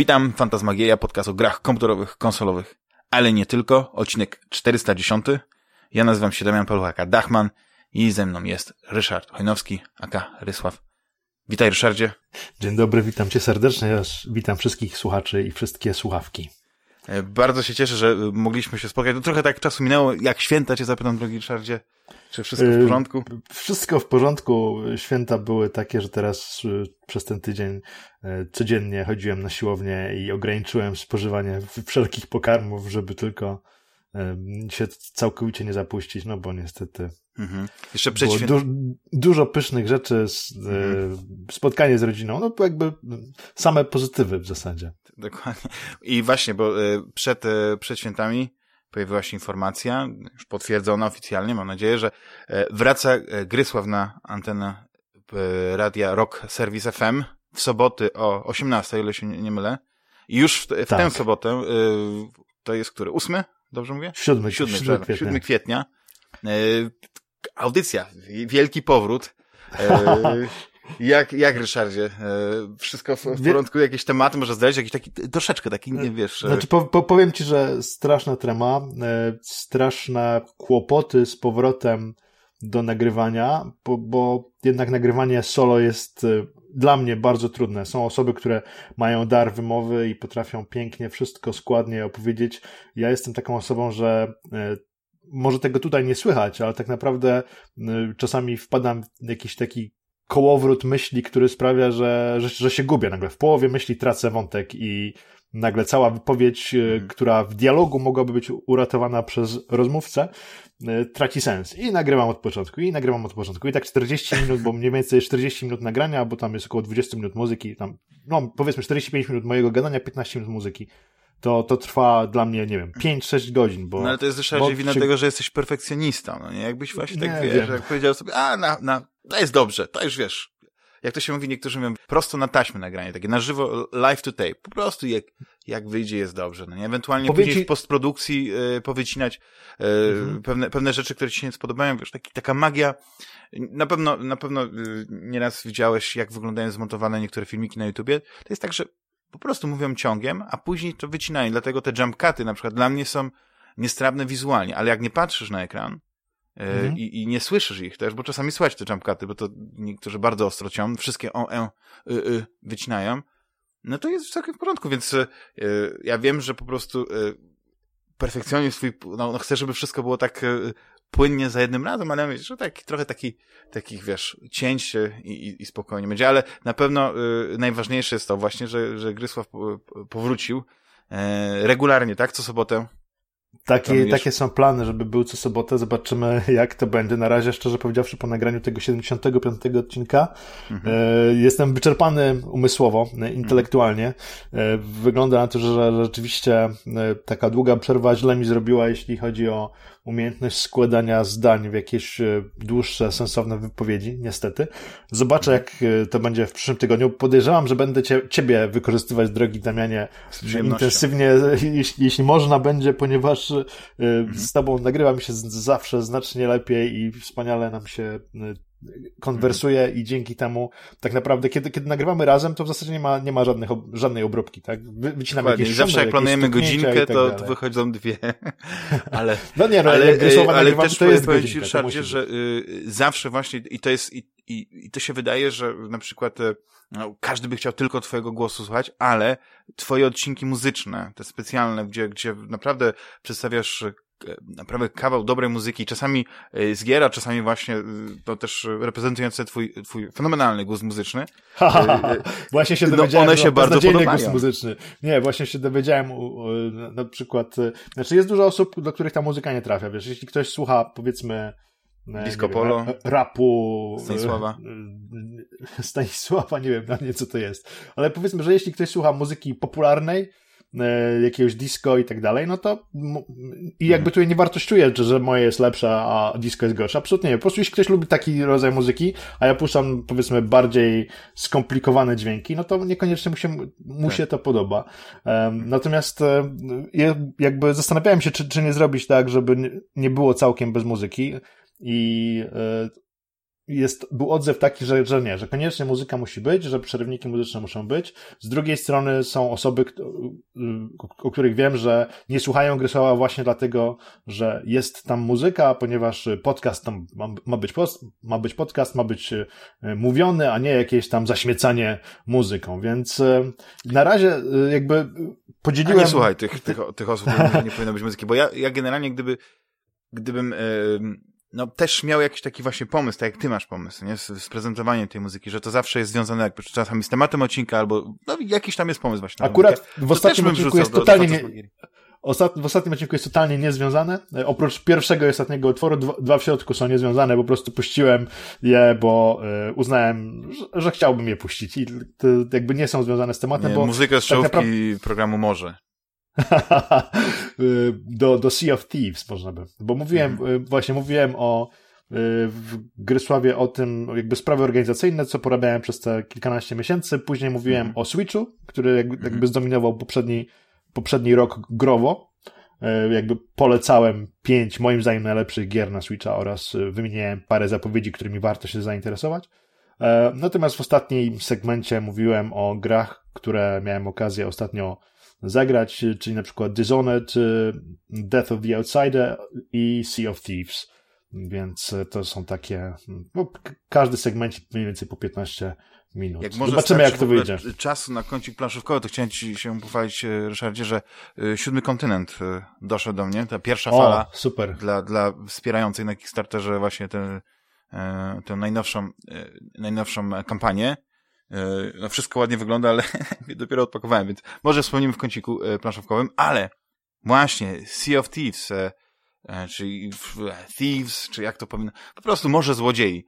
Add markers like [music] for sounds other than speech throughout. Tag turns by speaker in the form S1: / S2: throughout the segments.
S1: Witam, Fantasmagieria, podcast o grach komputerowych, konsolowych, ale nie tylko, odcinek 410. Ja nazywam się Damian Paluchaka Dachman i ze mną jest Ryszard Hojnowski, aka Rysław. Witaj Ryszardzie.
S2: Dzień dobry, witam cię serdecznie, witam wszystkich słuchaczy i wszystkie słuchawki.
S1: E, bardzo się cieszę, że mogliśmy się spotkać. To trochę tak czasu minęło, jak święta cię zapytam, drogi Ryszardzie. Czy wszystko w y, porządku?
S2: Wszystko w porządku. Święta były takie, że teraz y, przez ten tydzień y, codziennie chodziłem na siłownię i ograniczyłem spożywanie wszelkich pokarmów, żeby tylko się całkowicie nie zapuścić, no bo niestety mhm. Jeszcze przed święt... du dużo pysznych rzeczy, z, mhm. spotkanie z rodziną, no to jakby same pozytywy w zasadzie.
S1: Dokładnie. I właśnie, bo przed, przed świętami pojawiła się informacja, już potwierdzona oficjalnie, mam nadzieję, że e, wraca e, Grysław na antenę e, radia Rock Service FM w soboty o 18, ile się nie mylę. I już w, w tak. tę sobotę, to jest który? Ósmy? Dobrze mówię?
S2: Siódmy, siódmy, siódmy kwietnia.
S1: 7 kwietnia. Audycja, wielki powrót. [laughs] Jak, jak Ryszardzie? E, wszystko w, w porządku? Jakieś tematy może zdać? Jakiś taki, troszeczkę taki, nie wiesz...
S2: E, znaczy, po, po, powiem ci, że straszna trema, e, straszne kłopoty z powrotem do nagrywania, bo, bo jednak nagrywanie solo jest dla mnie bardzo trudne. Są osoby, które mają dar wymowy i potrafią pięknie wszystko składnie opowiedzieć. Ja jestem taką osobą, że może tego tutaj nie słychać, ale tak naprawdę czasami wpadam w jakiś taki kołowrót myśli, który sprawia, że, że, że się gubię nagle. W połowie myśli tracę wątek i nagle cała wypowiedź, mm. która w dialogu mogłaby być uratowana przez rozmówcę, e, traci sens. I nagrywam od początku, i nagrywam od początku. I tak 40 minut, bo mniej więcej 40 minut nagrania, bo tam jest około 20 minut muzyki, tam, no powiedzmy 45 minut mojego gadania, 15 minut muzyki to, to trwa dla mnie, nie wiem, 5-6 godzin, bo...
S1: No ale to jest też raczej wina się... tego, że jesteś perfekcjonistą, no nie? Jakbyś właśnie tak, nie, wiesz, wiem. jak powiedział sobie, a, na, na, to jest dobrze, to już wiesz, jak to się mówi, niektórzy mówią, prosto na taśmę nagranie, takie na żywo, live to tape. Po prostu jak, jak wyjdzie jest dobrze, no nie? Ewentualnie Powiedz później w postprodukcji y, powycinać y, mhm. pewne, pewne rzeczy, które ci się nie spodobają, wiesz, taki, taka magia. Na pewno, na pewno y, nieraz widziałeś, jak wyglądają zmontowane niektóre filmiki na YouTubie. To jest tak, że po prostu mówią ciągiem, a później to wycinają. Dlatego te jump cuty na przykład dla mnie są niestrawne wizualnie, ale jak nie patrzysz na ekran, e, Mhm. I, I, nie słyszysz ich też, bo czasami słychać te jumpcuty, bo to niektórzy bardzo ostro ciągną, wszystkie o, e, y, y, wycinają, no to jest całkiem w porządku, więc y, ja wiem, że po prostu y, perfekcjonizm swój, no, no chcę, żeby wszystko było tak płynnie za jednym razem, ale myślę, że tak, trochę taki, takich, wiesz, cięć i, i, i spokojnie będzie, ale na pewno y, najważniejsze jest to właśnie, że, że Grysław powrócił y, regularnie, tak, co sobotę
S2: takie, takie są plany, żeby był co sobotę. Zobaczymy, [laughs] jak to będzie. Na razie, szczerze powiedziawszy, po nagraniu tego 75 odcinka, mhm. e, jestem wyczerpany umysłowo, e, intelektualnie. E, wygląda na to, że, rzeczywiście e, taka długa przerwa źle mi zrobiła, jeśli chodzi o umiejętność składania zdań w jakieś e, dłuższe, sensowne wypowiedzi, niestety. Zobaczę, jak e, to będzie w przyszłym tygodniu. Podejrzewam, że będę cie, ciebie wykorzystywać, drogi Damianie, intensywnie, [laughs] jeśli, jeśli można będzie, ponieważ e, mhm. z tobą nagrywa mi się zawsze znacznie lepiej i wspaniale nam się konwersuje i dzięki temu tak naprawdę, kiedy, kiedy nagrywamy razem, to w zasadzie nie ma, nie ma żadnych, żadnej obróbki, tak? Wy, wycinamy Dokładnie. jakieś
S1: Zawsze jak planujemy godzinkę, to, to wychodzą dwie. [laughs] ale,
S2: no nie, no,
S1: ale,
S2: jak ale,
S1: ale też to jest powiem ci, Ryszardzie, że y, zawsze właśnie, i to jest, i, i, i to się wydaje, że na przykład y, no, każdy by chciał tylko twojego głosu słuchać, ale twoje odcinki muzyczne, te specjalne, gdzie, gdzie naprawdę przedstawiasz E, naprawdę kawał dobrej muzyki, czasami e, z gier, a czasami właśnie e, to też reprezentujące twój, twój fenomenalny głos muzyczny.
S2: właśnie się no, dowiedziałem, no, one się bardzo podobają. głos muzyczny. Nie, właśnie się dowiedziałem na przykład, znaczy jest dużo osób, do których ta muzyka nie trafia, wiesz, jeśli ktoś słucha powiedzmy
S1: Disco Polo,
S2: rapu [laughs]
S1: Stanisława.
S2: Stanisława, nie wiem, dla mnie co to jest. Ale powiedzmy, że jeśli ktoś słucha muzyki popularnej, E, jakiegoś disco i tak dalej, no to i jakby tutaj nie wartościuję, że moje jest lepsze, a disco jest gorsze. Absolutnie nie. Po prostu jeśli ktoś lubi taki rodzaj muzyki, a ja puszczam powiedzmy bardziej skomplikowane dźwięki, no to niekoniecznie mu się, mu tak. się to podoba. Um, natomiast e, jakby zastanawiałem się, czy, czy nie zrobić tak, żeby nie było całkiem bez muzyki i jest, był odzew taki, że, że nie, że koniecznie muzyka musi być, że przerywniki muzyczne muszą być. Z drugiej strony są osoby, o których wiem, że nie słuchają Grysława właśnie dlatego, że jest tam muzyka, ponieważ podcast tam ma, być, post, ma być podcast, ma być e, mówiony, a nie jakieś tam zaśmiecanie muzyką, więc e, na razie e, jakby podzieliłem... A
S1: nie słuchaj tych, tych, tych osób, nie powinno być muzyki, bo ja, ja generalnie gdyby gdybym no też miał jakiś taki właśnie pomysł, tak jak ty masz pomysł, nie? Z, z prezentowaniem tej muzyki, że to zawsze jest związane jakby czasami z tematem odcinka, albo no, jakiś tam jest pomysł właśnie.
S2: Akurat w ostatnim odcinku jest totalnie do, do nie... Ostat... W ostatnim odcinku jest totalnie niezwiązane. E, oprócz pierwszego i ostatniego utworu, dwa, dwa w środku są niezwiązane, po prostu puściłem je, bo y, uznałem, że, że, chciałbym je puścić i to jakby nie są związane z tematem,
S1: nie,
S2: bo...
S1: Muzyka z tak naprawdę... programu Morze. [laughs]
S2: do, do Sea of Thieves można by. Bo mówiłem, mhm. właśnie mówiłem o w Grysławie o tym, jakby sprawy organizacyjne, co porabiałem przez te kilkanaście miesięcy. Później mówiłem mhm. o Switchu, który jakby, mhm. zdominował poprzedni, poprzedni rok growo. Jakby polecałem pięć, moim zdaniem, najlepszych gier na Switcha oraz wymieniłem parę zapowiedzi, którymi warto się zainteresować. E, natomiast w ostatnim segmencie mówiłem o grach, które miałem okazję ostatnio zagrać, czyli na przykład Dishonored, y, Death of the Outsider i Sea of Thieves. Więc to są takie, no, każdy segment mniej więcej po 15 minut. Jak Zobaczymy, jak to wyjdzie.
S1: Czasu na kącik planszówkowy, to chciałem ci się pochwalić, e, Ryszardzie, że siódmy kontynent doszedł do mnie, ta pierwsza o, fala
S2: super.
S1: Dla, dla wspierającej na Kickstarterze właśnie tę, tę najnowszą, najnowszą kampanię. No wszystko ładnie wygląda, ale [laughs] dopiero odpakowałem, więc może wspomnimy w kąciku planszówkowym, ale właśnie Sea of Thieves, czyli Thieves, czy jak to powinno, po prostu może złodziei.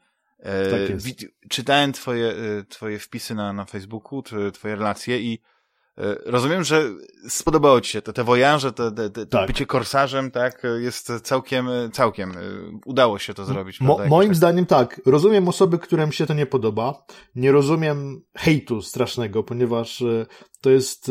S1: Tak jest. Czytałem twoje, twoje wpisy na, na Facebooku, twoje relacje i rozumiem, że spodobało ci się to, te wojaże, to, te, te, tak. bycie korsarzem, tak, jest całkiem, całkiem, udało się to zrobić.
S2: Mo moim tak. zdaniem tak. Rozumiem osoby, którym się to nie podoba. Nie rozumiem hejtu strasznego, ponieważ to jest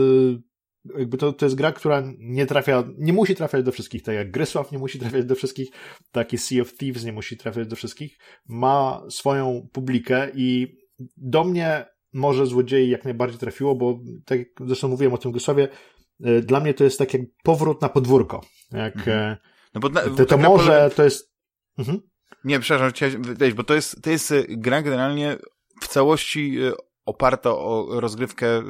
S2: jakby to, to jest gra, która nie trafia, nie musi trafiać do wszystkich, tak jak Grysław nie musi trafiać do wszystkich, tak i Sea of Thieves nie musi trafiać do wszystkich. Ma swoją publikę i do mnie może złodziei jak najbardziej trafiło, bo tak jak zresztą mówiłem o tym Grysławie, e, dla mnie to jest tak jak powrót na podwórko. Jak, mhm. E, no bo na, to, to może to jest... Mhm.
S1: Nie, przepraszam, chciałem, bo to jest, to jest e, gra generalnie w całości oparta o rozgrywkę y,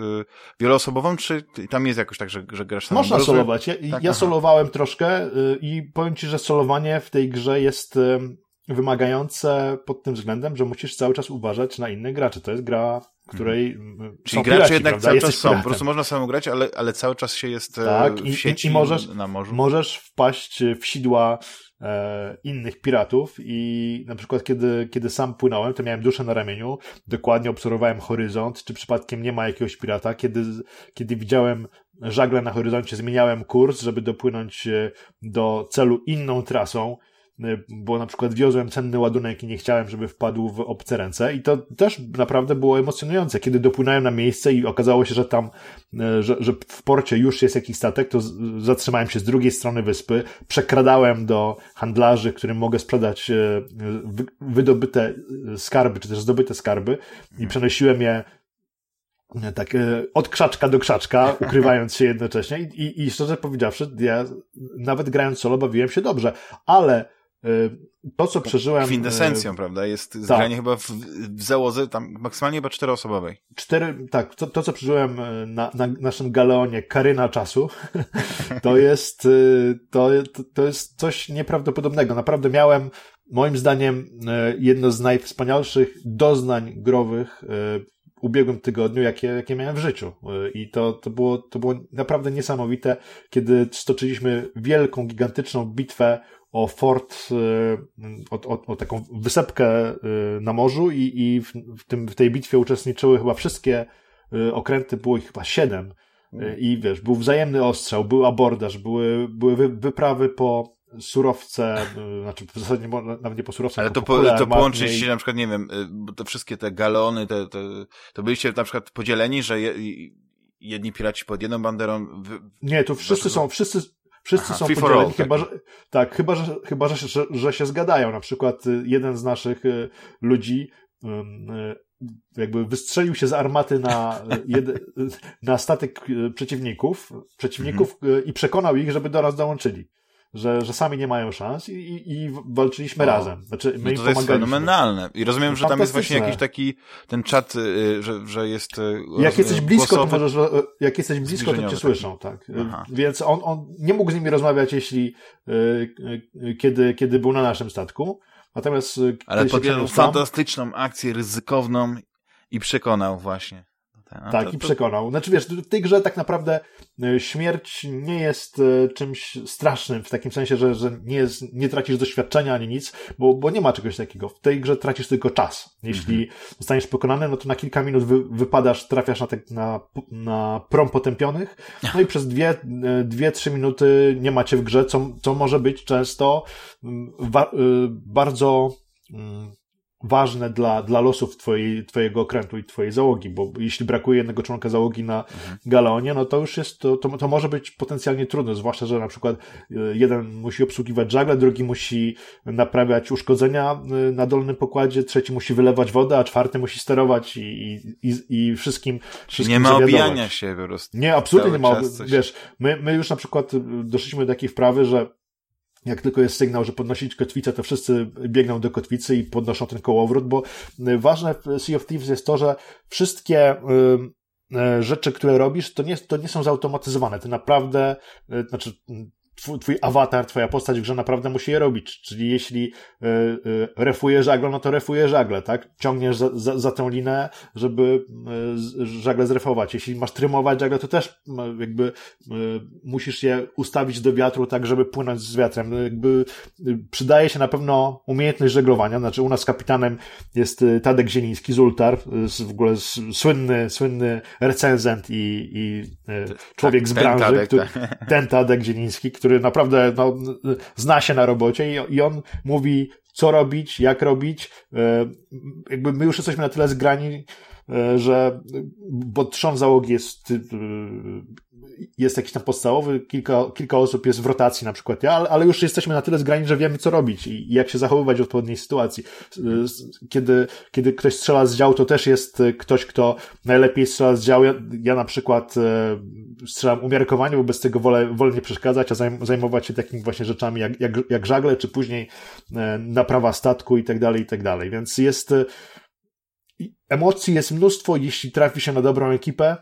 S1: wieloosobową, czy tam jest jakoś tak, że, że grasz
S2: sam? Można solować. Ja, tak, ja solowałem troszkę y, i powiem ci, że solowanie w tej grze jest y, wymagające pod tym względem, że musisz cały czas uważać na innych graczy. To jest gra, której
S1: hmm. Czyli gracze piraci, jednak prawda? cały czas są. Po prostu można samemu grać, ale, ale cały czas się jest tak, w sieci i, i możesz, na morzu.
S2: Możesz wpaść w sidła e, innych piratów i na przykład kiedy, kiedy sam płynąłem, to miałem duszę na ramieniu, dokładnie obserwowałem horyzont, czy przypadkiem nie ma jakiegoś pirata. Kiedy, kiedy widziałem żagle na horyzoncie, zmieniałem kurs, żeby dopłynąć e, do celu inną trasą bo na przykład wiozłem cenny ładunek i nie chciałem, żeby wpadł w obce ręce i to też naprawdę było emocjonujące. Kiedy dopłynąłem na miejsce i okazało się, że tam, y, że, że w porcie już jest jakiś statek, to zatrzymałem się z drugiej strony wyspy, przekradałem do handlarzy, którym mogę sprzedać y, wydobyte skarby, czy też zdobyte skarby i przenosiłem je tak od krzaczka do krzaczka, [laughs] ukrywając się jednocześnie I, i, i szczerze powiedziawszy, ja nawet grając solo bawiłem się dobrze, ale to, co przeżyłem...
S1: Kwintesencją, y, prawda? Jest tak. zgranie chyba w, w załodze tam maksymalnie chyba czteroosobowej.
S2: Cztery, tak. To, to co przeżyłem y, na, na naszym galeonie Karyna Czasu, [laughs] to jest, to, to jest coś nieprawdopodobnego. Naprawdę miałem, moim zdaniem, jedno z najwspanialszych doznań growych w ubiegłym tygodniu, jakie, jakie miałem w życiu. I to, to, było, to było naprawdę niesamowite, kiedy stoczyliśmy wielką, gigantyczną bitwę o fort, y, o, o, o taką wysepkę y, na morzu i, i w, w, tym, w tej bitwie uczestniczyły chyba wszystkie y, okręty, było ich chyba siedem. I wiesz, był wzajemny ostrzał, był abordaż, były, były wyprawy po surowce, znaczy w zasadzie nawet nie po surowce,
S1: Ale to, po, to połączyć się na przykład, nie wiem, te wszystkie te galony, te, te, to byliście na przykład podzieleni, że jedni piraci pod jedną banderą.
S2: Nie, tu wszyscy są, wszyscy, Wszyscy Aha, są podzieleni, all, chyba, tak. że, tak, chyba, że, chyba że, że, że się zgadają. Na przykład y, jeden z naszych y, ludzi jakby wystrzelił się z armaty na, na statek przeciwników, przeciwników mhm. i przekonał ich, żeby do nas dołączyli że, że sami nie mają szans i, i, i walczyliśmy o, razem. Znaczy, my
S1: no to jest fenomenalne. I rozumiem, że tam jest właśnie jakiś taki ten czat, y, że, że jest. Y,
S2: jak jesteś blisko, to możesz, y, jak jesteś blisko, to cię słyszą, tak. Aha. Więc on, on nie mógł z nimi rozmawiać, jeśli kiedy, kiedy był na naszym statku. Natomiast.
S1: Ale podjął fantastyczną akcję ryzykowną i przekonał właśnie.
S2: No tak, to, i przekonał. Znaczy wiesz, w tej grze tak naprawdę e, śmierć nie jest e, czymś strasznym, w takim sensie, że, że nie, jest, nie tracisz doświadczenia ani nic, bo, bo nie ma czegoś takiego. W tej grze tracisz tylko czas. Jeśli mhm. zostaniesz pokonany, no to na kilka minut wy, wypadasz, trafiasz na, te, na, na prom potępionych, no i przez dwie, e, dwie, trzy minuty nie macie w grze, co, co może być często mm, wa, bardzo mm, ważne dla, dla losów twojej, twojego okrętu i twojej załogi, bo jeśli brakuje jednego członka załogi na. Galeonie, no to już jest, to, to, to może być potencjalnie trudne, zwłaszcza, że na przykład e, jeden musi obsługiwać żagle, drugi musi naprawiać uszkodzenia e, na dolnym pokładzie, trzeci musi wylewać wodę, a czwarty musi sterować i, i, i wszystkim, wszystkim
S1: Nie ma obijania się po prostu.
S2: Nie, absolutnie nie ma, wiesz, my, my już na przykład doszliśmy do takiej wprawy, że jak tylko jest sygnał, że podnosić kotwicę, to wszyscy biegną do kotwicy i podnoszą ten kołowrót, bo y, ważne w Sea of Thieves jest to, że wszystkie y, y, rzeczy, które robisz, to nie, to nie są zautomatyzowane. Ty naprawdę, znaczy twój, twój awatar, twoja postać w grze naprawdę musi je robić. Czyli jeśli y, y, refuje żagle, no to refuje żagle, tak? Ciągniesz za, za, za tę linę, żeby y, żagle zrefować. Jeśli masz trymować żagle, to też y, jakby y, musisz je ustawić do wiatru, tak, żeby płynąć z wiatrem. No, jakby y, przydaje się na pewno umiejętność żeglowania. Znaczy u nas kapitanem jest Tadek Zieliński z Ultar, w ogóle słynny, słynny recenzent i, i człowiek tak, z branży, ten Tadek, który, tak. ten Tadek Zieliński, który naprawdę no, zna się na robocie i, i on mówi, co robić, jak robić. E, jakby my już jesteśmy na tyle zgrani, e, że bo trzon załogi jest jest jakiś tam podstawowy, kilka, kilka osób jest w rotacji na przykład, ale, ale już jesteśmy na tyle zgrani, że wiemy co robić i, i jak się zachowywać w odpowiedniej sytuacji. Kiedy, kiedy ktoś strzela z dział, to też jest ktoś, kto najlepiej strzela z dział. Ja, ja na przykład e, strzelam umiarkowanie, bo bez tego wolę, wolę nie przeszkadzać, a zajm, zajmować się takimi właśnie rzeczami jak, jak, jak żagle, czy później e, naprawa statku i tak dalej, i tak dalej. Więc jest e, emocji jest mnóstwo, jeśli trafi się na dobrą ekipę.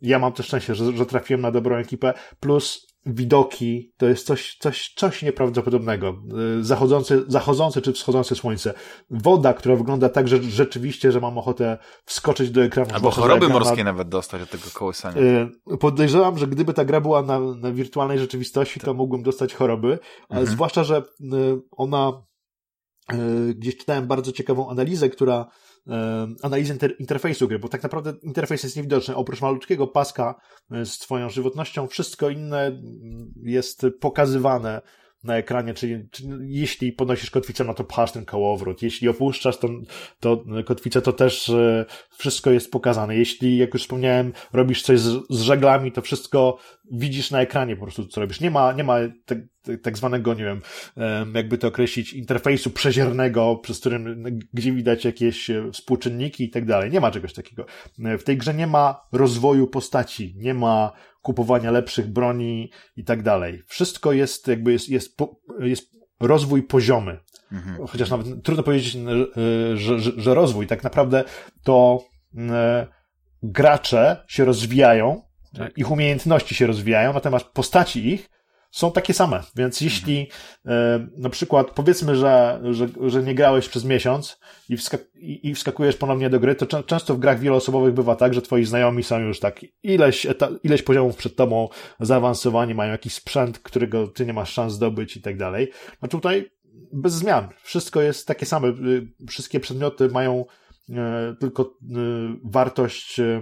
S2: Ja mam też szczęście, że, że trafiłem na dobrą ekipę, plus widoki to jest coś, coś, coś nieprawdopodobnego. Y, zachodzące, zachodzące czy wschodzące słońce. Woda, która wygląda tak, że rzeczywiście, że mam ochotę wskoczyć do ekranu.
S1: Albo choroby morskie nawet dostać od tego kołysania.
S2: Y, podejrzewam, że gdyby ta gra była na, na wirtualnej rzeczywistości, to mógłbym dostać choroby, ale mhm. zwłaszcza, że y, ona gdzieś czytałem bardzo ciekawą analizę, która analizę inter interfejsu gry, bo tak naprawdę interfejs jest niewidoczny. Oprócz malutkiego paska e, z twoją żywotnością, wszystko inne mm, jest pokazywane na ekranie, czyli, jeśli podnosisz kotwicę, no to pchasz ten kołowrót. Jeśli opuszczasz to, to kotwicę, to też e, wszystko jest pokazane. Jeśli, jak już wspomniałem, robisz coś z, z żeglami, to wszystko widzisz na ekranie po prostu, co robisz. Nie ma, nie ma tak, tak zwanego, nie wiem, jakby to określić, interfejsu przeziernego, przez którym, gdzie widać jakieś e, współczynniki i tak dalej. Nie ma czegoś takiego. E, w tej grze nie ma rozwoju postaci, nie ma kupowania lepszych broni i tak dalej. Wszystko jest jakby jest, jest, jest rozwój poziomy. Mhm. Chociaż nawet trudno powiedzieć, e, że, że, że rozwój. Tak naprawdę to gracze się rozwijają, tak. ich umiejętności się rozwijają, natomiast postaci ich są takie same. Więc jeśli e, na przykład powiedzmy, że, że, że nie grałeś przez miesiąc i, wskak i wskakujesz ponownie do gry, to często w grach wieloosobowych bywa tak, że twoi znajomi są już tak ileś, ileś poziomów przed tobą zaawansowani, mają jakiś sprzęt, którego ty nie masz szans zdobyć i tak dalej. No tutaj bez zmian. Wszystko jest takie same. Y, wszystkie przedmioty mają e, tylko e, wartość, e,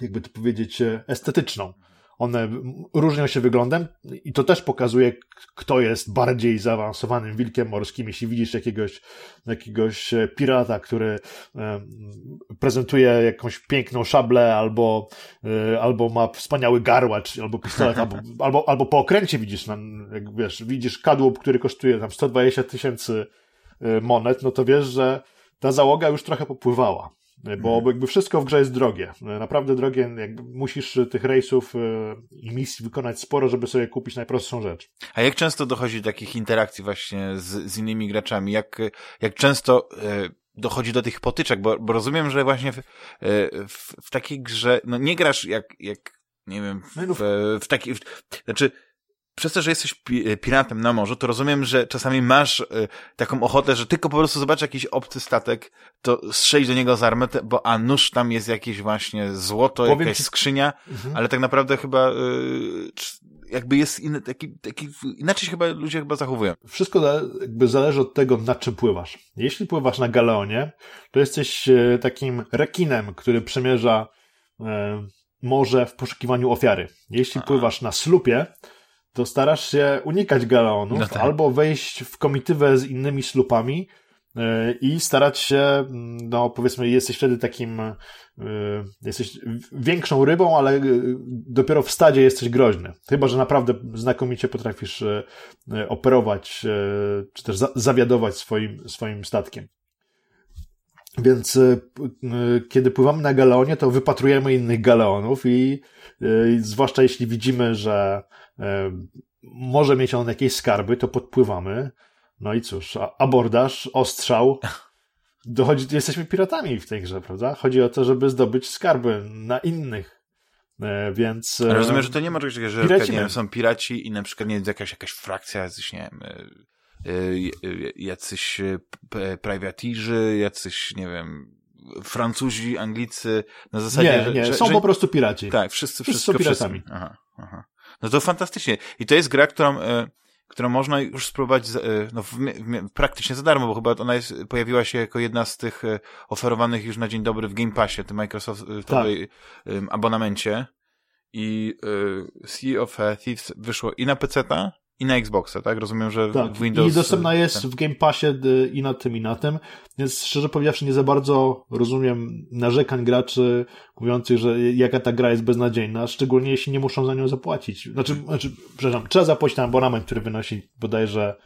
S2: jakby to powiedzieć, estetyczną one różnią się wyglądem i to też pokazuje, kto jest bardziej zaawansowanym wilkiem morskim. Jeśli widzisz jakiegoś, jakiegoś e, pirata, który prezentuje jakąś piękną szablę albo, e, albo ma wspaniały garłacz, albo pistolet, albo, [laughs] albo, albo po okręcie widzisz, jak wiesz, widzisz kadłub, który kosztuje tam 120 tysięcy e, monet, no to wiesz, że ta załoga już trochę popływała. Bo mhm. jakby wszystko w grze jest drogie. Naprawdę drogie. Jakby musisz tych rejsów e, i misji wykonać sporo, żeby sobie kupić najprostszą rzecz.
S1: A jak często dochodzi do takich interakcji właśnie z, z innymi graczami? Jak, jak często e, dochodzi do tych potyczek? Bo, bo rozumiem, że właśnie w, e, w, w takiej grze, no nie grasz jak, jak nie wiem, w, no w, w takiej, znaczy przez to, że jesteś piratem na morzu, to rozumiem, że czasami masz y, taką ochotę, że tylko po prostu zobaczysz jakiś obcy statek, to strzelić do niego z armety, bo a nóż tam jest jakieś właśnie złoto, Powiem jakaś ci... skrzynia, mhm. ale tak naprawdę chyba y, jakby jest inny, taki, taki, inaczej się chyba ludzie chyba zachowują.
S2: Wszystko jakby zależy od tego, na czym pływasz. Jeśli pływasz na galeonie, to jesteś e, takim rekinem, który przemierza e, morze w poszukiwaniu ofiary. Jeśli Aha. pływasz na slupie, to starasz się unikać galeonów no tak. albo wejść w komitywę z innymi slupami e, i starać się, mm, no powiedzmy, jesteś wtedy takim, e, jesteś większą rybą, ale e, dopiero w stadzie jesteś groźny. Chyba, że naprawdę znakomicie potrafisz operować, czy też zawiadować swoim, swoim statkiem. Więc kiedy pływamy na galeonie, to wypatrujemy innych galeonów i zwłaszcza jeśli widzimy, że może mieć on jakieś skarby, to podpływamy. No i cóż, abordaż, ostrzał. Dochodzi, jesteśmy piratami w tej grze, prawda? Chodzi o to, żeby zdobyć skarby na innych. E, więc.
S1: Ale rozumiem, że to nie ma czegoś takiego, że nie wiem, są piraci i na przykład nie wiem, jakaś, jakaś frakcja, jacyś, nie wiem, e, e, jacyś privatirzy, jacyś, nie wiem, Francuzi, Anglicy, na zasadzie,
S2: nie, nie, że, są że, po prostu piraci.
S1: Tak, wszyscy, wszyscy są piratami. Wszyscy. Aha, aha. No to fantastycznie. I to jest gra, którą, e, którą można już spróbować e, no, w, w, praktycznie za darmo, bo chyba ona jest, pojawiła się jako jedna z tych e, oferowanych już na dzień dobry w Game Passie, tym Microsoftowej tak. abonamencie. I Sea of Thieves wyszło i na PC-ta, i na Xboxa, tak? Rozumiem, że tak. w Windows...
S2: I dostępna jest ten... w Game Passie y, i na tym, i na tym, więc szczerze powiedziawszy nie za bardzo rozumiem narzekań graczy mówiących, że jaka ta gra jest beznadziejna, szczególnie jeśli nie muszą za nią zapłacić. Znaczy, znaczy przepraszam, trzeba zapłacić ten abonament, który wynosi bodajże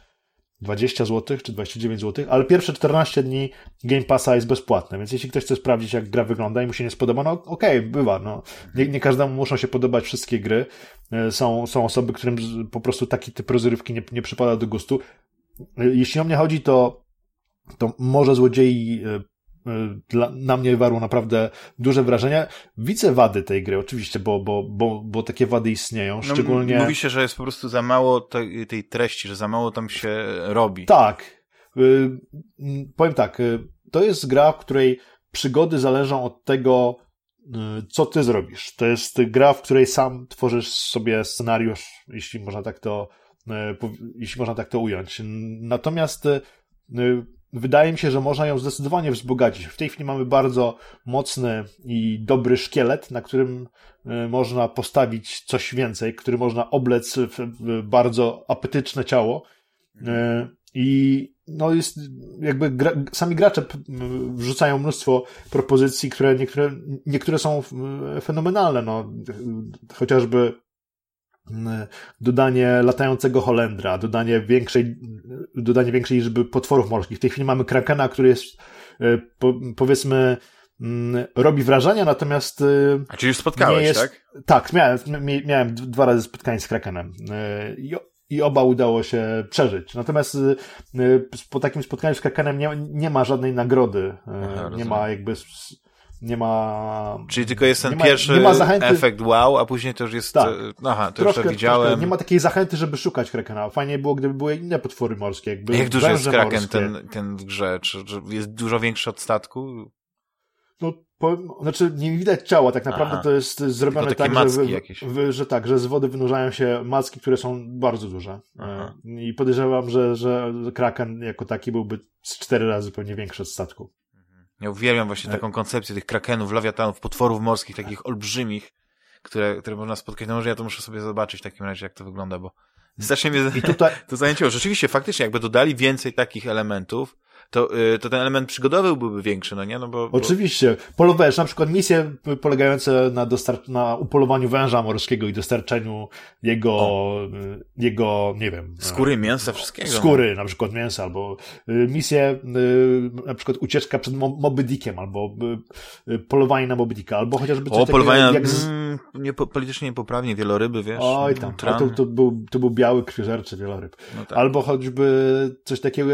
S2: 20 zł czy 29 zł, ale pierwsze 14 dni Game Passa jest bezpłatne, więc jeśli ktoś chce sprawdzić, jak gra wygląda i mu się nie spodoba, no okej, okay, bywa. No. Nie, nie każdemu muszą się podobać wszystkie gry. E, są, są osoby, którym po prostu taki typ rozrywki nie, nie przypada do gustu. E, jeśli o mnie chodzi, to, to może złodziei e, dla, na mnie warło naprawdę duże wrażenie. Widzę wady tej gry, oczywiście, bo, bo, bo, bo takie wady istnieją, no, szczególnie...
S1: Mówi się, że jest po prostu za mało tej, tej treści, że za mało tam się robi.
S2: Tak. Y, powiem tak, y, to jest gra, w której przygody zależą od tego, y, co ty zrobisz. To jest gra, w której sam tworzysz sobie scenariusz, jeśli można tak to, jeśli można tak to ująć. Natomiast wydaje mi się, że można ją zdecydowanie wzbogacić. W tej chwili mamy bardzo mocny i dobry szkielet, na którym e, można postawić coś więcej, który można oblec w bardzo apetyczne ciało. E, I no jest jakby gra, sami gracze wrzucają mnóstwo propozycji, które niektóre, niektóre są fenomenalne. No, chociażby dodanie latającego Holendra, dodanie większej, dodanie większej liczby potworów morskich. W tej chwili mamy Krakena, który jest e, po, powiedzmy mm, robi wrażenie, natomiast e,
S1: A czy już spotkałeś, jest... tak?
S2: Tak, miałem, miałem dwa razy spotkanie z Krakenem e, i, i oba udało się przeżyć. Natomiast po takim spotkaniu z Krakenem nie, nie ma żadnej nagrody, Aha, nie ma jakby nie ma...
S1: Czyli tylko jest ten ma, pierwszy zachęty... efekt wow, a później to już jest... Tak. Aha, to troszkę, już to widziałem. Troszkę.
S2: Nie ma takiej zachęty, żeby szukać krakena. Fajnie było, gdyby były inne potwory morskie. Jakby
S1: Jak duży jest kraken ten, ten w grze? Czy, czy jest dużo większy od statku?
S2: No, po, znaczy nie widać ciała, tak naprawdę Aha. to jest zrobione tak, że, w, że tak, że z wody wynurzają się macki, które są bardzo duże. Aha. E, I podejrzewam, że, że kraken jako taki byłby z cztery razy pewnie większy od statku.
S1: Ja uwielbiam właśnie taką koncepcję tych krakenów, lawiatanów, potworów morskich, takich olbrzymich, które, które można spotkać. No może ja to muszę sobie zobaczyć w takim razie, jak to wygląda, bo strasznie mnie
S2: I tutaj... [laughs]
S1: to zajęciło. Rzeczywiście, faktycznie, jakby dodali więcej takich elementów, to, y, to ten element przygodowy byłby większy, no nie? No bo,
S2: bo... Oczywiście. Polowesz, na przykład misje polegające na, dostar- na upolowaniu węża morskiego i dostarczeniu jego, o. Y, jego, nie wiem...
S1: Skóry, mięsa, wszystkiego.
S2: Skóry, na przykład mięsa, albo y, misje, na przykład ucieczka przed Moby Dickiem, albo polowanie na Moby Dicka, albo chociażby coś
S1: o, polowanie jak z... mm, nie, politycznie niepoprawnie, wieloryby, wiesz?
S2: Oj tam, to, to, był, to był biały krwiożerczy wieloryb. No tak. Albo choćby coś takiego,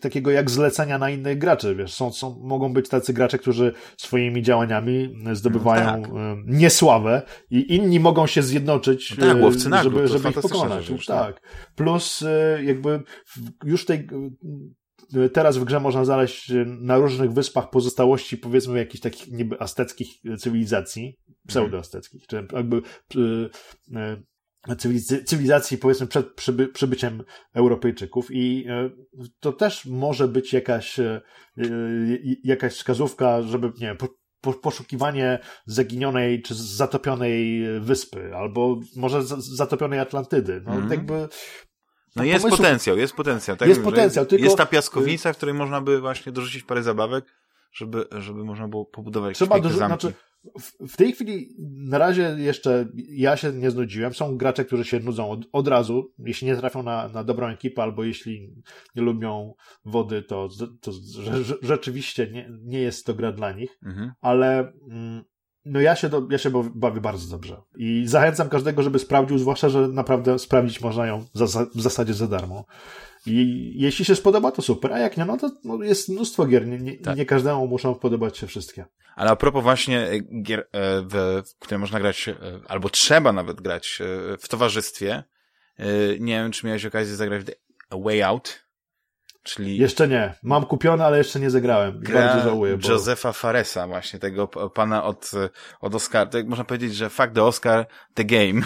S2: takiego jak zlecenie zlecenia na innych graczy, wiesz, są, są, mogą być tacy gracze, którzy swoimi działaniami zdobywają no tak. niesławę i inni mogą się zjednoczyć,
S1: no tak, łowcy nagród,
S2: żeby, żeby ich pokonać. Rzecz, tak. tak. Plus e, jakby już tej e, teraz w grze można znaleźć na różnych wyspach pozostałości, powiedzmy, jakichś takich niby azteckich cywilizacji, pseudoazteckich, czy jakby cywilizacji, powiedzmy, przed przyby, przybyciem Europejczyków i e, to też może być jakaś, e, e, jakaś wskazówka, żeby, nie wiem, poszukiwanie zaginionej czy zatopionej wyspy, albo może zatopionej Atlantydy. No, mm. jakby
S1: no jest pomysł... potencjał, jest potencjał. Tak
S2: jest potencjał, tylko...
S1: Jest ta piaskownica, w której można by właśnie dorzucić parę zabawek, żeby, żeby można było pobudować Trzeba jakieś. Znaczy,
S2: w tej chwili na razie jeszcze ja się nie znudziłem. Są gracze, którzy się nudzą od, od razu, jeśli nie trafią na, na dobrą ekipę, albo jeśli nie lubią wody, to, to rzeczywiście nie, nie jest to gra dla nich, mhm. ale mm, no ja się, do, ja się bawię bardzo dobrze. I zachęcam każdego, żeby sprawdził, zwłaszcza, że naprawdę sprawdzić można ją w zasadzie za darmo. I jeśli się spodoba, to super, a jak nie, no to no jest mnóstwo gier. Nie, nie, tak. nie każdemu muszą podobać się wszystkie.
S1: Ale a propos właśnie e, gier, e, w, w które można grać, e, albo trzeba nawet grać w towarzystwie, nie wiem, czy miałeś okazję zagrać w A Way Out, czyli...
S2: Jeszcze nie. Mam kupione, ale jeszcze nie zagrałem. Bardzo żałuję.
S1: Bo... Josefa Faresa właśnie, tego pana od, od Oscar. Tak można powiedzieć, że fuck the Oscar, the game.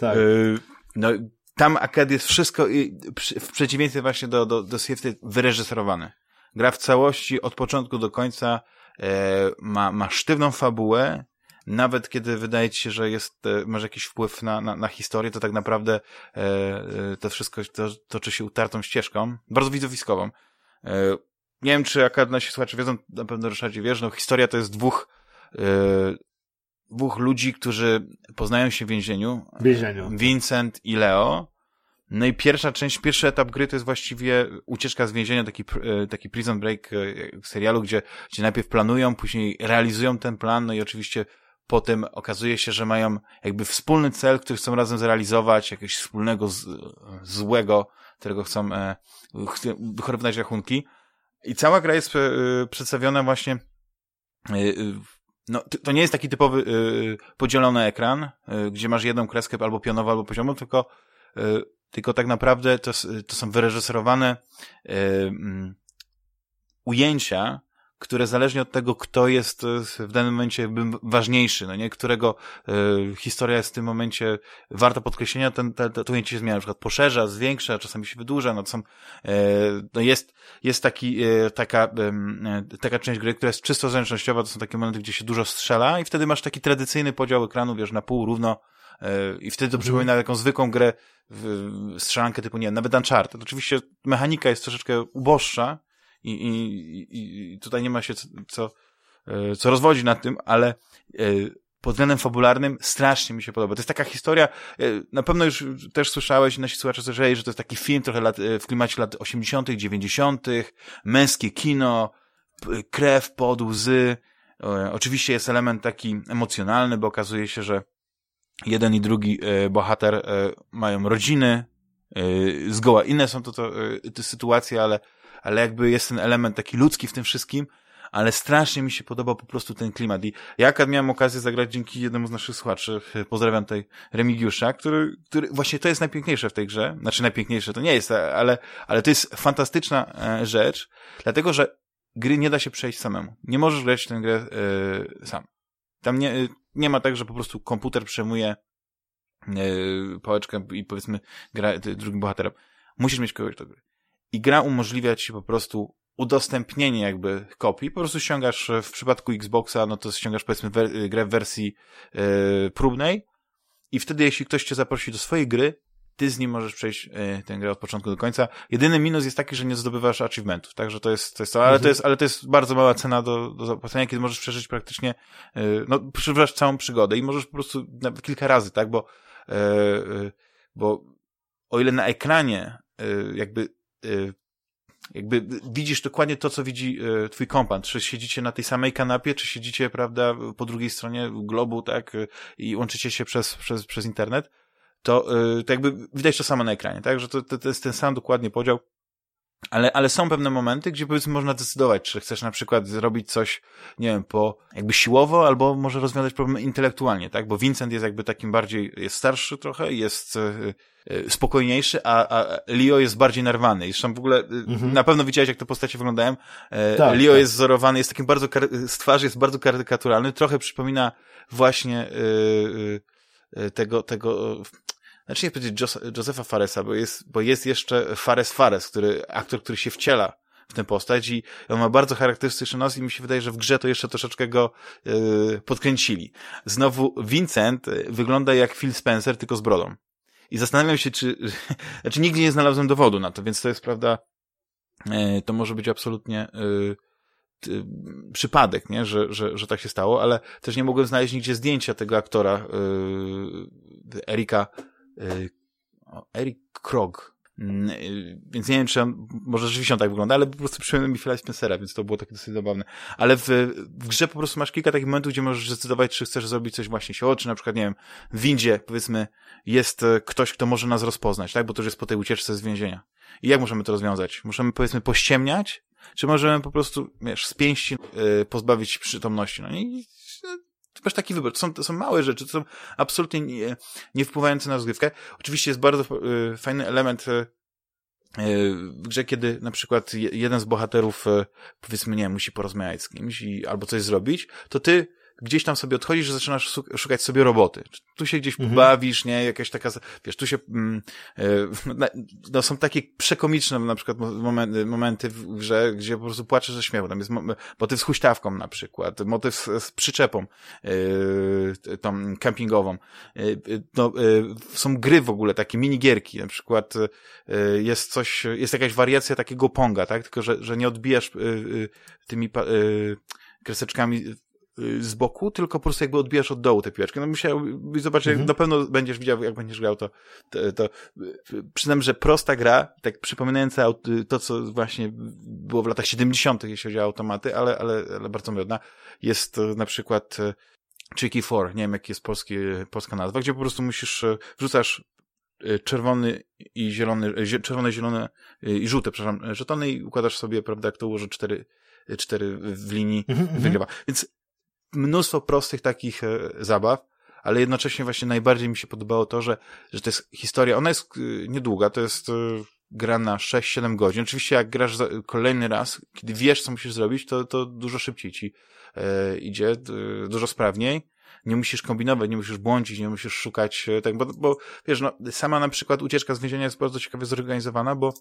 S1: Tak. [laughs] no, tam Akad jest wszystko w przeciwieństwie właśnie do, do, do Swift wyreżyserowane. Gra w całości od początku do końca e, ma, ma sztywną fabułę, nawet kiedy wydaje ci się, że jest, e, masz jakiś wpływ na, na, na historię, to tak naprawdę e, e, to wszystko to, toczy się utartą ścieżką, bardzo widowiskową. E, nie wiem, czy akurat nasi słuchacze wiedzą, na pewno Ryszardzie wiesz, no historia to jest dwóch e, dwóch ludzi, którzy poznają się w więzieniu.
S2: W więzieniu.
S1: Vincent i Leo. No i pierwsza część, pierwszy etap gry to jest właściwie ucieczka z więzienia, taki, e, taki prison break e, serialu, gdzie, gdzie najpierw planują, później realizują ten plan, no i oczywiście potem okazuje się, że mają jakby wspólny cel, który chcą razem zrealizować, jakiegoś wspólnego z, złego, którego chcą e, wychowywać rachunki. I cała gra jest e, przedstawiona właśnie e, no, to nie jest taki typowy y, podzielony ekran, y, gdzie masz jedną kreskę albo pionową, albo poziomą, tylko, y, tylko tak naprawdę to, to są wyreżyserowane mm, ujęcia, które zależnie od tego, kto jest e, w danym momencie ważniejszy, no nie, którego y, historia jest w tym momencie warta podkreślenia, ten, te, to ujęcie się zmienia, na przykład poszerza, zwiększa, czasami się wydłuża, no to są, y, no jest, jest taki, y, taka, taka część gry, która jest czysto zręcznościowa, to są takie momenty, gdzie się dużo strzela i wtedy masz taki tradycyjny podział ekranu, wiesz, na pół, równo, i wtedy to mhm. przypomina taką zwykłą grę, strzelankę typu, nie nawet Uncharted. Oczywiście mechanika jest troszeczkę uboższa, i, i, i tutaj nie ma się co, co, e, co rozwodzić nad tym, ale e, pod względem fabularnym strasznie mi się podoba. To jest taka historia, e, na pewno już też słyszałeś, nasi słuchacze słyszeli, że to jest taki film trochę lat, w klimacie lat 80., 90., męskie kino, krew, pod, łzy. Oczywiście jest element taki emocjonalny, bo okazuje się, że jeden i drugi bohater mają rodziny, zgoła inne są to, to, te sytuacje, ale ale jakby jest ten element taki ludzki w tym wszystkim, ale strasznie mi się podobał po prostu ten klimat. I ja miałem okazję zagrać dzięki jednemu z naszych słuchaczy, pozdrawiam tutaj Remigiusza, który, który właśnie to jest najpiękniejsze w tej grze, znaczy najpiękniejsze to nie jest, ale, ale to jest fantastyczna e, rzecz, dlatego, że gry nie da się przejść samemu. Nie możesz grać w tę grę yy, sam. Tam nie, nie ma tak, że po prostu komputer przejmuje yy, pałeczkę i powiedzmy gra drugim bohaterem. Musisz mieć kogoś do gry. I gra umożliwia ci po prostu udostępnienie jakby kopii, po prostu ściągasz w przypadku Xboxa, no to ściągasz powiedzmy grę w wersji yy, próbnej. I wtedy jeśli ktoś cię zaprosi do swojej gry, ty z nim możesz przejść yy, tę grę od początku do końca. Jedyny minus jest taki, że nie zdobywasz achievementów, także to jest to, jest to ale mhm. to jest, ale to jest bardzo mała cena do, do zapłacenia, kiedy możesz przeżyć praktycznie, yy, no przeżywasz całą przygodę. I możesz po prostu nawet kilka razy, tak, bo yy, bo o ile na ekranie jakby jakby widzisz dokładnie to, co widzi e, twój kompan. Czy siedzicie na tej samej kanapie, czy siedzicie, prawda, po drugiej stronie globu, tak, e, i łączycie się przez, przez, przez internet, to, to jakby widać to samo na ekranie, tak, że to, to, to jest ten sam dokładnie podział. Ale, ale są pewne momenty, gdzie powiedzmy można decydować, czy chcesz na przykład zrobić coś, nie wiem, po jakby siłowo, albo może rozwiązać problem intelektualnie, tak? Bo Vincent jest jakby takim bardziej, jest starszy trochę, jest E, spokojniejszy, a, a Leo jest bardziej narwany. I zresztą w ogóle e, mhm. na pewno widziałeś, jak te postacie wyglądają. E, tak, Leo tak. jest wzorowany, jest takim bardzo, z twarzy jest bardzo karykaturalny, trochę przypomina właśnie y, y, tego, tego, znaczy nie powiedzieć Josefa Faresa, bo jest, bo jest jeszcze Fares Fares, który, aktor, który się wciela w tę postać i on ma bardzo charakterystyczny nos i mi się wydaje, że w grze to jeszcze troszeczkę go yy, podkręcili. Znowu Vincent wygląda jak Phil Spencer, tylko z brodą. I zastanawiam się, czy, [laughs] znaczy nigdzie nie znalazłem dowodu na to, więc to jest, prawda, e, to może być absolutnie e, przypadek, nie? Że, że, że tak się stało, ale też nie mogłem znaleźć nigdzie zdjęcia tego aktora, e, Erika, Erik Krog, Mm, y, więc nie wiem, czy on, może rzeczywiście on tak wygląda, ale po prostu przypomniał mi Phila Spencera, więc to było takie dosyć zabawne. Ale w, w grze po prostu masz kilka takich momentów, gdzie możesz zdecydować, czy chcesz zrobić coś właśnie siło, czy na przykład, nie wiem, w windzie, powiedzmy, jest e, ktoś, kto może nas rozpoznać, tak? Bo to już jest po tej ucieczce z więzienia. I jak możemy to rozwiązać? Możemy, powiedzmy, pościemniać, czy możemy po prostu, wiesz, z pięści yy, pozbawić przytomności? No i masz taki wybór. To są, to są małe rzeczy, to są absolutnie nie, nie wpływające na rozgrywkę. Oczywiście jest bardzo y, fajny element y, w grze, kiedy na przykład jeden z bohaterów, powiedzmy, nie musi porozmawiać z kimś i, albo coś zrobić, to ty gdzieś tam sobie odchodzisz, że zaczynasz szukać sobie roboty. Tu się gdzieś mhm. bawisz, nie? Jakaś taka, wiesz, tu się, mm, e, [laughs] no, są takie przekomiczne na przykład momenty, momenty w grze, gdzie po prostu płaczesz ze śmiechu. Tam jest motyw z huśtawką na przykład, motyw z, z przyczepą, yy, tą kempingową. Yy, no, yy, są gry w ogóle, takie minigierki, na przykład yy, jest coś, jest jakaś wariacja takiego ponga, tak? Tylko, że, że nie odbijasz yy, tymi yy, kreseczkami z boku, tylko po prostu jakby odbijasz od dołu tę piłeczkę. No musiałbyś zobaczyć, mhm. na pewno będziesz widział, jak będziesz grał, to, to, to przynajmniej, że prosta gra, tak przypominająca to, co właśnie było w latach 70., jeśli chodzi o automaty, ale, ale, ale bardzo modna, jest na przykład Tricky Four, nie wiem, jaki jest polski, polska nazwa, gdzie po prostu musisz, wrzucasz czerwony i zielony, czerwone, zielone i żółte, przepraszam, żetony i układasz sobie, prawda, jak to ułoży cztery, cztery w linii, mm -hmm. wygrywa. Więc mnóstwo prostych takich e, zabaw, ale jednocześnie właśnie najbardziej mi się podobało to, że, że to jest historia, ona jest e, niedługa, to jest e, gra na 6-7 godzin. Oczywiście jak grasz kolejny raz, kiedy wiesz, co musisz zrobić, to, to dużo szybciej ci e, idzie, dużo sprawniej. Nie musisz kombinować, nie musisz błądzić, nie musisz szukać, tak, bo, bo wiesz, no, sama na przykład ucieczka z więzienia jest bardzo ciekawie zorganizowana, bo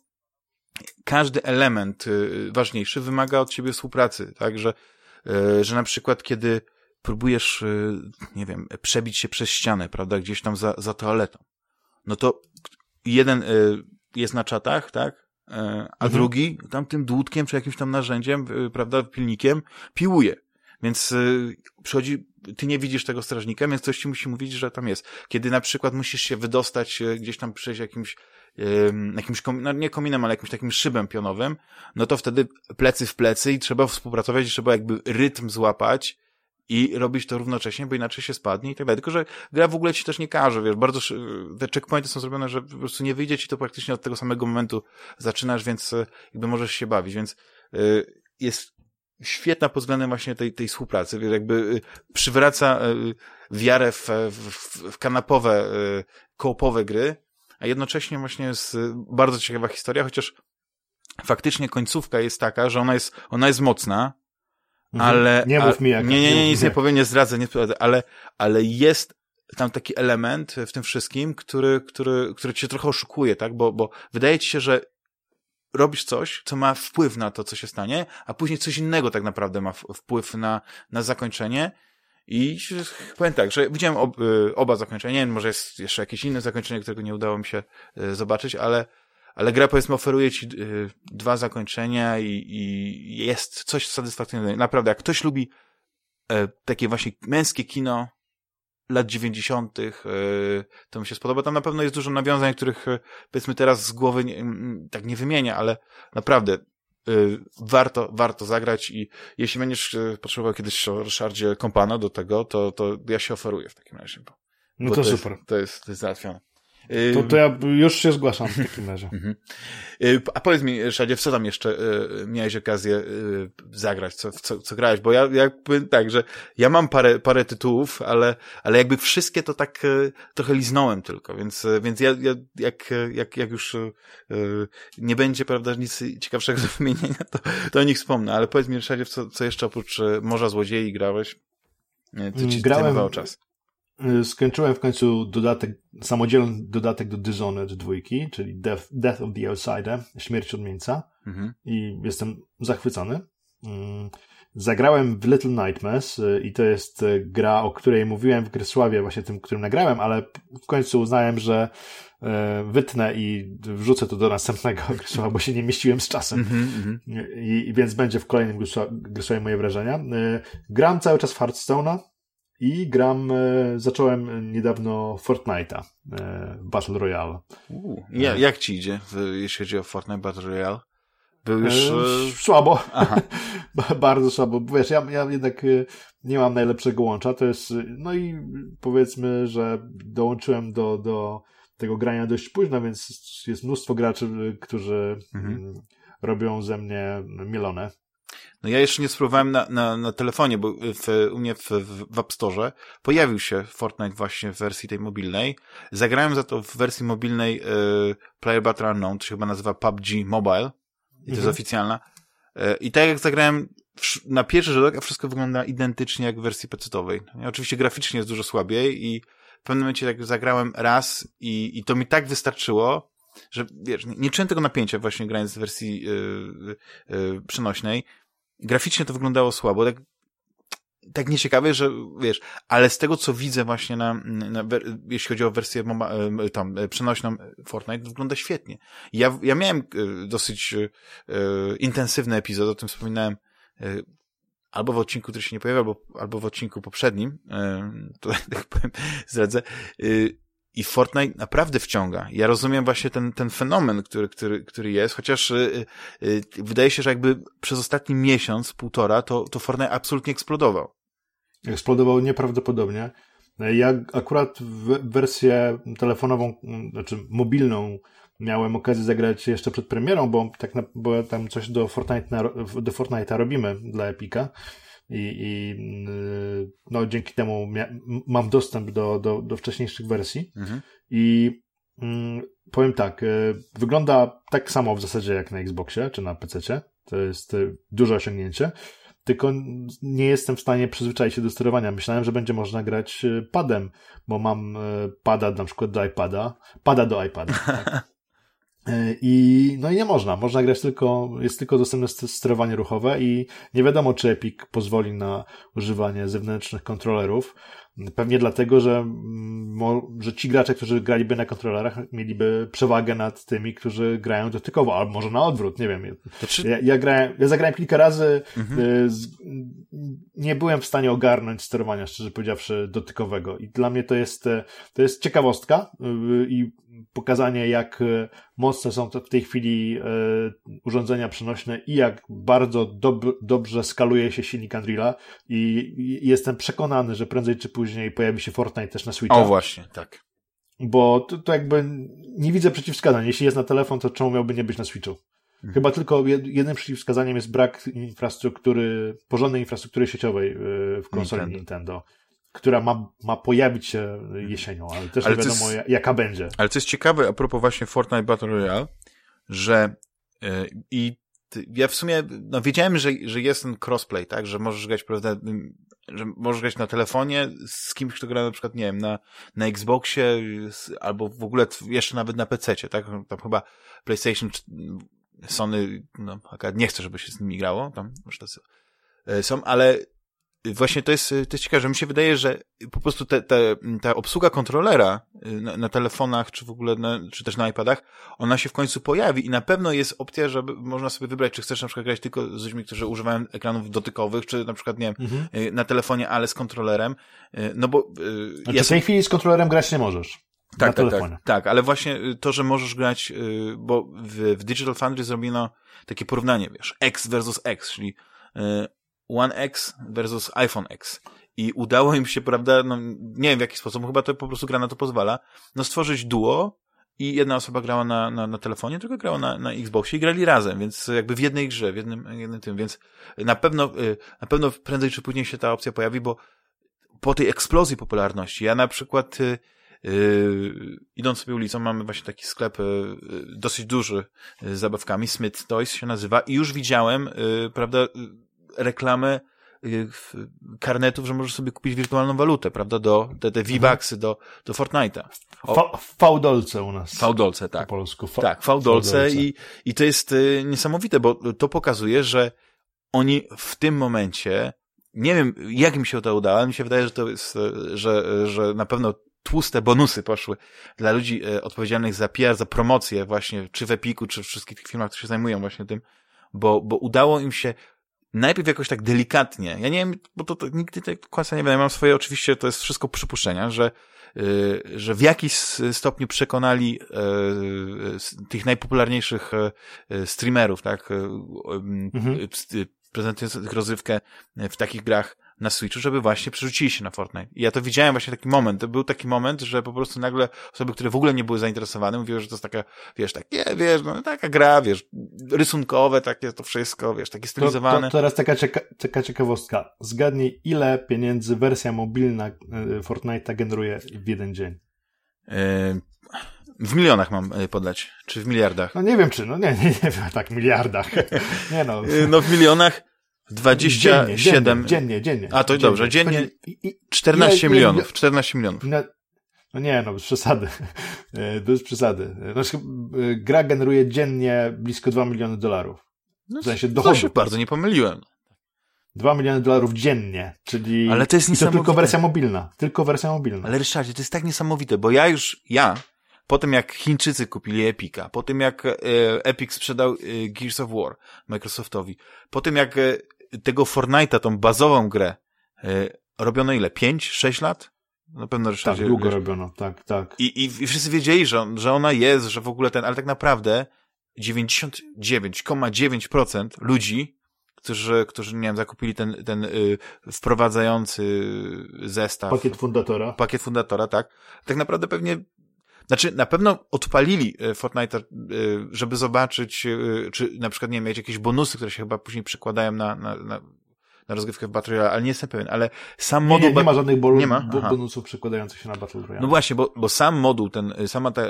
S1: każdy element ważniejszy wymaga od ciebie współpracy, tak, że że na przykład kiedy próbujesz, e, nie wiem, przebić się przez ścianę, prawda, gdzieś tam za, za toaletą, no to jeden e, jest na czatach, tak, a mhm. drugi tam tym dłutkiem czy jakimś tam narzędziem, prawda, pilnikiem piłuje. Więc przychodzi, ty nie widzisz tego strażnika, więc ktoś ci musi mówić, że tam jest. Kiedy na przykład musisz się wydostać gdzieś tam przejść jakimś jakimś, no nie kominem, ale jakimś takim szybem pionowym, no to wtedy plecy w plecy i trzeba współpracować, i trzeba jakby rytm złapać i robić to równocześnie, bo inaczej się spadnie i tak dalej. Tylko, że gra w ogóle ci też nie każe, wiesz, bardzo, te checkpointy są zrobione, że po prostu nie wyjdzie ci to praktycznie od tego samego momentu zaczynasz, więc e, jakby możesz się bawić, więc y, jest świetna pod względem właśnie tej, tej współpracy, wiesz, jakby y, przywraca y, wiarę w, w, w kanapowe, kołopowe gry, a jednocześnie właśnie jest y, bardzo ciekawa historia, chociaż faktycznie końcówka jest taka, że ona jest, ona jest mocna, mhm. ale...
S2: Nie mów mi jak.
S1: Nie, nie, nie, nic nie powiem, nie zdradzę, nie ale, ale jest tam taki element w tym wszystkim, który, który, który cię trochę oszukuje, tak? Bo, bo wydaje ci się, że robisz coś, co ma wpływ na to, co się stanie, a później coś innego tak naprawdę ma wpływ na, na zakończenie. I powiem tak, że widziałem ob, y, oba zakończenia, nie wiem, może jest jeszcze jakieś inne zakończenie, którego nie udało mi się y, zobaczyć, ale, ale gra powiedzmy oferuje ci y, dwa zakończenia i, i jest coś satysfakcjonującego. Naprawdę, jak ktoś lubi takie właśnie męskie kino, lat 90., e, to mi się spodoba. Tam na pewno jest dużo nawiązań, których e, powiedzmy teraz z głowy nie, tak nie wymienię, ale naprawdę e, warto, warto zagrać i jeśli będziesz potrzebował kiedyś o Ryszardzie Kompana do tego, to, to ja się oferuję w takim razie. Bo,
S2: no to,
S1: to
S2: super.
S1: Jest, to, jest, to jest załatwione.
S2: To, to ja już się zgłaszam w takim razie. [laughs] Mhm.
S1: A powiedz mi, Ryszardzie, w co tam jeszcze y, miałeś okazję y, zagrać, co, co, co grałeś? Bo ja jakby tak, że ja mam parę, parę tytułów, ale, ale jakby wszystkie to tak y, trochę liznąłem tylko, więc, więc ja, ja jak, jak, jak już nie będzie, prawda, nic ciekawszego do wymienienia, to, to o nich wspomnę, ale powiedz mi, Ryszardzie, co, co jeszcze oprócz Morza Złodziei grałeś? Co ci
S2: Grałem,
S1: zajmowało czas?
S2: Y, skończyłem w końcu dodatek, samodzielny dodatek do Dishonored dwójki, czyli Death, Death of the Outsider, Śmierć odmieńca mhm. i jestem zachwycony. Mm, zagrałem w Little Nightmares y, i to jest y, gra, o której mówiłem w Grysławie, właśnie tym, którym nagrałem, ale w końcu uznałem, że wytnę i wrzucę to do następnego [laughs] Grysława, bo się nie mieściłem z czasem. Mm -hmm. I, I, więc będzie w kolejnym Grysławie moje wrażenia. Gram cały czas w Hearthstone'a, i gram, e, zacząłem niedawno Fortnite'a, e, Battle Royale.
S1: Uh, ja, jak ci idzie, jeśli chodzi o Fortnite Battle Royale? Był już... E,
S2: słabo. [laughs] Bardzo słabo. Wiesz, ja, ja jednak nie mam najlepszego łącza. To jest, no i powiedzmy, że dołączyłem do, do tego grania dość późno, więc jest mnóstwo graczy, którzy mhm. Mm, robią ze mnie mielone.
S1: No ja jeszcze nie spróbowałem na, na, na telefonie, bo w, u mnie w, w App Store pojawił się Fortnite właśnie w wersji tej mobilnej. Zagrałem za to w wersji mobilnej y, Player Battle Unknown, to się chyba nazywa PUBG Mobile i to mhm. jest oficjalna. Y, I tak jak zagrałem w, na pierwszy rzut oka wszystko wygląda identycznie jak w wersji pecetowej. Oczywiście graficznie jest dużo słabiej i w pewnym momencie tak zagrałem raz i, i to mi tak wystarczyło, że wiesz, nie, nie czułem tego napięcia właśnie grając w wersji yy, yy, przenośnej, graficznie to wyglądało słabo, tak, tak nieciekawe, że wiesz, ale z tego, co widzę właśnie na, na jeśli chodzi o wersję e, tam, e, przenośną Fortnite, wygląda świetnie. Ja, ja miałem e, dosyć intensywny epizod, o tym wspominałem albo w odcinku, który się nie pojawia, albo, albo w odcinku poprzednim, e, tutaj [laughs] tak powiem, zdradzę, i Fortnite naprawdę wciąga. Ja rozumiem właśnie ten, ten fenomen, który, który, który jest, chociaż yy, yy, wydaje się, że jakby przez ostatni miesiąc, półtora, to, to Fortnite absolutnie eksplodował.
S2: Eksplodował nieprawdopodobnie. Ja akurat wersję telefonową, znaczy mobilną miałem okazję zagrać jeszcze przed premierą, bo tak na, bo tam coś do Fortnite do Fortnite'a robimy dla Epika i, i no, dzięki temu mam dostęp do, do, do wcześniejszych wersji mhm. i mm, powiem tak, e, wygląda tak samo w zasadzie jak na Xboxie czy na PC. To jest e, duże osiągnięcie, tylko nie jestem w stanie przyzwyczaić się do sterowania. Myślałem, że będzie można grać e, padem, bo mam pada na przykład do iPada, pada do iPada. Tak? [laughs] E, I, no i nie można. Można grać tylko, jest tylko dostępne sterowanie ruchowe i nie wiadomo, czy Epic pozwoli na używanie zewnętrznych kontrolerów. Pewnie dlatego, że, mm, że ci gracze, którzy graliby na kontrolerach, mieliby przewagę nad tymi, którzy grają dotykowo, albo może na odwrót, nie wiem. Ja, ja, grałem, ja zagrałem kilka razy, mhm. Y, z, nie byłem w stanie ogarnąć sterowania, szczerze powiedziawszy, dotykowego. I dla mnie to jest, to jest ciekawostka y, i pokazanie, jak e, mocne są w tej chwili e, urządzenia przenośne i jak bardzo dob dobrze skaluje się silnik Unreal'a i jestem przekonany, że prędzej czy później pojawi się Fortnite też na Switcha.
S1: O właśnie, tak.
S2: Bo to, to jakby nie widzę przeciwwskazań. Jeśli jest na telefon, to czemu miałby nie być na Switchu? Hmm. Chyba tylko jednym przeciwwskazaniem jest brak infrastruktury, porządnej infrastruktury sieciowej e, w konsoli Nintendo. Nintendo która ma, ma pojawić się jesienią, ale też ale nie wiadomo jest, jaka będzie.
S1: Ale co jest ciekawe a propos właśnie Fortnite Battle Royale, że yy, i ja w sumie no wiedziałem, że, że jest ten crossplay, tak, że możesz grać, prawda, że możesz grać na telefonie z kimś, kto gra na przykład, nie wiem, na, na Xboxie albo w ogóle jeszcze nawet na PC, tak, tam chyba PlayStation Sony, no, akurat nie chce, żeby się z nimi grało, tam już tacy są, ale właśnie to jest, to jest ciekawe, że mi się wydaje, że po prostu te, te, ta obsługa kontrolera y, na, na, telefonach, czy w ogóle, na, czy też na iPadach, ona się w końcu pojawi i na pewno jest opcja, że można sobie wybrać, czy chcesz na przykład grać tylko z ludźmi, którzy używają ekranów dotykowych, czy na przykład, nie wiem, mhm. Y, na telefonie, ale z kontrolerem, y, no bo...
S2: Znaczy ja w tej chwili z kontrolerem grać nie możesz. Tak, tak,
S1: tak, tak, ale właśnie to, że możesz grać, bo w, w Digital Foundry zrobiono takie porównanie, wiesz, X versus X, czyli One X versus iPhone X. I udało im się, prawda, no nie wiem w jaki sposób, chyba to po prostu gra na to pozwala, no stworzyć duo i jedna osoba grała na, na, na telefonie, druga grała na, na Xboxie i grali razem, więc jakby w jednej grze, w jednym, jednym tym, więc na pewno, y, na pewno prędzej czy później się ta opcja pojawi, bo po tej eksplozji popularności, ja na przykład Yy, idąc sobie ulicą, mamy właśnie taki sklep yy, dosyć duży z zabawkami, Smith Toys się nazywa i już widziałem, yy, prawda, reklamę y, karnetów, że możesz sobie kupić wirtualną walutę, prawda, do, te, te V-Bucksy do, do Fortnite'a.
S2: Fałdolce u nas.
S1: Fałdolce, tak.
S2: Po polsku.
S1: Fa tak, fałdolce i, i to jest y, niesamowite, bo to pokazuje, że oni w tym momencie, nie wiem, jak mi się to udało, ale mi się wydaje, że to jest, że, że na pewno tłuste bonusy poszły dla ludzi y, odpowiedzialnych za PR, za promocję właśnie, czy w Epiku, czy w wszystkich tych firmach, które się zajmują właśnie tym, bo, bo udało im się najpierw jakoś tak delikatnie, ja nie wiem, bo to, to nigdy tak końca nie wiem, ja mam swoje, oczywiście to jest wszystko przypuszczenia, że, yy, że w jakiś stopniu przekonali yy, tych najpopularniejszych yy, streamerów, tak, yy, mhm. prezentujących rozrywkę w takich grach, na Switchu, żeby właśnie przerzucili się na Fortnite. I ja to widziałem właśnie taki moment. To był taki moment, że po prostu nagle osoby, które w ogóle nie były zainteresowane, mówiły, że to jest taka, wiesz, takie, wiesz, no, taka gra, wiesz, rysunkowe, takie to wszystko, wiesz, takie stylizowane.
S2: To, to teraz taka, cieka taka ciekawostka. Zgadnij, ile pieniędzy wersja mobilna y, Fortnite'a generuje w jeden dzień?
S1: Yy, w milionach mam y, podać, czy w miliardach?
S2: No nie wiem czy, no nie, nie, nie wiem, tak, miliardach. [laughs] Nie no.
S1: No w milionach 27.
S2: Dziennie, dziennie, dziennie.
S1: A to dziennie. dobrze, dziennie 14 ile, milionów. Ile, 14 milionów.
S2: No nie, no bez przesady. [laughs] Bez przesady. Znaczy, e, gra generuje dziennie blisko 2 miliony dolarów.
S1: W sensie dochodu. To się bardzo nie pomyliłem.
S2: 2 miliony dolarów dziennie, czyli
S1: Ale to jest niesamowite.
S2: to tylko wersja mobilna. Tylko wersja mobilna.
S1: Ale Ryszardzie, to jest tak niesamowite, bo ja już, ja, po tym jak Chińczycy kupili Epica, po tym jak e, Epic sprzedał e, Gears of War Microsoftowi, po tym jak e, tego Fortnite'a, tą bazową grę, y, robiono ile? 5-6 lat? Na pewno
S2: Ryszardzie. Tak, długo wiesz, robiono, tak, tak.
S1: I, i, wszyscy wiedzieli, że, że ona jest, że w ogóle ten, ale tak naprawdę 99,9% ludzi, którzy, którzy, nie wiem, zakupili ten, ten y, wprowadzający zestaw.
S2: Pakiet fundatora.
S1: Pakiet fundatora, tak. Tak naprawdę pewnie znaczy, na pewno odpalili e, Fortnite, e, żeby zobaczyć, e, czy na przykład, nie wiem, mieć jakieś bonusy, które się chyba później przekładają na, na, na, na rozgrywkę w Battle Royale, ale nie jestem pewien, ale sam moduł...
S2: Nie, nie, ma żadnych nie ma? bonusów przekładających się na Battle Royale.
S1: No właśnie, bo, bo sam moduł, ten, sama, ta,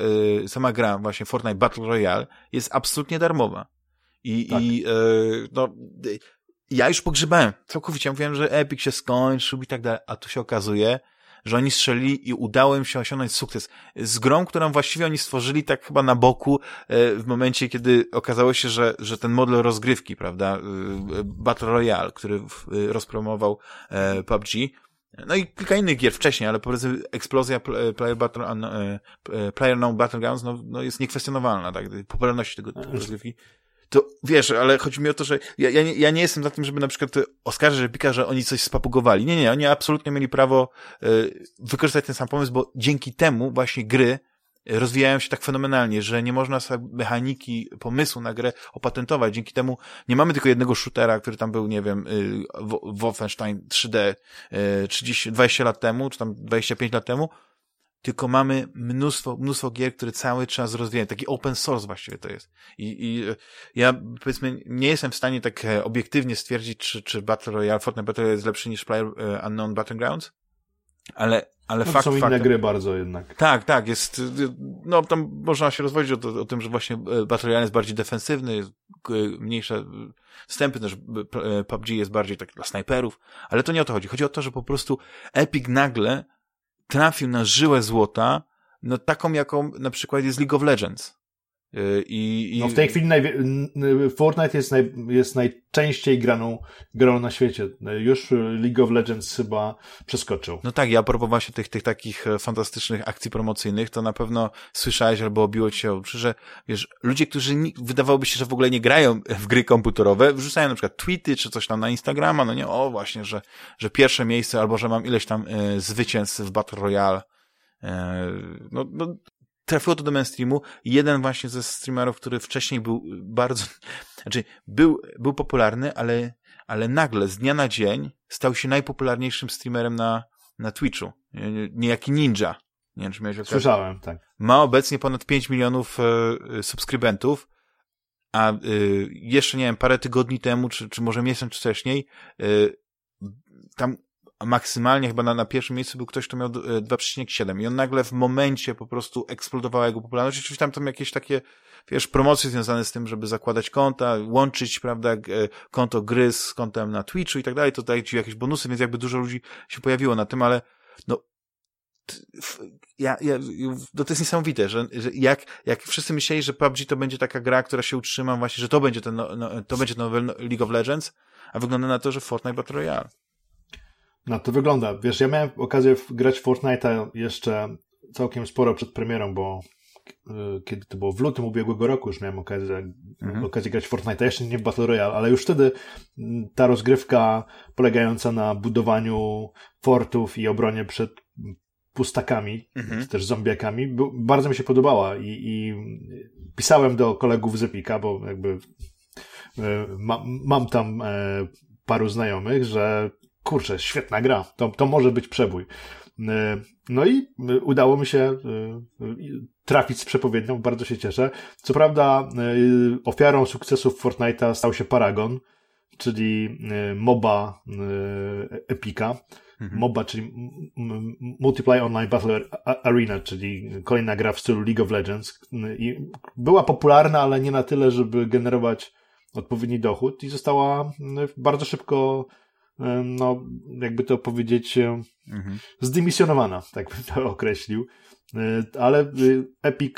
S1: sama gra, właśnie Fortnite Battle Royale jest absolutnie darmowa. I, tak. i no, ja już pogrzebałem całkowicie. Mówiłem, że Epic się skończył i tak dalej, a tu się okazuje, że oni strzelili i udało im się osiągnąć sukces. Z grą, którą właściwie oni stworzyli tak chyba na boku e, w momencie, kiedy okazało się, że, że ten model rozgrywki, prawda, e, Battle Royale, który e, rozpromował PUBG, no i kilka innych gier wcześniej, ale powiedzmy eksplozja Player, Battle, player No Battlegrounds no, no jest niekwestionowalna, tak, popularności tego rozgrywki to wiesz, ale chodzi mi o to, że ja, ja, nie, ja nie jestem za tym, żeby na przykład oskarżyć Epika, że oni coś spapugowali. Nie, nie, oni absolutnie mieli prawo y, wykorzystać ten sam pomysł, bo dzięki temu właśnie gry rozwijają się tak fenomenalnie, że nie można sobie mechaniki, pomysłu na grę opatentować. Dzięki temu nie mamy tylko jednego shootera, który tam był, nie wiem, y, Wolfenstein 3D 30, 20 lat temu, czy tam 25 lat temu, tylko mamy mnóstwo, mnóstwo gier, które cały czas rozwijają. Taki open source właściwie to jest. I, i ja, powiedzmy, nie jestem w stanie tak e, obiektywnie stwierdzić, czy, czy Battle Royale, Fortnite Battle Royale jest lepszy niż Player uh, Unknown Battlegrounds, ale, ale
S2: no,
S1: fakt,
S2: są inne gry bardzo jednak.
S1: Tak, tak, jest, no tam można się rozwodzić o, o tym, że właśnie e, Battle Royale jest bardziej defensywny, jest mniejsze wstępy, też PUBG jest bardziej tak dla snajperów, ale to nie o to chodzi. Chodzi o to, że po prostu Epic nagle trafił na żyłę złota, no taką, jaką na przykład jest League of Legends. I,
S2: i... No w tej chwili naj... Fortnite jest, naj... jest najczęściej graną grą na świecie. Już League of Legends chyba przeskoczył.
S1: No tak, ja propos właśnie tych, tych takich e, fantastycznych akcji promocyjnych, to na pewno słyszałeś albo obiło ci się oczy, że wiesz, ludzie, którzy nie, wydawałoby się, że w ogóle nie grają w gry komputerowe, wrzucają na przykład tweety czy coś tam na Instagrama, no nie, o właśnie, że, że pierwsze miejsce albo że mam ileś tam y, zwycięstw w Battle Royale. Y, no, no, trafiło to do mainstreamu. Jeden właśnie ze streamerów, który wcześniej był bardzo, [laughs] znaczy był, był popularny, ale, ale nagle z dnia na dzień stał się najpopularniejszym streamerem na, na Twitchu. Niejaki Ninja. Nie wiem, czy miałeś okazję.
S2: Słyszałem, tak.
S1: Ma obecnie ponad 5 milionów e, subskrybentów, a e, jeszcze, nie wiem, parę tygodni temu, czy, czy może miesiąc wcześniej, e, tam maksymalnie chyba na, na pierwszym miejscu był ktoś, kto miał 2,7 e, i on nagle w momencie po prostu eksplodowała jego popularność. Oczywiście tam tam jakieś takie, wiesz, promocje związane z tym, żeby zakładać konta, łączyć, prawda, e, konto gry z kontem na Twitchu i tak dalej, to daje ci jakieś bonusy, więc jakby dużo ludzi się pojawiło na tym, ale no ja, ja, no to jest niesamowite, że, że jak, jak wszyscy myśleli, że PUBG to będzie taka gra, która się utrzyma właśnie, że to będzie ten, no, no, to będzie nowy League of Legends, a wygląda na to, że Fortnite Battle Royale.
S2: No to wygląda. Wiesz, ja miałem okazję grać w Fortnite'a jeszcze całkiem sporo przed premierą, bo y, kiedy to było w lutym ubiegłego roku już miałem okazję, mhm. okazję grać w Fortnite, jeszcze nie w Battle Royale, ale już wtedy mm, ta rozgrywka polegająca na budowaniu fortów i obronie przed pustakami, mhm. czy też zombiakami, bardzo mi się podobała i, i pisałem do kolegów z Epika, bo jakby y, ma, mam tam e, paru znajomych, że kurczę, świetna gra, to, to może być przebój. E, no i e, udało mi się e, trafić z przepowiednią, bardzo się cieszę. Co prawda ofiarą sukcesów Fortnite'a stał się Paragon, czyli MOBA Epika. Mhm. MOBA, czyli Multiplayer Online Battle Arena, czyli kolejna gra w stylu League of Legends. I była popularna, ale nie na tyle, żeby generować odpowiedni dochód i została bardzo szybko no, jakby to powiedzieć, mhm. zdymisjonowana, tak bym to [laughs] określił. E, ale y, Epic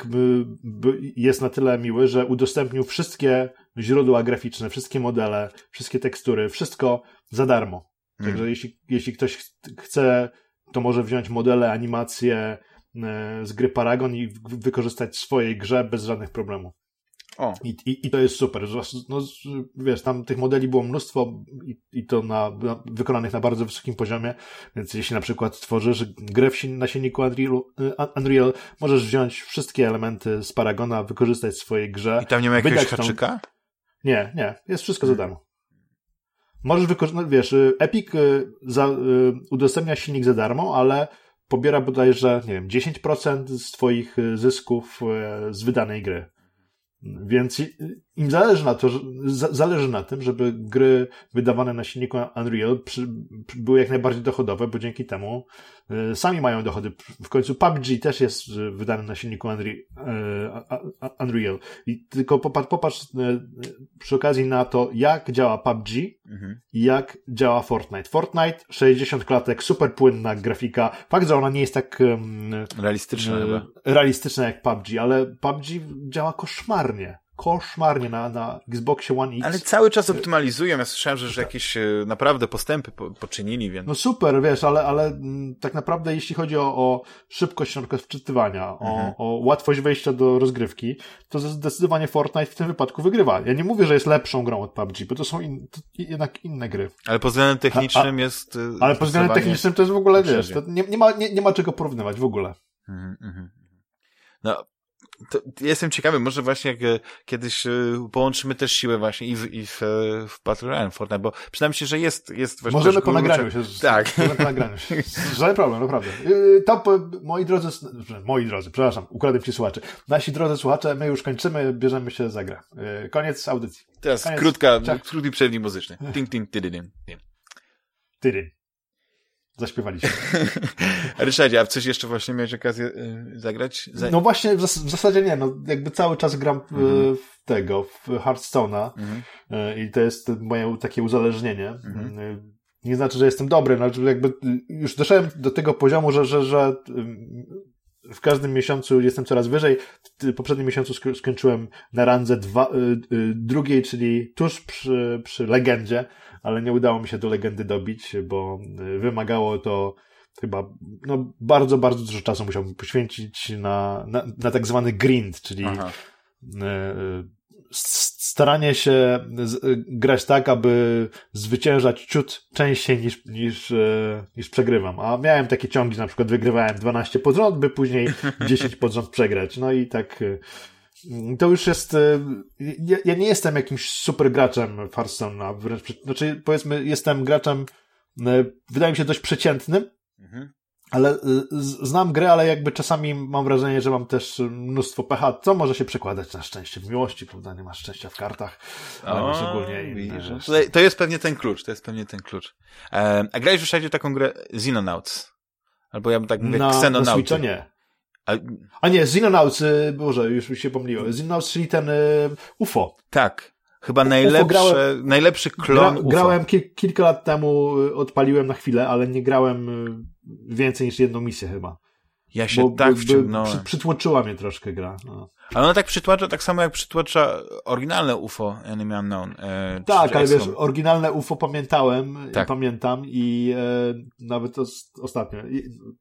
S2: jest na tyle miły, że udostępnił wszystkie źródła graficzne, wszystkie modele, wszystkie tekstury, wszystko za darmo. Mhm. Także jeśli, jeśli ktoś chce, to może wziąć modele, animacje e, z gry Paragon i wykorzystać w swojej grze bez żadnych problemów. O. I, i, I to jest super. No, wiesz, tam tych modeli było mnóstwo i, i to na, na, wykonanych na bardzo wysokim poziomie, więc jeśli na przykład tworzysz grę w, na silniku Unreal, y, Unreal, możesz wziąć wszystkie elementy z Paragona, wykorzystać w swojej grze.
S1: I tam nie ma jakiegoś haczyka? Tą...
S2: Nie, nie. Jest wszystko za darmo. Możesz wykorzystać, no, wiesz, y, Epic y, za, udostępnia silnik za darmo, ale pobiera bodajże, nie wiem, 10% z twoich zysków z wydanej gry. Więc im zależy na to, zależy na tym, żeby gry wydawane na silniku Unreal przy, były jak najbardziej dochodowe, bo dzięki temu y, sami mają dochody. W końcu PUBG też jest wydany na silniku Unreal. Y, Unreal. I tylko popatrz, popatrz przy okazji na to, jak działa PUBG mhm. i jak działa Fortnite. Fortnite 60 klatek, super płynna grafika. Fakt, że ona nie jest tak
S1: realistyczna,
S2: realistyczna jak PUBG, ale PUBG działa koszmarnie koszmarnie na, na Xboxie One X.
S1: Ale cały czas optymalizują. Ja słyszałem, że, że jakieś e, naprawdę postępy po, poczynili, więc...
S2: No super, wiesz, ale, ale mm, tak naprawdę jeśli chodzi o, o szybkość na przykład wczytywania, mhm. o, o łatwość wejścia do rozgrywki, to zdecydowanie Fortnite w tym wypadku wygrywa. Ja nie mówię, że jest lepszą grą od PUBG, bo to są in, to jednak inne gry.
S1: Ale pod względem technicznym a, a, jest... E,
S2: ale pod względem technicznym to jest w ogóle, wiesz, nie, nie, ma, nie, nie ma czego porównywać w ogóle. Mhm, mhm.
S1: No, to jestem ciekawy, może właśnie jak e, kiedyś e, połączymy też siłę właśnie i w, i w, e, w Battle Royale Fortnite, bo przynajmniej się, że jest, jest
S2: właśnie Możemy po nagraniu się.
S1: Tak. [laughs]
S2: Po nagraniu się. Żaden problem, naprawdę. Tam, moi drodzy, moi drodzy, przepraszam, ukradłem ci słuchacze. Nasi drodzy słuchacze, my już kończymy, bierzemy się za grę. Koniec audycji.
S1: Teraz
S2: Koniec.
S1: krótka, krótki przerwnik muzyczny. Ting, ting, tydydym.
S2: Tydym. Zaśpiewaliśmy. [laughs]
S1: Ryszardzie, a coś jeszcze właśnie miałeś okazję y, zagrać?
S2: Za... No właśnie, w, zas w, zasadzie nie, no jakby cały czas gram y, mhm. w tego, w Hearthstone'a mhm. y, i to jest moje takie uzależnienie. Mhm. Nie znaczy, że jestem dobry, no jakby już doszedłem do tego poziomu, że, że, że w każdym miesiącu jestem coraz wyżej. W poprzednim miesiącu skończyłem na randze dwa, y, y, drugiej, czyli tuż przy, przy legendzie, ale nie udało mi się do legendy dobić, bo y, wymagało to chyba no, bardzo, bardzo dużo czasu musiałbym poświęcić na, na, na tak zwany grind, czyli Aha. staranie się grać tak, aby zwyciężać ciut częściej niż, niż, niż przegrywam. A miałem takie ciągi, na przykład wygrywałem 12 pod rząd, by później [laughs] 10 pod rząd przegrać. No i tak to już jest. Ja, ja nie jestem jakimś super graczem Hearthstone'a, wręcz, znaczy powiedzmy, jestem graczem, wydaje mi się, dość przeciętnym. Mhm. Ale znam grę, ale jakby czasami mam wrażenie, że mam też mnóstwo pecha, co może się przekładać na szczęście w miłości, prawda? Nie masz szczęścia w kartach, ale o, szczególnie inne.
S1: To jest pewnie ten klucz, to jest pewnie ten klucz. E, a grałeś już taką grę Xenonauts? Albo ja bym tak mówię,
S2: na,
S1: Xenonauts.
S2: Na Switcha nie. A, a nie, Xenonauts, y, Boże, już mi się pomyliło. Xenonauts, czyli ten y, UFO.
S1: Tak. Chyba najlepsze, grałem, najlepszy klon gra,
S2: Grałem kil, kilka lat temu, odpaliłem na chwilę, ale nie grałem więcej niż jedną misję chyba.
S1: Ja się bo, tak wciągnąłem. Przy,
S2: przytłoczyła mnie troszkę gra. No.
S1: Ale ona tak przytłacza, tak samo jak przytłacza oryginalne UFO Enemy Unknown. E,
S2: tak, ale wiesz, oryginalne UFO pamiętałem, tak. pamiętam i e, nawet ostatnio,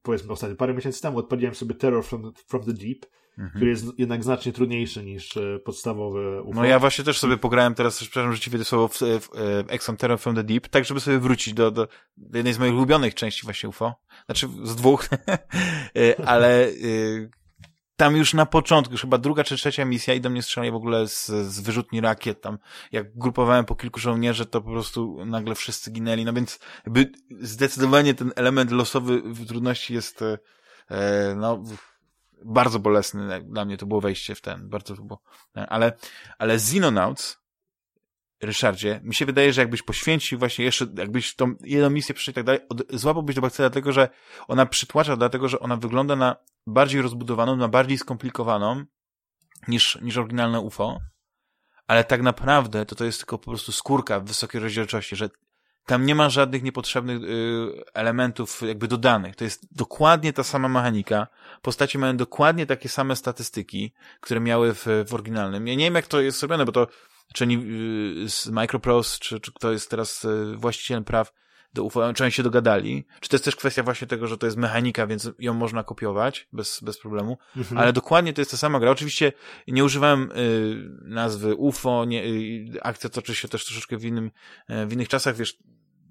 S2: powiedzmy ostatnio, parę miesięcy temu odpaliłem sobie Terror from from the Deep mhm. który jest jednak znacznie trudniejszy niż e, podstawowy UFO.
S1: No ja właśnie też sobie pograłem teraz, przepraszam, że ci wyjdę słowo, w, w, w Exxon Terror from the Deep, tak żeby sobie wrócić do, do, do jednej z moich ulubionych części właśnie UFO. Znaczy z dwóch, [laughs] e, ale y, tam już na początku, już chyba druga czy trzecia misja i do mnie strzelali w ogóle z, z wyrzutni rakiet tam. Jak grupowałem po kilku żołnierzy, to po prostu nagle wszyscy ginęli. No więc jakby zdecydowanie ten element losowy w trudności jest e, no bardzo bolesny, dla mnie to było wejście w ten, bardzo to było, ale, ale Xenonauts, Ryszardzie, mi się wydaje, że jakbyś poświęcił właśnie jeszcze, jakbyś tą jedną misję przeszedł i tak dalej, od, złapałbyś do bakterii dlatego, że ona przytłacza, dlatego, że ona wygląda na bardziej rozbudowaną, na bardziej skomplikowaną niż, niż oryginalne UFO, ale tak naprawdę to to jest tylko po prostu skórka w wysokiej rozdzielczości, że tam nie ma żadnych niepotrzebnych y, elementów jakby dodanych. To jest dokładnie ta sama mechanika. Postacie mają dokładnie takie same statystyki, które miały w, w oryginalnym. Ja nie wiem, jak to jest zrobione, bo to czy oni y, z Microprose, czy, czy kto jest teraz y, właścicielem praw do UFO, czy oni się dogadali, czy to jest też kwestia właśnie tego, że to jest mechanika, więc ją można kopiować bez, bez problemu, mhm. ale dokładnie to jest ta sama gra. Oczywiście nie używałem y, nazwy UFO, nie, y, akcja toczy się też troszeczkę w innym, y, w innych czasach, wiesz,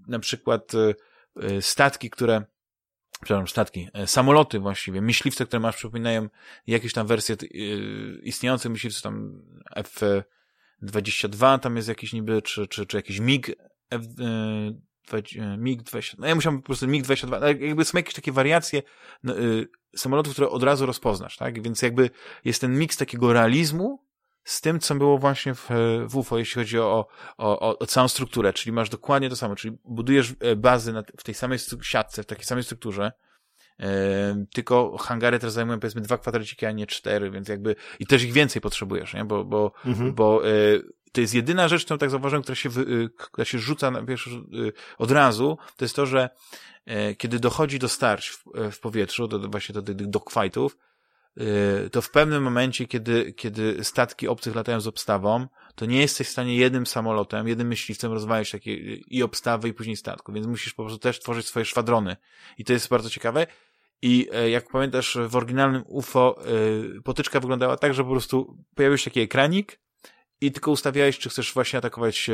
S1: na przykład y, y, statki, które przepraszam, statki, y, samoloty właściwie, myśliwce, które masz, przypominają jakieś tam wersje istniejących myśliwców, tam F-22, tam jest jakiś niby, czy, czy, czy jakiś MiG F, MiG-20, no ja musiałem po prostu MiG-22, jakby są jakieś takie wariacje no, samolotów, które od razu rozpoznasz, tak? Więc jakby jest ten miks takiego realizmu z tym, co było właśnie w, w UFO, jeśli chodzi o, o, o, o całą strukturę, czyli masz dokładnie to samo, czyli budujesz e, bazy na, w tej samej siatce, w takiej samej strukturze, yy, tylko hangary teraz zajmują powiedzmy dwa kwadraciki, a nie cztery, więc jakby i też ich więcej potrzebujesz, nie? Bo, bo, mhm. bo yy, to jest jedyna rzecz, którą tak zauważyłem, która się, wy, która się rzuca na pierwszy, od razu, to jest to, że kiedy dochodzi do starć w, w powietrzu, do, właśnie do tych dogfightów, Y, to w pewnym momencie, kiedy, kiedy statki obcych latają z obstawą, to nie jesteś w stanie jednym samolotem, jednym myśliwcem rozwalić takie i obstawy i później statku, więc musisz po prostu też tworzyć swoje szwadrony. I to jest bardzo ciekawe. I e, jak pamiętasz, w oryginalnym UFO y, potyczka wyglądała tak, że po prostu pojawił się taki ekranik i tylko ustawiałeś, czy chcesz właśnie atakować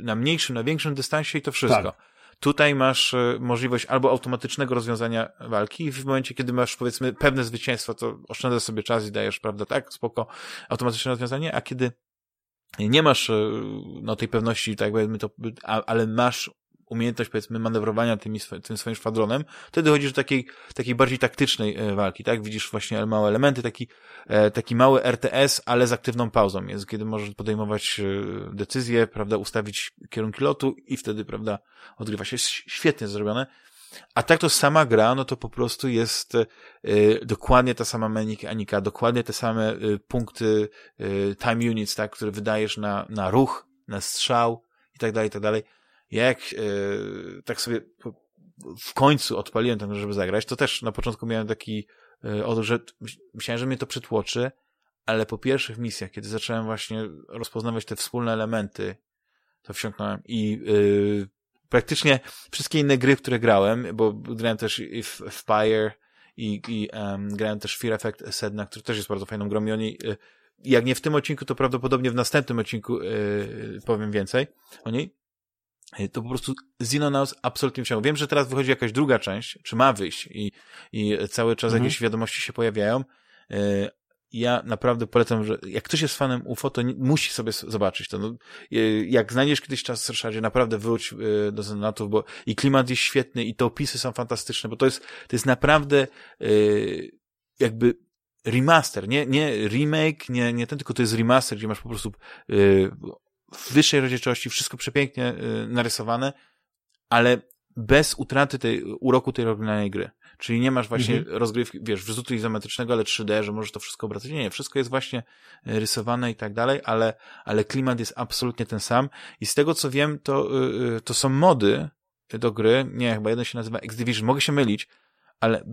S1: na mniejszym, na większym dystansie i to wszystko. Tak. Tutaj masz e, możliwość albo automatycznego rozwiązania walki w momencie, kiedy masz powiedzmy pewne zwycięstwo, to oszczędzasz sobie czas i dajesz, prawda, tak, spoko, automatyczne rozwiązanie, a kiedy nie masz e, no, tej pewności, tak jakby to, ale masz umiejętność, powiedzmy, manewrowania tymi, tym swoim szwadronem, wtedy chodzisz do takiej, takiej bardziej taktycznej e, walki, tak? Widzisz właśnie małe elementy, taki, e, taki mały RTS, ale z aktywną pauzą jest, kiedy możesz podejmować e, decyzje, prawda, ustawić kierunki lotu i wtedy, prawda, odgrywa się. Świetnie zrobione. A tak to sama gra, no to po prostu jest y, dokładnie ta sama mechanika, dokładnie te same y, punkty y, time units, tak, które wydajesz na, na ruch, na strzał i tak dalej, i tak dalej jak e, tak sobie w końcu odpaliłem ten, żeby zagrać, to też na początku miałem taki to, że myślałem, że mnie to przytłoczy, ale po pierwszych misjach, kiedy zacząłem właśnie rozpoznawać te wspólne elementy, to wsiąknąłem i yy, praktycznie wszystkie inne gry, które grałem, bo grałem też w, w Fire i, i um, grałem też Fear Effect Sedna, który też jest bardzo fajną grą i oni, yy, jak nie w tym odcinku, to prawdopodobnie w następnym odcinku yy, powiem więcej o niej. Y, to po prostu Xenonauts absolutnie wsiąknął. Wiem, że teraz wychodzi jakaś druga część, czy ma wyjść i, i cały czas mhm. jakieś wiadomości się pojawiają, y, ja naprawdę polecam, że jak ktoś jest fanem UFO, to nie, musi sobie zobaczyć to. No, jak znajdziesz kiedyś czas w Ryszardzie, naprawdę wróć y, do Zenatów, bo i klimat jest świetny, i te opisy są fantastyczne, bo to jest, to jest naprawdę jakby remaster, nie, nie remake, nie, nie ten, tylko to jest remaster, gdzie masz po prostu yy, w wyższej rozdzielczości, wszystko przepięknie yy, narysowane, ale bez utraty tej, uroku tej oryginalnej gry. Czyli nie masz właśnie mhm. rozgrywki, wiesz, wrzutu izometrycznego, ale 3D, że możesz to wszystko obracać. Nie, nie, wszystko jest właśnie e, rysowane i tak dalej, ale, ale klimat jest absolutnie ten sam. I z tego co wiem, to, e, to są mody do gry. Nie, chyba jeden się nazywa X-Division, mogę się mylić, ale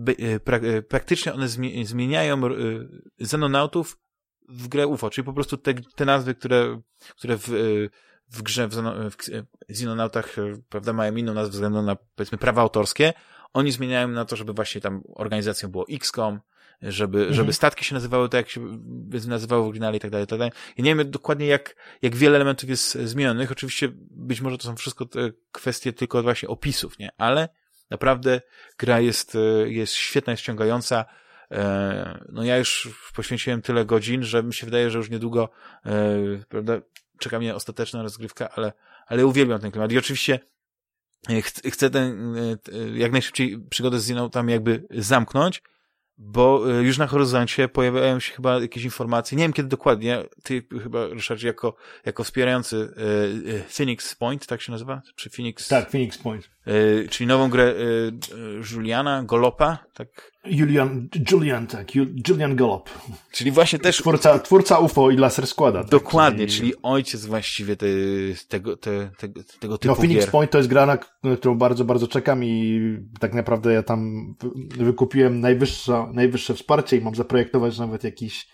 S1: pra, praktycznie one zmieniają Xenonautów w grę UFO, czyli po prostu te, te nazwy, które, które w, w grze w, w Xenonautach, prawda, mają inną nazwę względu na, powiedzmy, prawa autorskie, oni zmieniają na to, żeby właśnie tam organizacją było XCOM, żeby, mhm. żeby statki się nazywały tak, jak się nazywały w oryginale i tak dalej, tak dalej. Ja nie wiem dokładnie, jak, jak wiele elementów jest zmienionych. Oczywiście być może to są wszystko te kwestie tylko właśnie opisów, nie? Ale naprawdę gra jest, jest świetna, jest ściągająca. E, no ja już poświęciłem tyle godzin, że mi się wydaje, że już niedługo, e, prawda, czeka mnie ostateczna rozgrywka, ale, ale uwielbiam ten klimat. I oczywiście chcę ten, e, jak najszybciej przygodę z tam jakby zamknąć, bo e, już na horyzoncie pojawiają się chyba jakieś informacje, nie wiem kiedy dokładnie, ty chyba, Ryszardzie, jako, jako wspierający e, Phoenix Point, tak się nazywa? Czy Phoenix?
S2: Tak, Phoenix Point.
S1: Czyli nową grę Juliana Golopa, tak?
S2: Julian, Julian, tak, Julian Golop.
S1: Czyli właśnie też...
S2: Twórca, twórca UFO i Laser Składa. Tak?
S1: Dokładnie, czyli... czyli ojciec właściwie te, tego, te, te, tego typu
S2: No Phoenix
S1: gier.
S2: Point to jest gra, na którą bardzo, bardzo czekam i tak naprawdę ja tam wykupiłem najwyższe, najwyższe wsparcie i mam zaprojektować nawet jakiś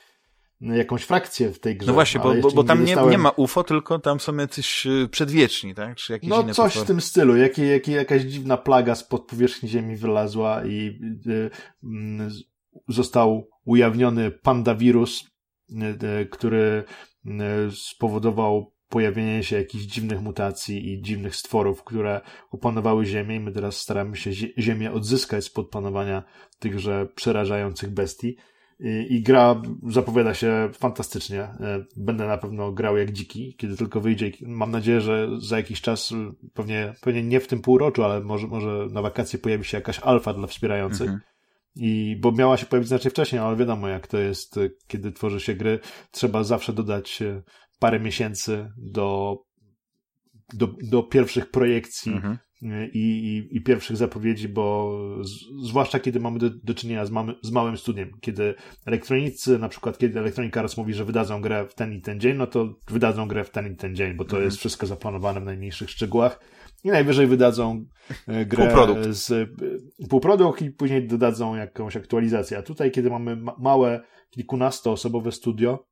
S2: jakąś frakcję w tej grze.
S1: No właśnie, bo, bo, bo tam nie, dostałem... nie, ma UFO, tylko tam są jacyś y, przedwieczni, tak? Czy jakieś
S2: no
S1: inne
S2: coś w tym stylu. Jakie, jakie, jakaś dziwna plaga spod powierzchni Ziemi wylazła i y, y, został ujawniony pandawirus, y, y, który y, spowodował pojawienie się jakichś dziwnych mutacji i dziwnych stworów, które opanowały Ziemię i my teraz staramy się Ziemię odzyskać spod panowania tychże przerażających bestii. I, gra zapowiada się fantastycznie. E, będę na pewno grał jak dziki, kiedy tylko wyjdzie. Mam nadzieję, że za jakiś czas, pewnie, pewnie nie w tym półroczu, ale może, może na wakacje pojawi się jakaś alfa dla wspierających. Mhm. I bo miała się pojawić znacznie wcześniej, ale wiadomo, jak to jest, kiedy tworzy się gry, trzeba zawsze dodać e, parę miesięcy do, do, do pierwszych projekcji mhm i, i, i pierwszych zapowiedzi, bo z, zwłaszcza kiedy mamy do, do czynienia z, mamy, z małym studiem, kiedy elektronicy, na przykład kiedy Electronic Arts mówi, że wydadzą grę w ten i ten dzień, no to wydadzą grę w ten i ten dzień, bo to mhm. jest wszystko zaplanowane w najmniejszych szczegółach i najwyżej wydadzą e, grę
S1: półprodukt.
S2: z e, półprodukt i później dodadzą jakąś aktualizację. A tutaj, kiedy mamy ma małe, kilkunastoosobowe studio,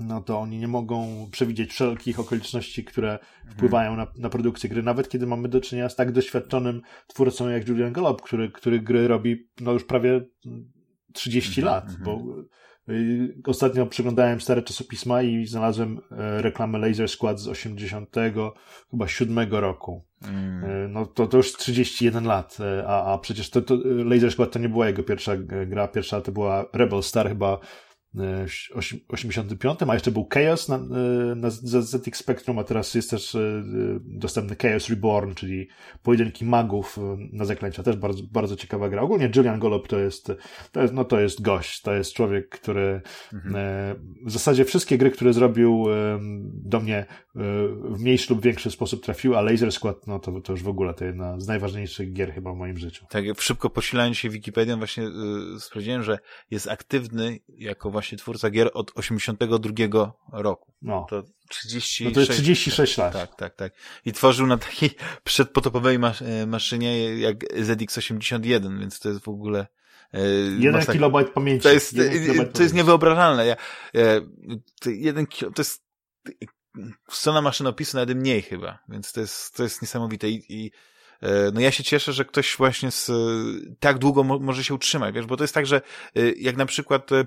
S2: no to oni nie mogą przewidzieć wszelkich okoliczności, które mhm. wpływają na, na produkcję gry. Nawet kiedy mamy do czynienia z tak doświadczonym twórcą jak Julian Gallop, który, który gry robi no już prawie 30 mhm, lat, bo mhm. y, Ostatnio przeglądałem stare czasopisma i znalazłem e, reklamę Laser Squad z 80 chyba 7 roku. Mm. E, no to, to już 31 lat, e, a, a przecież to, to Laser Squad to nie była jego pierwsza gra, pierwsza to była Rebel Star chyba 85, a jeszcze był Chaos na, na ZX Spectrum, a teraz jest też e, dostępny Chaos Reborn, czyli pojedynki magów e, na zaklęcia. Też bardzo, bardzo ciekawa gra. Ogólnie Julian Golop to jest, to jest, no to jest gość, to jest człowiek, który mhm. E, w zasadzie wszystkie gry, które zrobił do mnie w mniejszy lub większy sposób trafiły, a Laser Squad, no to, to już w ogóle to jedna z najważniejszych gier chyba w moim życiu.
S1: Tak, szybko posilając się Wikipedią właśnie yy, sprawdziłem, że jest aktywny jako właśnie właśnie twórca gier od 82 roku.
S2: No.
S1: To 36,
S2: no to jest 36 lat.
S1: Tak, tak, tak. I tworzył na takiej [laughs] przedpotopowej e, maszynie jak ZX81, więc to jest w ogóle
S2: e, Jeden kilobajt pamięci.
S1: To jest, to jest niewyobrażalne. Ja, e, to jeden kilo, to jest strona maszynopisu nawet mniej chyba, więc to jest, to jest niesamowite i, i E, no ja się cieszę, że ktoś właśnie z, tak długo mo może się utrzymać, wiesz, bo to jest tak, że e, jak na przykład e,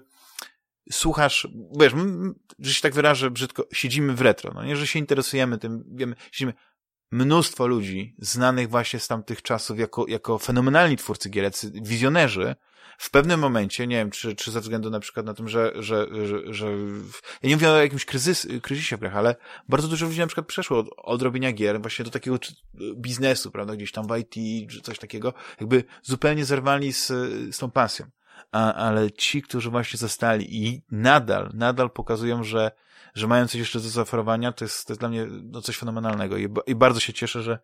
S1: słuchasz, wiesz, że się tak wyrażę brzydko, siedzimy w retro, no nie, że się interesujemy tym, wiemy, siedzimy, mnóstwo ludzi znanych właśnie z tamtych czasów jako, jako fenomenalni twórcy gier, wizjonerzy, w pewnym momencie, nie wiem, czy, czy ze względu na przykład na tym, że, że, że, że ja nie mówię o jakimś kryzys, kryzysie w grach, ale bardzo dużo ludzi na przykład przeszło od, od robienia gier właśnie do takiego biznesu, prawda, gdzieś tam w IT, czy coś takiego, jakby zupełnie zerwali z, z tą pasją. A, ale ci, którzy właśnie zostali i nadal, nadal pokazują, że, że mają coś jeszcze do zaoferowania, to jest, to jest dla mnie no, coś fenomenalnego. I, i bardzo się cieszę, że,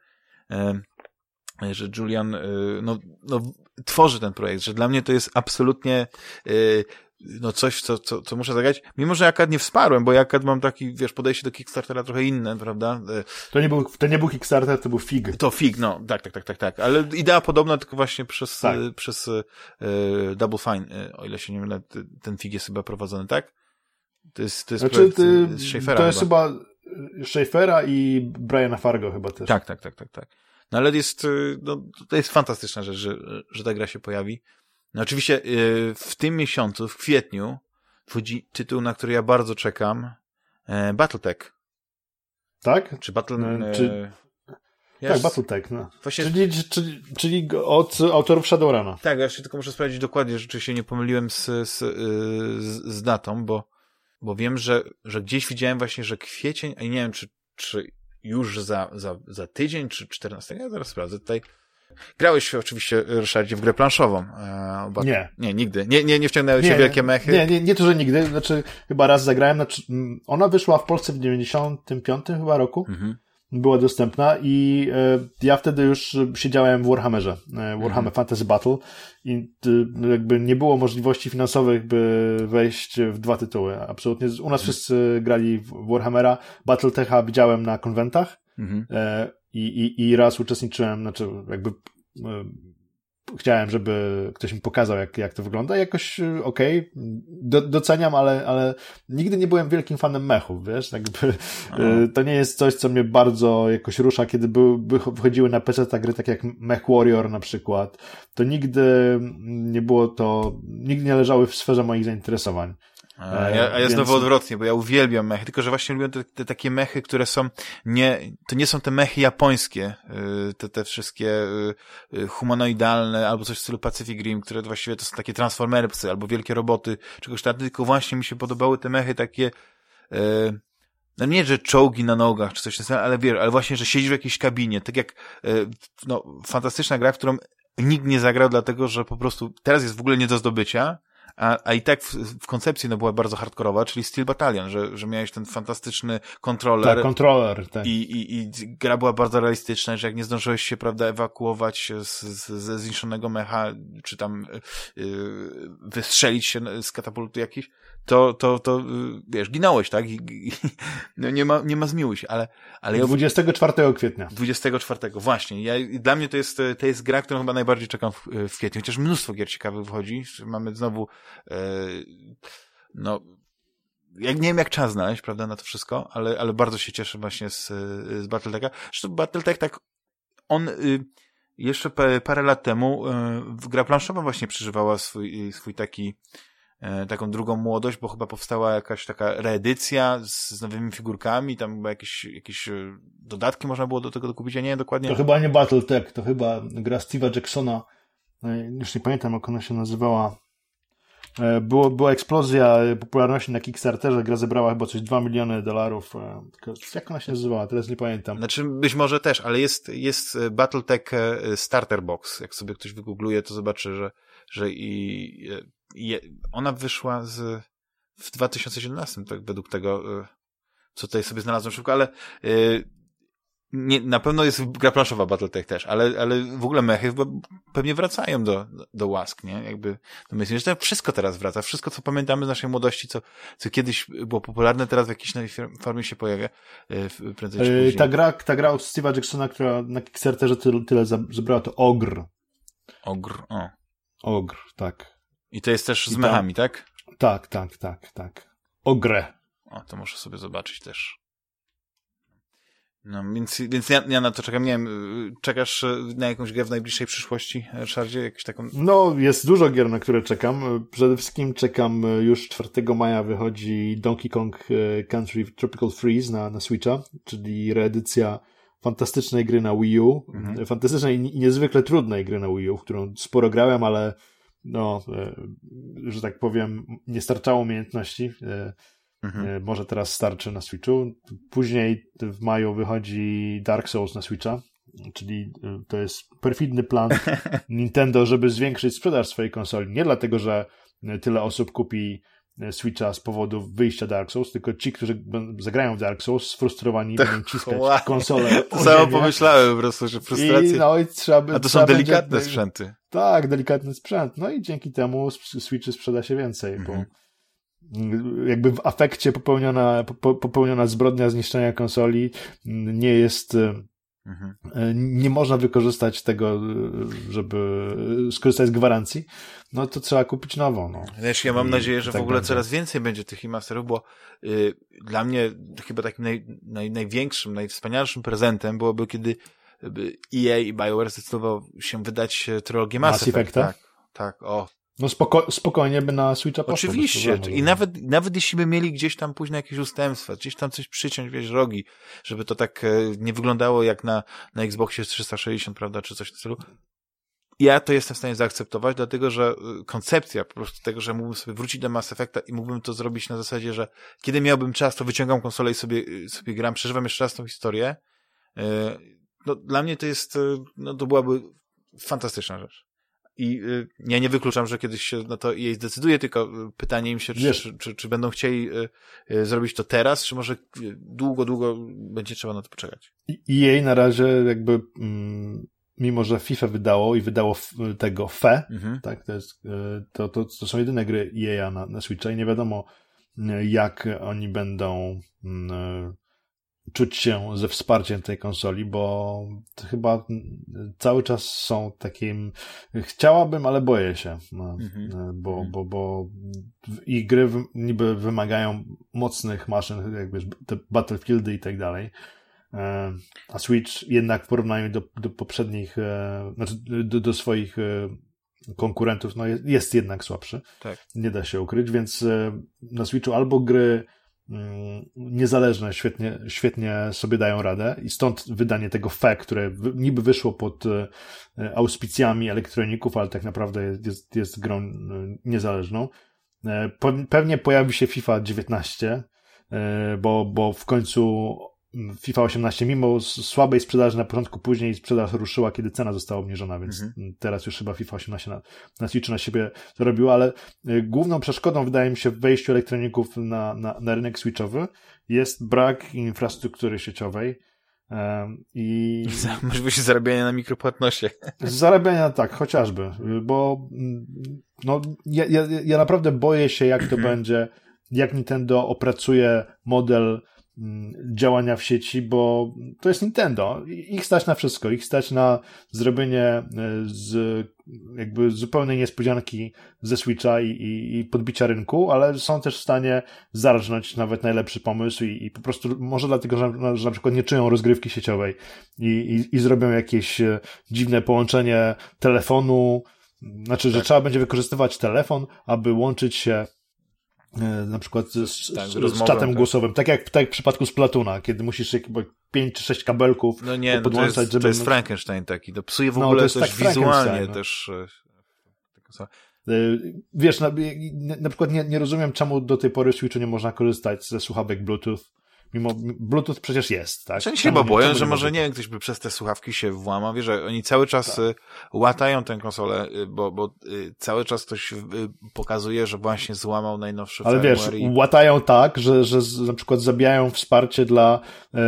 S1: e, że Julian y, no, no, tworzy ten projekt, że dla mnie to jest absolutnie y, no coś, co, co, co muszę zagrać, mimo że akad nie wsparłem, bo ja mam taki, wiesz, podejście do Kickstartera trochę inne, prawda?
S2: Y, to nie był, to nie był Kickstarter, to był FIG.
S1: To FIG, no, tak, tak, tak, tak, tak, ale idea podobna, tylko właśnie przez, tak. przez y, Double Fine, o ile się nie mylę, ten FIG jest chyba prowadzony, tak? To jest, to jest
S2: znaczy, projekt ty, Schaeffera To jest chyba, chyba Schaeffera i Briana Fargo chyba też.
S1: Tak, tak, tak, tak, tak. No ale jest, no, to jest fantastyczna rzecz, że, że ta gra się pojawi. No oczywiście y, w tym miesiącu, w kwietniu, wchodzi tytuł, na który ja bardzo czekam, e, Battletech.
S2: Tak?
S1: Czy Battle... No, czy...
S2: Ja tak, Battletech, no. Właśnie... Czyli, czyli, czyli od autorów Shadowruna.
S1: Tak, ja się tylko muszę sprawdzić dokładnie, że czy się nie pomyliłem z, z, z, z datą, bo, bo wiem, że, że gdzieś widziałem właśnie, że kwiecień, a nie wiem, czy, czy już za, za, za tydzień czy 14. Ja zaraz sprawdzę tutaj. Grałeś oczywiście, Ryszardzie, w grę planszową.
S2: E, bo... Nie.
S1: Nie, nigdy. Nie, nie, nie wciągnęły cię wielkie mechy?
S2: Nie, nie, nie to, że nigdy. Znaczy, chyba raz zagrałem. Znaczy, mm, ona wyszła w Polsce w 95 chyba roku. Mhm była dostępna i e, ja wtedy już siedziałem w Warhammerze, e, Warhammer mhm. Fantasy Battle i e, jakby nie było możliwości finansowych, by wejść w dwa tytuły. Absolutnie. U nas mhm. wszyscy grali w Warhammera. Battletecha widziałem na konwentach mhm. I, i, i raz uczestniczyłem, znaczy jakby chciałem, żeby ktoś mi pokazał, jak, jak to wygląda. Jakoś y, okej, okay, do, doceniam, ale, ale nigdy nie byłem wielkim fanem mechów, wiesz, jakby y, to nie jest coś, co mnie bardzo jakoś rusza, kiedy by, by wchodziły na PC ta gry, tak jak Mech Warrior na przykład, to nigdy nie było to, nigdy nie leżały w sferze moich zainteresowań.
S1: A ja, a ja znowu odwrotnie, bo ja uwielbiam mechy, tylko że właśnie lubię te, te, takie mechy, które są nie, to nie są te mechy japońskie, y, te, te wszystkie y, y, humanoidalne, albo coś w stylu Pacific Rim, które właściwie to są takie transformery psy, albo wielkie roboty, czegoś takiego, tylko właśnie mi się podobały te mechy takie, no nie, że czołgi na nogach, czy coś takiego, ale wiesz, ale właśnie, że siedzisz w jakiejś kabinie, tak jak, no, fantastyczna gra, w którą nikt nie zagrał, dlatego, że po prostu teraz jest w ogóle nie do zdobycia, a, a i tak w, w koncepcji no, była bardzo hardkorowa, czyli Steel Battalion, że, że miałeś ten fantastyczny kontroler.
S2: Tak, kontroler, tak.
S1: I, i, I gra była bardzo realistyczna, że jak nie zdążyłeś się, prawda, ewakuować z, z, ze zniszczonego mecha, czy tam yy, wystrzelić się z katapultu jakiś, to, to, to wiesz, ginąłeś, tak? I, i, [laughs] no nie ma, nie ma zmiłuj się, ale, ale
S2: ja... 24 kwietnia.
S1: 24, właśnie. Ja, dla mnie to jest, to jest gra, którą chyba najbardziej czekam w, w kwietniu, chociaż mnóstwo gier ciekawych wychodzi. Mamy znowu, e, no, jak nie wiem jak czas znaleźć, prawda, na to wszystko, ale, ale bardzo się cieszę właśnie z, z Battletecha. Zresztą Battletech tak, on y, jeszcze parę lat temu y, gra planszowa właśnie przeżywała swój, swój taki taką drugą młodość, bo chyba powstała jakaś taka reedycja z, z nowymi figurkami, tam chyba jakieś, jakieś e, dodatki można było do tego dokupić, ja nie wiem dokładnie.
S2: To chyba nie Battletech, to chyba gra Steve'a Jacksona, e, już nie pamiętam jak ona się nazywała. Było, była eksplozja popularności na Kickstarterze, gra zebrała chyba coś 2 miliony dolarów. Jak ona się nazywała? Teraz nie pamiętam.
S1: Znaczy być może też, ale jest, jest Battletech Starter Box. Jak sobie ktoś wygoogluje, to zobaczy, że, że i je, ona wyszła z, w 2017, tak według tego, y, co tutaj sobie znalazłem szybko, ale yy, nie, na pewno jest gra planszowa Battletech też, ale, ale w ogóle mechy pewnie wracają do, do łask, nie? Jakby, no myślę, że to wszystko teraz wraca. Wszystko, co pamiętamy z naszej młodości, co, co kiedyś było popularne, teraz w jakiejś nowej formie się pojawia e, prędzej czy później.
S2: Ta gra, ta gra od Steve'a Jacksona, która na Kickstarterze tyle, tyle zebrała, to Ogr.
S1: Ogr, o.
S2: Ogr, tak.
S1: I to jest też z mechami, tak?
S2: Tak, tak, tak, tak. Ogre.
S1: O, to muszę sobie zobaczyć też. No, więc, więc ja, ja na to czekam. Nie wiem, czekasz na jakąś grę w najbliższej przyszłości, Ryszardzie? Jakąś taką...
S2: No, jest dużo gier, na które czekam. Przede wszystkim czekam już 4 maja wychodzi Donkey Kong Country Tropical Freeze na, na Switcha, czyli reedycja fantastycznej gry na Wii U. Mhm. Fantastycznej i niezwykle trudnej gry na Wii U, w którą sporo grałem, ale no, e, że tak powiem, nie starczało umiejętności. E, mhm. E, może teraz starczy na Switchu. Później w maju wychodzi Dark Souls na Switcha, czyli to jest perfidny plan [laughs] Nintendo, żeby zwiększyć sprzedaż swojej konsoli. Nie dlatego, że tyle osób kupi Switcha z powodu wyjścia Dark Souls, tylko ci, którzy zagrają w Dark Souls, sfrustrowani będą ciskać wow. konsolę. [laughs]
S1: To samo pomyślałem po prostu, że frustrację. I,
S2: no, i trzeba by,
S1: A to są delikatne będzie... sprzęty.
S2: Tak, delikatny sprzęt. No i dzięki temu Switchy sprzeda się więcej, -hmm. bo mhm. jakby w afekcie popełniona, popełniona zbrodnia zniszczenia konsoli nie jest Mhm. Nie można wykorzystać tego, żeby skorzystać z gwarancji, no to trzeba kupić nową. No.
S1: Wiesz, ja mam I nadzieję, że tak w ogóle będzie. coraz więcej będzie tych remasterów, bo y, dla mnie chyba takim naj, naj, największym, najwspanialszym prezentem byłoby, kiedy EA i BioWare zdecydował się wydać trylogię Mass, Mass Effect. Tak, tak, o,
S2: no spoko spokojnie by na Switcha poszło.
S1: Oczywiście. I nawet, nawet jeśli by mieli gdzieś tam później jakieś ustępstwa, gdzieś tam coś przyciąć, wiesz, rogi, żeby to tak e, nie wyglądało jak na, na Xboxie 360, prawda, czy coś w stylu. Ja to jestem w stanie zaakceptować, dlatego że e, koncepcja po prostu tego, że mógłbym sobie wrócić do Mass Effecta i mógłbym to zrobić na zasadzie, że kiedy miałbym czas, to wyciągam konsolę i sobie, e, sobie gram, przeżywam jeszcze raz tą historię. No, dla mnie to jest, no, to byłaby fantastyczna rzecz. I y, ja nie wykluczam, że kiedyś się na to jej zdecyduje, tylko y, pytanie im się, czy, czy, czy, czy, będą chcieli y, zrobić to teraz, czy może długo, długo będzie trzeba na to poczekać.
S2: I jej na razie jakby, mm, mimo że FIFA wydało i wydało tego FE, mhm. tak, to, jest, to, to, to są jedyne gry EA na, na Switcha i nie wiadomo, jak oni będą mm, czuć się ze wsparciem tej konsoli, bo chyba cały czas są takim chciałabym, ale boję się, no, mhm. bo, mhm. bo, bo ich gry niby wymagają mocnych maszyn, jakby te Battlefieldy i tak dalej, e, a Switch jednak w porównaniu do, do poprzednich, e, znaczy do, do swoich e, konkurentów, no jest, jest jednak słabszy.
S1: Tak.
S2: Nie da się ukryć, więc na Switchu albo gry niezależne świetnie, świetnie sobie dają radę i stąd wydanie tego FE, które niby wyszło pod e, auspicjami elektroników, ale tak naprawdę jest, jest, jest grą e, niezależną. E, pewnie pojawi się FIFA 19, bo, bo w końcu FIFA 18, mimo słabej sprzedaży na początku, później sprzedaż ruszyła, kiedy cena została obniżona, więc mhm. teraz już chyba FIFA 18 na, na Switchu na siebie zrobiła, ale y, główną przeszkodą, wydaje mi się, w wejściu elektroników na, na, na rynek switchowy jest brak infrastruktury sieciowej. I [laughs]
S1: możliwość zarabiania na mikropłatnościach. [laughs]
S2: Zarabiania tak, chociażby, bo no, ja, ja, ja naprawdę boję się, jak to mhm. będzie, jak Nintendo opracuje model działania w sieci, bo to jest Nintendo. Ich stać na wszystko. Ich stać na zrobienie e, z jakby zupełnej niespodzianki ze Switcha i, i, i podbicia rynku, ale są też w stanie zarżnąć nawet najlepszy pomysł i, i po prostu może dlatego, że, że na przykład nie czują rozgrywki sieciowej i, i, zrobią jakieś e, dziwne połączenie telefonu, znaczy, że tak. trzeba będzie wykorzystywać telefon, aby łączyć się na przykład z, tak, z, z czatem tak. głosowym, tak jak, tak jak w przypadku Splatuna, kiedy musisz jakby 5 czy 6 kabelków
S1: no nie, no to jest, żeby... to jest Frankenstein taki, to psuje w no, ogóle też tak wizualnie no. też
S2: e, e, Wiesz, na, na przykład nie, nie rozumiem, czemu do tej pory w Switchu nie można korzystać ze słuchawek Bluetooth, Mimo Bluetooth przecież jest, tak?
S1: Się chyba boją, że może nie wiem, ktoś by przez te słuchawki się włamał. Wiesz, że oni cały czas tak. Y, łatają tę konsolę, y, bo, bo y, cały czas ktoś pokazuje, że właśnie złamał najnowszy
S2: Ale wiesz, i... łatają tak, że, że na przykład zabijają wsparcie dla e,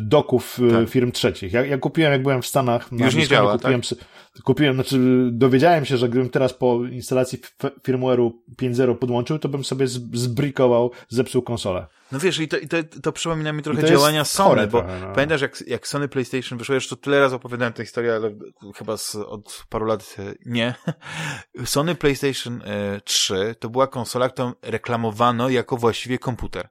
S2: doków tak. firm trzecich. Ja, ja kupiłem, jak byłem w Stanach,
S1: Już nie działa,
S2: kupiłem, tak? Kupiłem, znaczy dowiedziałem się, że gdybym teraz po instalacji firmware'u 5.0 podłączył, to bym sobie zbrikował, zepsuł konsolę.
S1: No wiesz, i to, i to, to przypomina mi trochę działania Sony, bo trochę, no. pamiętasz, jak, jak Sony PlayStation wyszło, już to tyle razy opowiadałem tę historię, ale chyba z, od paru lat e, nie. [laughs] Sony PlayStation 3 e, to była konsola, którą reklamowano jako właściwie komputer.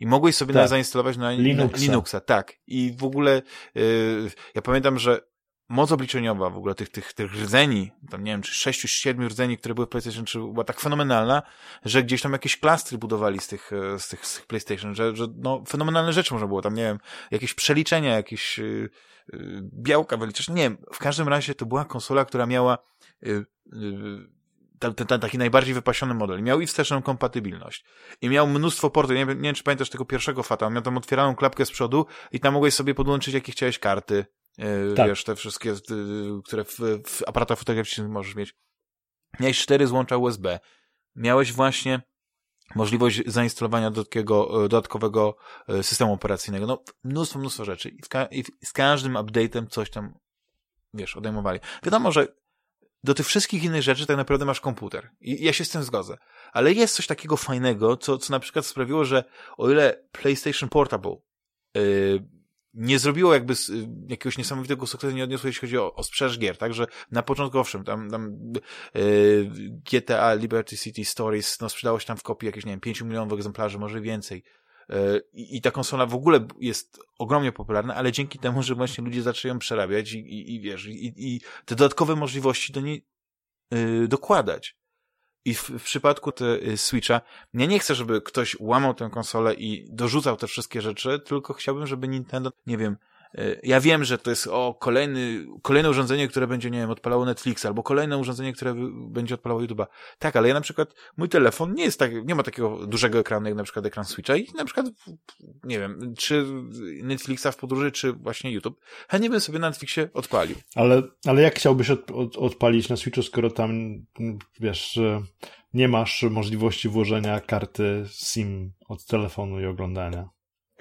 S1: I mogłeś sobie tak. zainstalować na Linuxa. Linuxa. Tak. I w ogóle yy, ja pamiętam, że moc obliczeniowa w ogóle tych, tych, tych rdzeni, tam nie wiem, czy sześciu, siedmiu rdzeni, które były w PlayStation 3, była tak fenomenalna, że gdzieś tam jakieś klastry budowali z tych, e, z tych, z tych PlayStation, że, że no, fenomenalne rzeczy można było tam, nie wiem, jakieś przeliczenia, jakieś yy, yy, białka wyliczać, nie wiem, w każdym razie to była konsola, która miała yy, ten, ten, taki najbardziej wypasiony model. Miał i wsteczną kompatybilność. I miał mnóstwo portów. Nie, nie wiem, czy pamiętasz tego pierwszego Fata. Miał tam otwieraną klapkę z przodu i tam mogłeś sobie podłączyć jakie chciałeś karty. E, tak. Wiesz, te wszystkie, które w, w aparatach fotograficznych możesz mieć. Miałeś cztery złącza USB. Miałeś właśnie możliwość zainstalowania dodatkowego, e, dodatkowego e, systemu operacyjnego. No, mnóstwo, mnóstwo rzeczy. I, ka i z każdym update'em coś tam, wiesz, odejmowali. Wiadomo, że do tych wszystkich innych rzeczy tak naprawdę masz komputer. I ja się z tym zgodzę. Ale jest coś takiego fajnego, co, co na przykład sprawiło, że o ile PlayStation Portable yy, nie zrobiło jakby y, jakiegoś niesamowitego sukcesu, nie odniosło jeśli chodzi o, o sprzedaż gier, także na początku owszem, tam, tam yy, GTA Liberty City Stories, no sprzedało się tam w kopii jakieś, nie wiem, 5 milionów egzemplarzy, może więcej. Yy, I ta konsola w ogóle jest ogromnie popularna, ale dzięki temu, że właśnie ludzie zaczęli ją przerabiać i, i, i wiesz, i, i te dodatkowe możliwości do niej yy, dokładać. I w, w przypadku te, y, Switcha, ja nie chcę, żeby ktoś łamał tę konsolę i dorzucał te wszystkie rzeczy, tylko chciałbym, żeby Nintendo, nie wiem, ja wiem, że to jest o kolejny, kolejne urządzenie, które będzie, nie wiem, odpalało Netflix, albo kolejne urządzenie, które będzie odpalało YouTube'a. Tak, ale ja na przykład, mój telefon nie jest tak, nie ma takiego dużego ekranu, jak na przykład ekran Switcha i na przykład, nie wiem, czy Netflixa w podróży, czy właśnie YouTube, chętnie bym sobie na Netflixie odpalił.
S2: Ale, ale jak chciałbyś od, od, odpalić na Switchu, skoro tam, wiesz, nie masz możliwości włożenia karty SIM od telefonu i oglądania?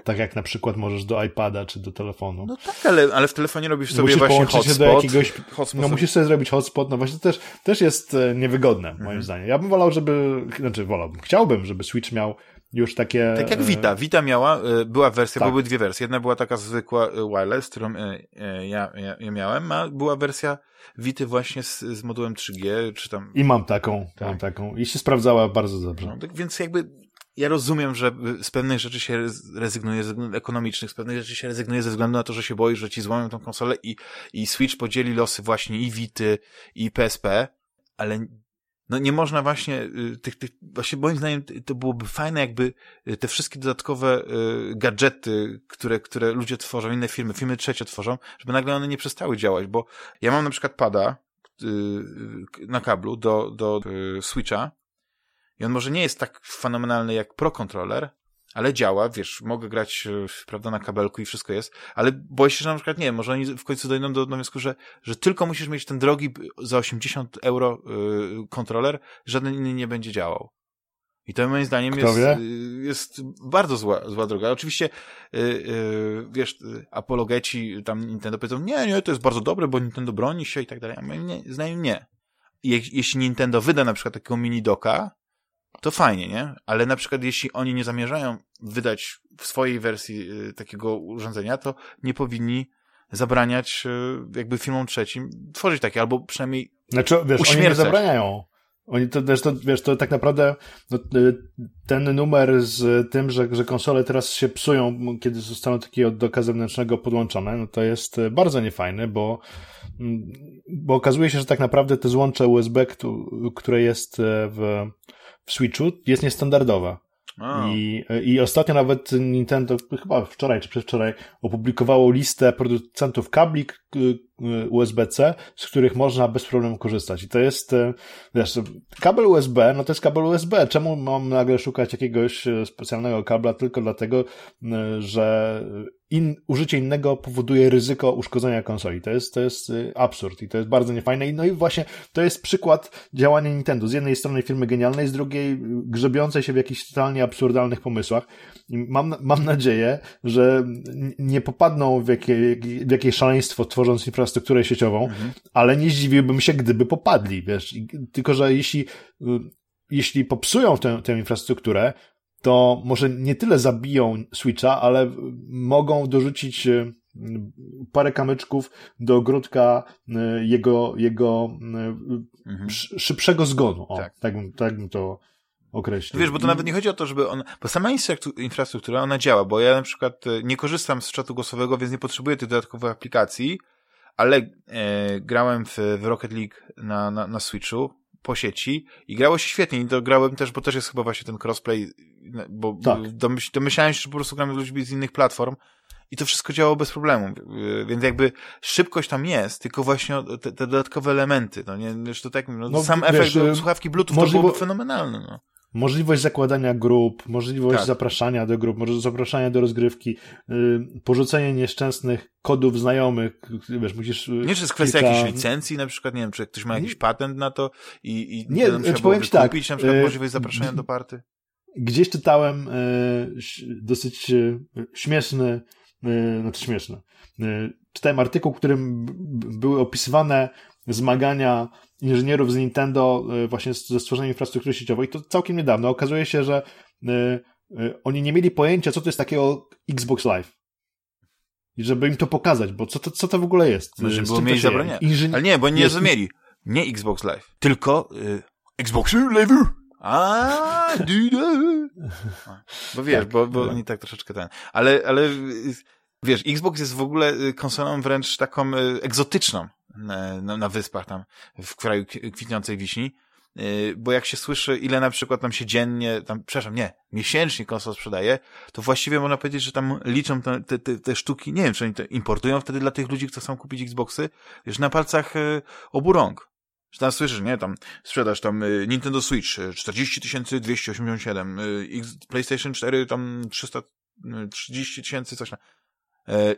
S2: Tak jak na przykład możesz do iPada czy do telefonu.
S1: No tak, ale, ale w telefonie robisz sobie musisz właśnie hotspot. Się do jakiegoś,
S2: hotspot no musisz sobie zrobić hotspot, no właśnie to też, też jest e, niewygodne moim mhm. zdaniem. Ja bym wolał, żeby, znaczy wolałbym, chciałbym, żeby Switch miał już takie...
S1: Tak jak Vita. Vita miała, e, była wersja, tak. były dwie wersje. Jedna była taka zwykła e, wireless, którą ja, ja, ja miałem, a była wersja Vity właśnie z, z modułem 3G, czy tam...
S2: I mam taką, tak. mam taką. I się sprawdzała bardzo dobrze. No,
S1: tak więc jakby ja rozumiem, że z pewnych rzeczy się rezygnuje, z ekonomicznych, z pewnych rzeczy się rezygnuje ze względu na to, że się boi, że ci złamią tą konsolę i, i Switch podzieli losy właśnie i Vity, i PSP, ale no nie można właśnie y, tych, tych, właśnie moim zdaniem to byłoby fajne, jakby y, te wszystkie dodatkowe y, gadżety, które, które ludzie tworzą, inne firmy, firmy trzecie tworzą, żeby nagle one nie przestały działać, bo ja mam na przykład pada na kablu do, do Switcha i on może nie jest tak fenomenalny jak Pro Controller, ale działa, wiesz, mogę grać, e, prawda, na kabelku i wszystko jest, ale boję się, że na przykład, nie wiem, może oni w końcu dojdą do, wniosku, że, że tylko musisz mieć ten drogi za 80 euro yy, kontroler, żaden inny nie będzie działał. I to moim zdaniem jest, y, jest bardzo zła, zła droga. Oczywiście, yy, yy, wiesz, apologeci tam Nintendo powiedzą, nie, nie, to jest bardzo dobre, bo Nintendo broni się i tak dalej. A moim nie, zdaniem nie. Je, jeśli Nintendo wyda na przykład takiego mini doka, to fajnie, nie? Ale na przykład jeśli oni nie zamierzają wydać w swojej wersji y, takiego urządzenia, to nie powinni zabraniać y, jakby firmom trzecim tworzyć takie, albo przynajmniej
S2: Znaczy, wiesz, uśmiercać. oni nie zabraniają. Oni to, wiesz, to, wiesz, to tak naprawdę no, y, ten numer z tym, że, że konsole teraz się psują, kiedy zostaną takiego doka zewnętrznego podłączone, no to jest bardzo niefajny, bo, mm, bo okazuje się, że tak naprawdę te złącze USB, które jest w w Switchu jest niestandardowa. I, I ostatnio nawet Nintendo, chyba wczoraj czy przedwczoraj, opublikowało listę producentów kabli USB-C, z których można bez problemu korzystać. I to jest, e, wiesz, kabel USB, no to jest kabel USB. Czemu mam nagle szukać jakiegoś e, specjalnego kabla tylko dlatego, e, że in, użycie innego powoduje ryzyko uszkodzenia konsoli. To jest, to jest absurd i to jest bardzo niefajne. No i właśnie to jest przykład działania Nintendo. Z jednej strony firmy genialnej, z drugiej grzebiącej się w jakichś totalnie absurdalnych pomysłach. Mam, mam nadzieję, że nie popadną w, jakie, w jakieś szaleństwo tworząc infrastrukturę sieciową, mhm. ale nie zdziwiłbym się, gdyby popadli, wiesz. Tylko, że jeśli, y, jeśli popsują tę, tę infrastrukturę, to może nie tyle zabiją Switcha, ale mogą dorzucić y, parę kamyczków do ogródka y, jego, jego mhm. szybszego zgonu. O, tak. Tak, bym, tak bym to określił.
S1: Wiesz, bo to nawet nie chodzi o to, żeby on, bo sama infrastruktura, ona działa, bo ja na przykład nie korzystam z czatu głosowego, więc nie potrzebuję tych dodatkowych aplikacji, ale e, grałem w, w Rocket League na, na, na Switchu po sieci i grało się świetnie. I to grałem też, bo też jest chyba właśnie ten crossplay, bo tak. domyśl, domyślałem się, że po prostu gramy z ludźmi z innych platform i to wszystko działało bez problemu, więc jakby szybkość tam jest, tylko właśnie te, te dodatkowe elementy, no nie, to tak, no, no sam wiesz, efekt y, słuchawki Bluetooth możliwe... to byłoby fenomenalny, no
S2: możliwość zakładania grup, możliwość tak. zapraszania do grup, może zapraszania do rozgrywki, yy, porzucenie nieszczęsnych kodów znajomych, wiesz, musisz...
S1: Nie, czy jest kwestia kilka... jakiejś licencji na przykład, nie wiem, czy ktoś ma jakiś patent na to i, i
S2: nie,
S1: trzeba
S2: powiem ci tak,
S1: kupić na przykład yy, możliwość zapraszania do party?
S2: Gdzieś czytałem dosyć śmieszny, znaczy śmieszny, czytałem artykuł, w którym były opisywane zmagania inżynierów z Nintendo e, właśnie ze stworzeniem infrastruktury sieciowej. To całkiem niedawno. Okazuje się, że e, e, oni nie mieli pojęcia, co to jest takiego Xbox Live. I żeby im to pokazać, bo co to, co to w ogóle jest?
S1: Może było mieli zabranie. Inżynier... Ale nie, bo nie jest... zrozumieli. Nie Xbox Live, tylko y, Xbox Live. A, [laughs] Bo wiesz, tak, bo, bo oni tak troszeczkę ten. Ale, ale wiesz, Xbox jest w ogóle konsolą wręcz taką egzotyczną na, na wyspach tam, w kraju kwitnącej wiśni, y, bo jak się słyszy, ile na przykład tam się dziennie, tam, przepraszam, nie, miesięcznie konsol sprzedaje, to właściwie można powiedzieć, że tam liczą te, te, te sztuki, nie wiem, czy oni to importują wtedy dla tych ludzi, którzy chcą kupić Xboxy, już na palcach y, obu rąk. Że tam słyszysz, nie, tam sprzedaż tam y, Nintendo Switch 40 287, PlayStation 4 tam 330 tysięcy, coś tam.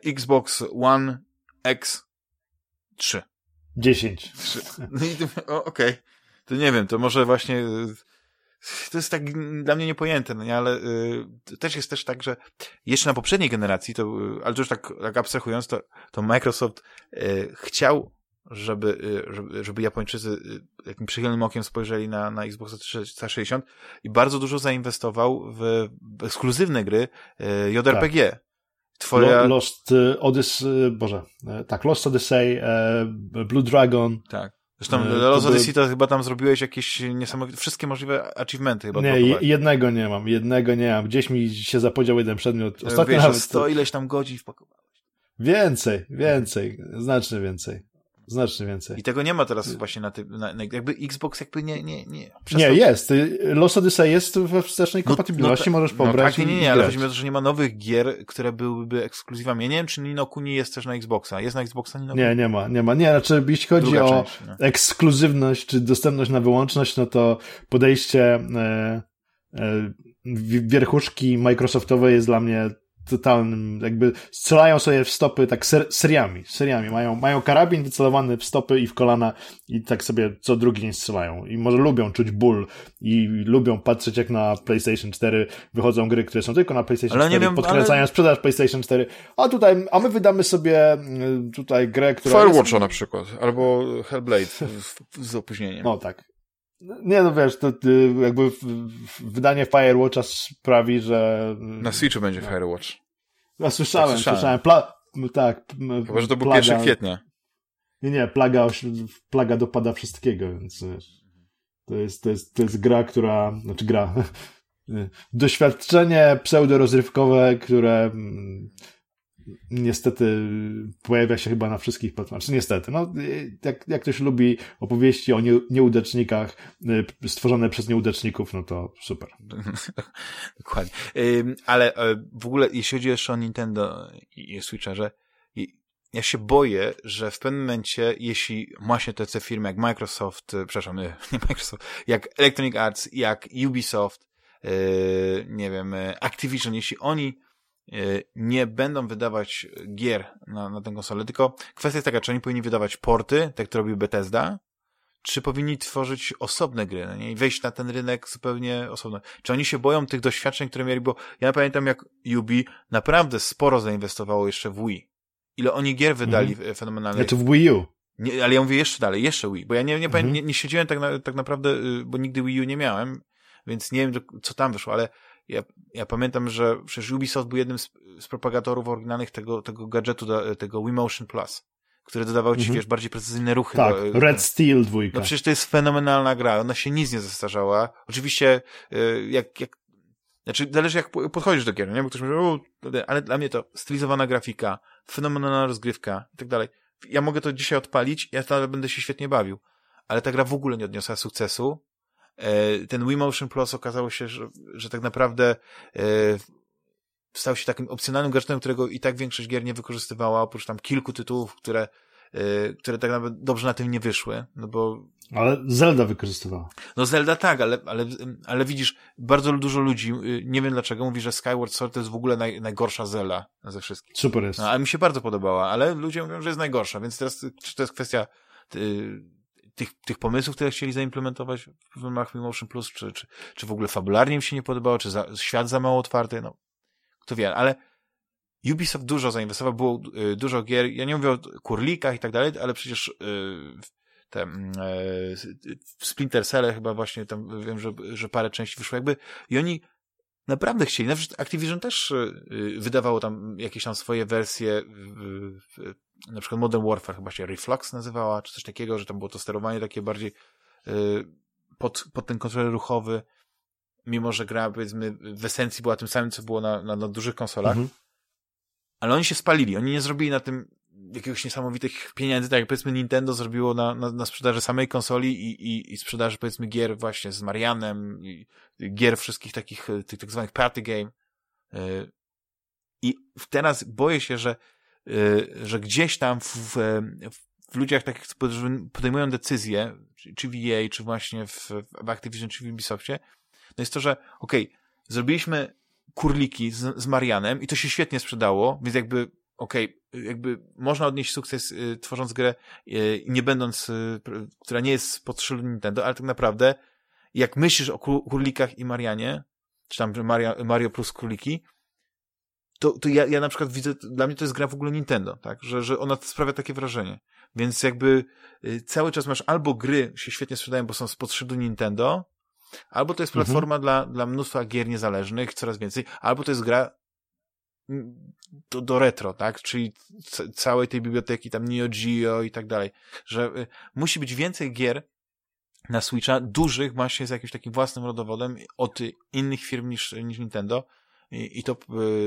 S1: Xbox One X 3.
S2: 10.
S1: 3. No i okej. Okay. To nie wiem, to może właśnie to jest tak dla mnie niepojęte, no nie, ale y, też jest też tak, że jeszcze na poprzedniej generacji, to, y, ale to już tak, tak abstrahując, to, to Microsoft y, chciał, żeby, y, żeby, żeby Japończycy y, takim przychylnym okiem spojrzeli na, na Xbox 360 i bardzo dużo zainwestował w, w ekskluzywne gry y, JRPG. Tak.
S2: Twoja... Lost y, Odyssey, Boże, e, tak, Lost Odyssey, Blue Dragon.
S1: Tak. Zresztą Lost to Odyssey to chyba tam zrobiłeś jakieś niesamowite, wszystkie możliwe achievementy chyba.
S2: Nie, jednego nie mam, jednego nie mam. Gdzieś mi się zapodział jeden przedmiot.
S1: Ostatnio Wiesz, nawet... 100 ileś tam godzin wpakowałeś.
S2: Więcej, więcej, znacznie więcej. Znacznie więcej.
S1: I tego nie ma teraz właśnie na tym, na, jakby Xbox jakby nie, nie, nie.
S2: Przestał... Nie, jest. Los Odyssey jest we wstecznej no, kompatybilności, no, możesz no pobrać
S1: no, tak, nie, nie, nie, ale chodzi mi o to, że nie ma nowych gier, które byłyby ekskluzywami. Ja nie wiem, czy Nino Kuni jest też na Xboxa. Jest na Xboxa Nino
S2: Nie, nie ma, nie ma. Nie, znaczy jeśli chodzi Druga o część, no. ekskluzywność, czy dostępność na wyłączność, no to podejście e, e, wierchuszki Microsoftowej jest dla mnie totalnym, jakby strzelają sobie w stopy tak ser, seriami, seriami. Mają, mają karabin wycelowany w stopy i w kolana i tak sobie co drugi dzień strzelają. I może lubią czuć ból i lubią patrzeć jak na PlayStation 4 wychodzą gry, które są tylko na PlayStation ale 4, wiem, podkręcają ale... sprzedaż PlayStation 4. A tutaj, a my wydamy sobie mm, tutaj grę, która
S1: Firewatcha jest... na przykład, albo Hellblade z, z opóźnieniem.
S2: No tak. Nie, no wiesz, to, jakby wydanie Firewatcha sprawi, że...
S1: Na Switchu będzie no. Firewatch.
S2: Ja słyszałem, tak, słyszałem. Pla... Tak.
S1: Chyba, że to był pierwszy kwietnia.
S2: Nie, nie, plaga, plaga dopada wszystkiego, więc to jest, to jest, to jest gra, która, znaczy gra, [laughs] doświadczenie pseudo-rozrywkowe, które niestety pojawia się chyba na wszystkich platformach. Znaczy niestety, no jak, jak ktoś lubi opowieści o nie, nieudacznikach y, stworzone przez nieudaczników, no to super. [laughs]
S1: Dokładnie. Ale e, w ogóle jeśli chodzi jeszcze o Nintendo i Switcha, że ja się boję, że w pewnym momencie, jeśli właśnie te firmy jak Microsoft, e, przepraszam, [laughs] nie Microsoft, jak Electronic Arts, jak Ubisoft, nie wiem, Activision, jeśli oni nie będą wydawać gier na, na tę konsolę, tylko kwestia jest taka, czy oni powinni wydawać porty, tak to robił Bethesda, czy powinni tworzyć osobne gry, no nie? I wejść na ten rynek zupełnie osobno. Czy oni się boją tych doświadczeń, które mieli, bo ja pamiętam jak Ubi naprawdę sporo zainwestowało jeszcze w Wii. Ile oni gier wydali mhm. fenomenalnych.
S2: Znaczy w Wii U.
S1: Nie, ale ja mówię jeszcze dalej, jeszcze Wii, bo ja nie, nie, mhm. nie, nie siedziałem tak, na, tak naprawdę, y, bo nigdy Wii U nie miałem, więc nie wiem, co tam wyszło, ale ja, ja pamiętam, że przecież Ubisoft był jednym z, z propagatorów oryginalnych tego, tego gadżetu, tego Wii Motion Plus które dodawały ci, mhm. wiesz, bardziej precyzyjne ruchy.
S2: Tak, do, Red Steel dwójka.
S1: No przecież to jest fenomenalna gra, ona się nic nie zestarzała. Oczywiście, y, jak, jak znaczy, zależy jak podchodzisz do gier, nie? Bo ktoś mówi, ale dla mnie to stylizowana grafika, fenomenalna rozgrywka i tak dalej. Ja mogę to dzisiaj odpalić, ja nadal będę się świetnie bawił. Ale ta gra w ogóle nie odniosła sukcesu. E, ten Wii Motion Plus okazało się, że, że tak naprawdę e, stał się takim opcjonalnym gadżetem, którego i tak większość gier nie wykorzystywała, oprócz tam kilku tytułów, które, yy, które tak naprawdę dobrze na tym nie wyszły, no bo...
S2: Ale Zelda wykorzystywała.
S1: No Zelda tak, ale, ale, ale widzisz, bardzo dużo ludzi, yy, nie wiem dlaczego, mówi, że Skyward Sword to jest w ogóle naj, najgorsza Zelda ze wszystkich.
S2: Super jest.
S1: No, ale mi się bardzo podobała, ale ludzie mówią, że jest najgorsza, więc teraz czy to jest kwestia yy, tych, tych pomysłów, które chcieli zaimplementować w ramach Motion Plus, czy, czy, czy w ogóle fabularnie im się nie podobało, czy za, świat za mało otwarty, no kto wie, ale Ubisoft dużo zainwestował, było y, dużo gier, ja nie mówię o kurlikach i tak dalej, ale przecież y, te mm, y, Splinter Cell chyba właśnie tam wiem, że, że parę części wyszło. Jakby i oni naprawdę chcieli, nawet Activision też wydawało tam jakieś tam swoje wersje, na przykład Modern Warfare chyba się Reflux nazywała, czy coś takiego, że tam było to sterowanie takie bardziej pod, pod ten kontroler ruchowy, mimo że gra powiedzmy w esencji była tym samym, co było na, na, na dużych konsolach, mhm. ale oni się spalili, oni nie zrobili na tym jakiegoś niesamowitych pieniędzy, tak jak powiedzmy Nintendo zrobiło na, na, na sprzedaży samej konsoli i, i, i sprzedaży powiedzmy gier właśnie z Marianem, i, gier wszystkich takich, e, tych tak zwanych party game. E, I teraz boję się, że, e, że gdzieś tam w, w, w ludziach takich, którzy podejmują decyzje, czy w EA, czy właśnie w, w Activision, czy w Ubisoftie, no jest to, że okej, okay, zrobiliśmy kurliki z, z Marianem i to się świetnie sprzedało, więc jakby okej, okay, jakby można odnieść sukces y, tworząc grę y, nie będąc, y, która nie jest pod szyldem Nintendo, ale tak naprawdę jak myślisz o kurlikach i Marianie, czy tam Mario, Mario plus króliki, to, to ja, ja na przykład widzę, dla mnie to jest gra w ogóle Nintendo, tak, że, że ona sprawia takie wrażenie. Więc jakby y, cały czas masz albo gry się świetnie sprzedają, bo są spod szyldu Nintendo, Albo to jest mhm. platforma mhm. dla, dla mnóstwa gier niezależnych, coraz więcej, albo to jest gra do, do retro, tak? Czyli całej tej biblioteki, tam Neo Geo i tak dalej. Że y, musi być więcej gier na Switcha, dużych, właśnie z jakimś takim własnym rodowodem od innych firm niż, niż Nintendo. I, I to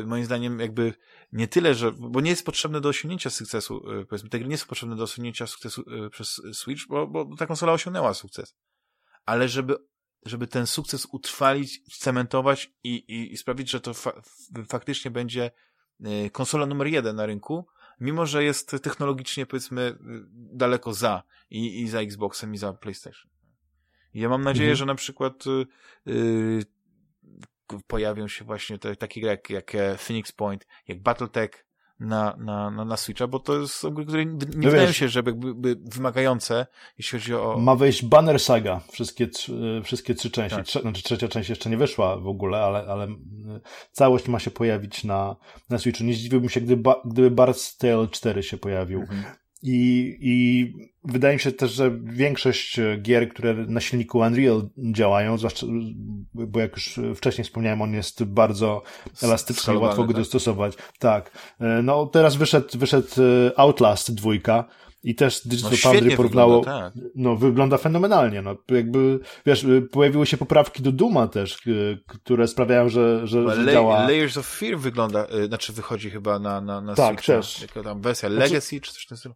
S1: y, moim zdaniem jakby nie tyle, że, bo nie jest potrzebne do osiągnięcia sukcesu, y, powiedzmy, te gry nie są potrzebne do osiągnięcia sukcesu przez Switch, bo, bo ta konsola osiągnęła sukces. Ale żeby żeby ten sukces utrwalić, cementować i, i, i sprawić, że to fa faktycznie będzie y, konsola numer jeden na rynku, mimo że jest technologicznie, powiedzmy, y, daleko za i, i za Xboxem, i za PlayStation. Ja mam nadzieję, mhm. że na przykład yy, pojawią się właśnie te, takie gry jak, jak e, Phoenix Point, jak Battletech, na, na, na, na Switcha, bo to są gry, które nie no wydają wiesz, się, żeby były wymagające, jeśli chodzi o...
S2: Ma wejść Banner Saga, wszystkie, trzy, wszystkie trzy części. Tak. Trze znaczy trzecia część jeszcze nie wyszła w ogóle, ale, ale całość ma się pojawić na, na Switchu. Nie zdziwiłbym się, gdyby, gdyby Bard's Tale 4 się pojawił. Mhm. I, I wydaje mi się też, że większość gier, które na silniku Unreal działają, zwłaszcza, bo jak już wcześniej wspomniałem, on jest bardzo elastyczny, łatwo go tak? dostosować. Tak. E, no teraz wyszedł, wyszedł e, Outlast dwójka, i też Digital no, Foundry porównało, wygląda, tak. no wygląda fenomenalnie, no jakby, wiesz, pojawiły się poprawki do Duma też, które sprawiają, że, że, że działa...
S1: Layers of Fear wygląda, znaczy wychodzi chyba na, na, na
S2: tak, też.
S1: Jaka tam wersja, znaczy- Legacy, czy coś w tym stylu?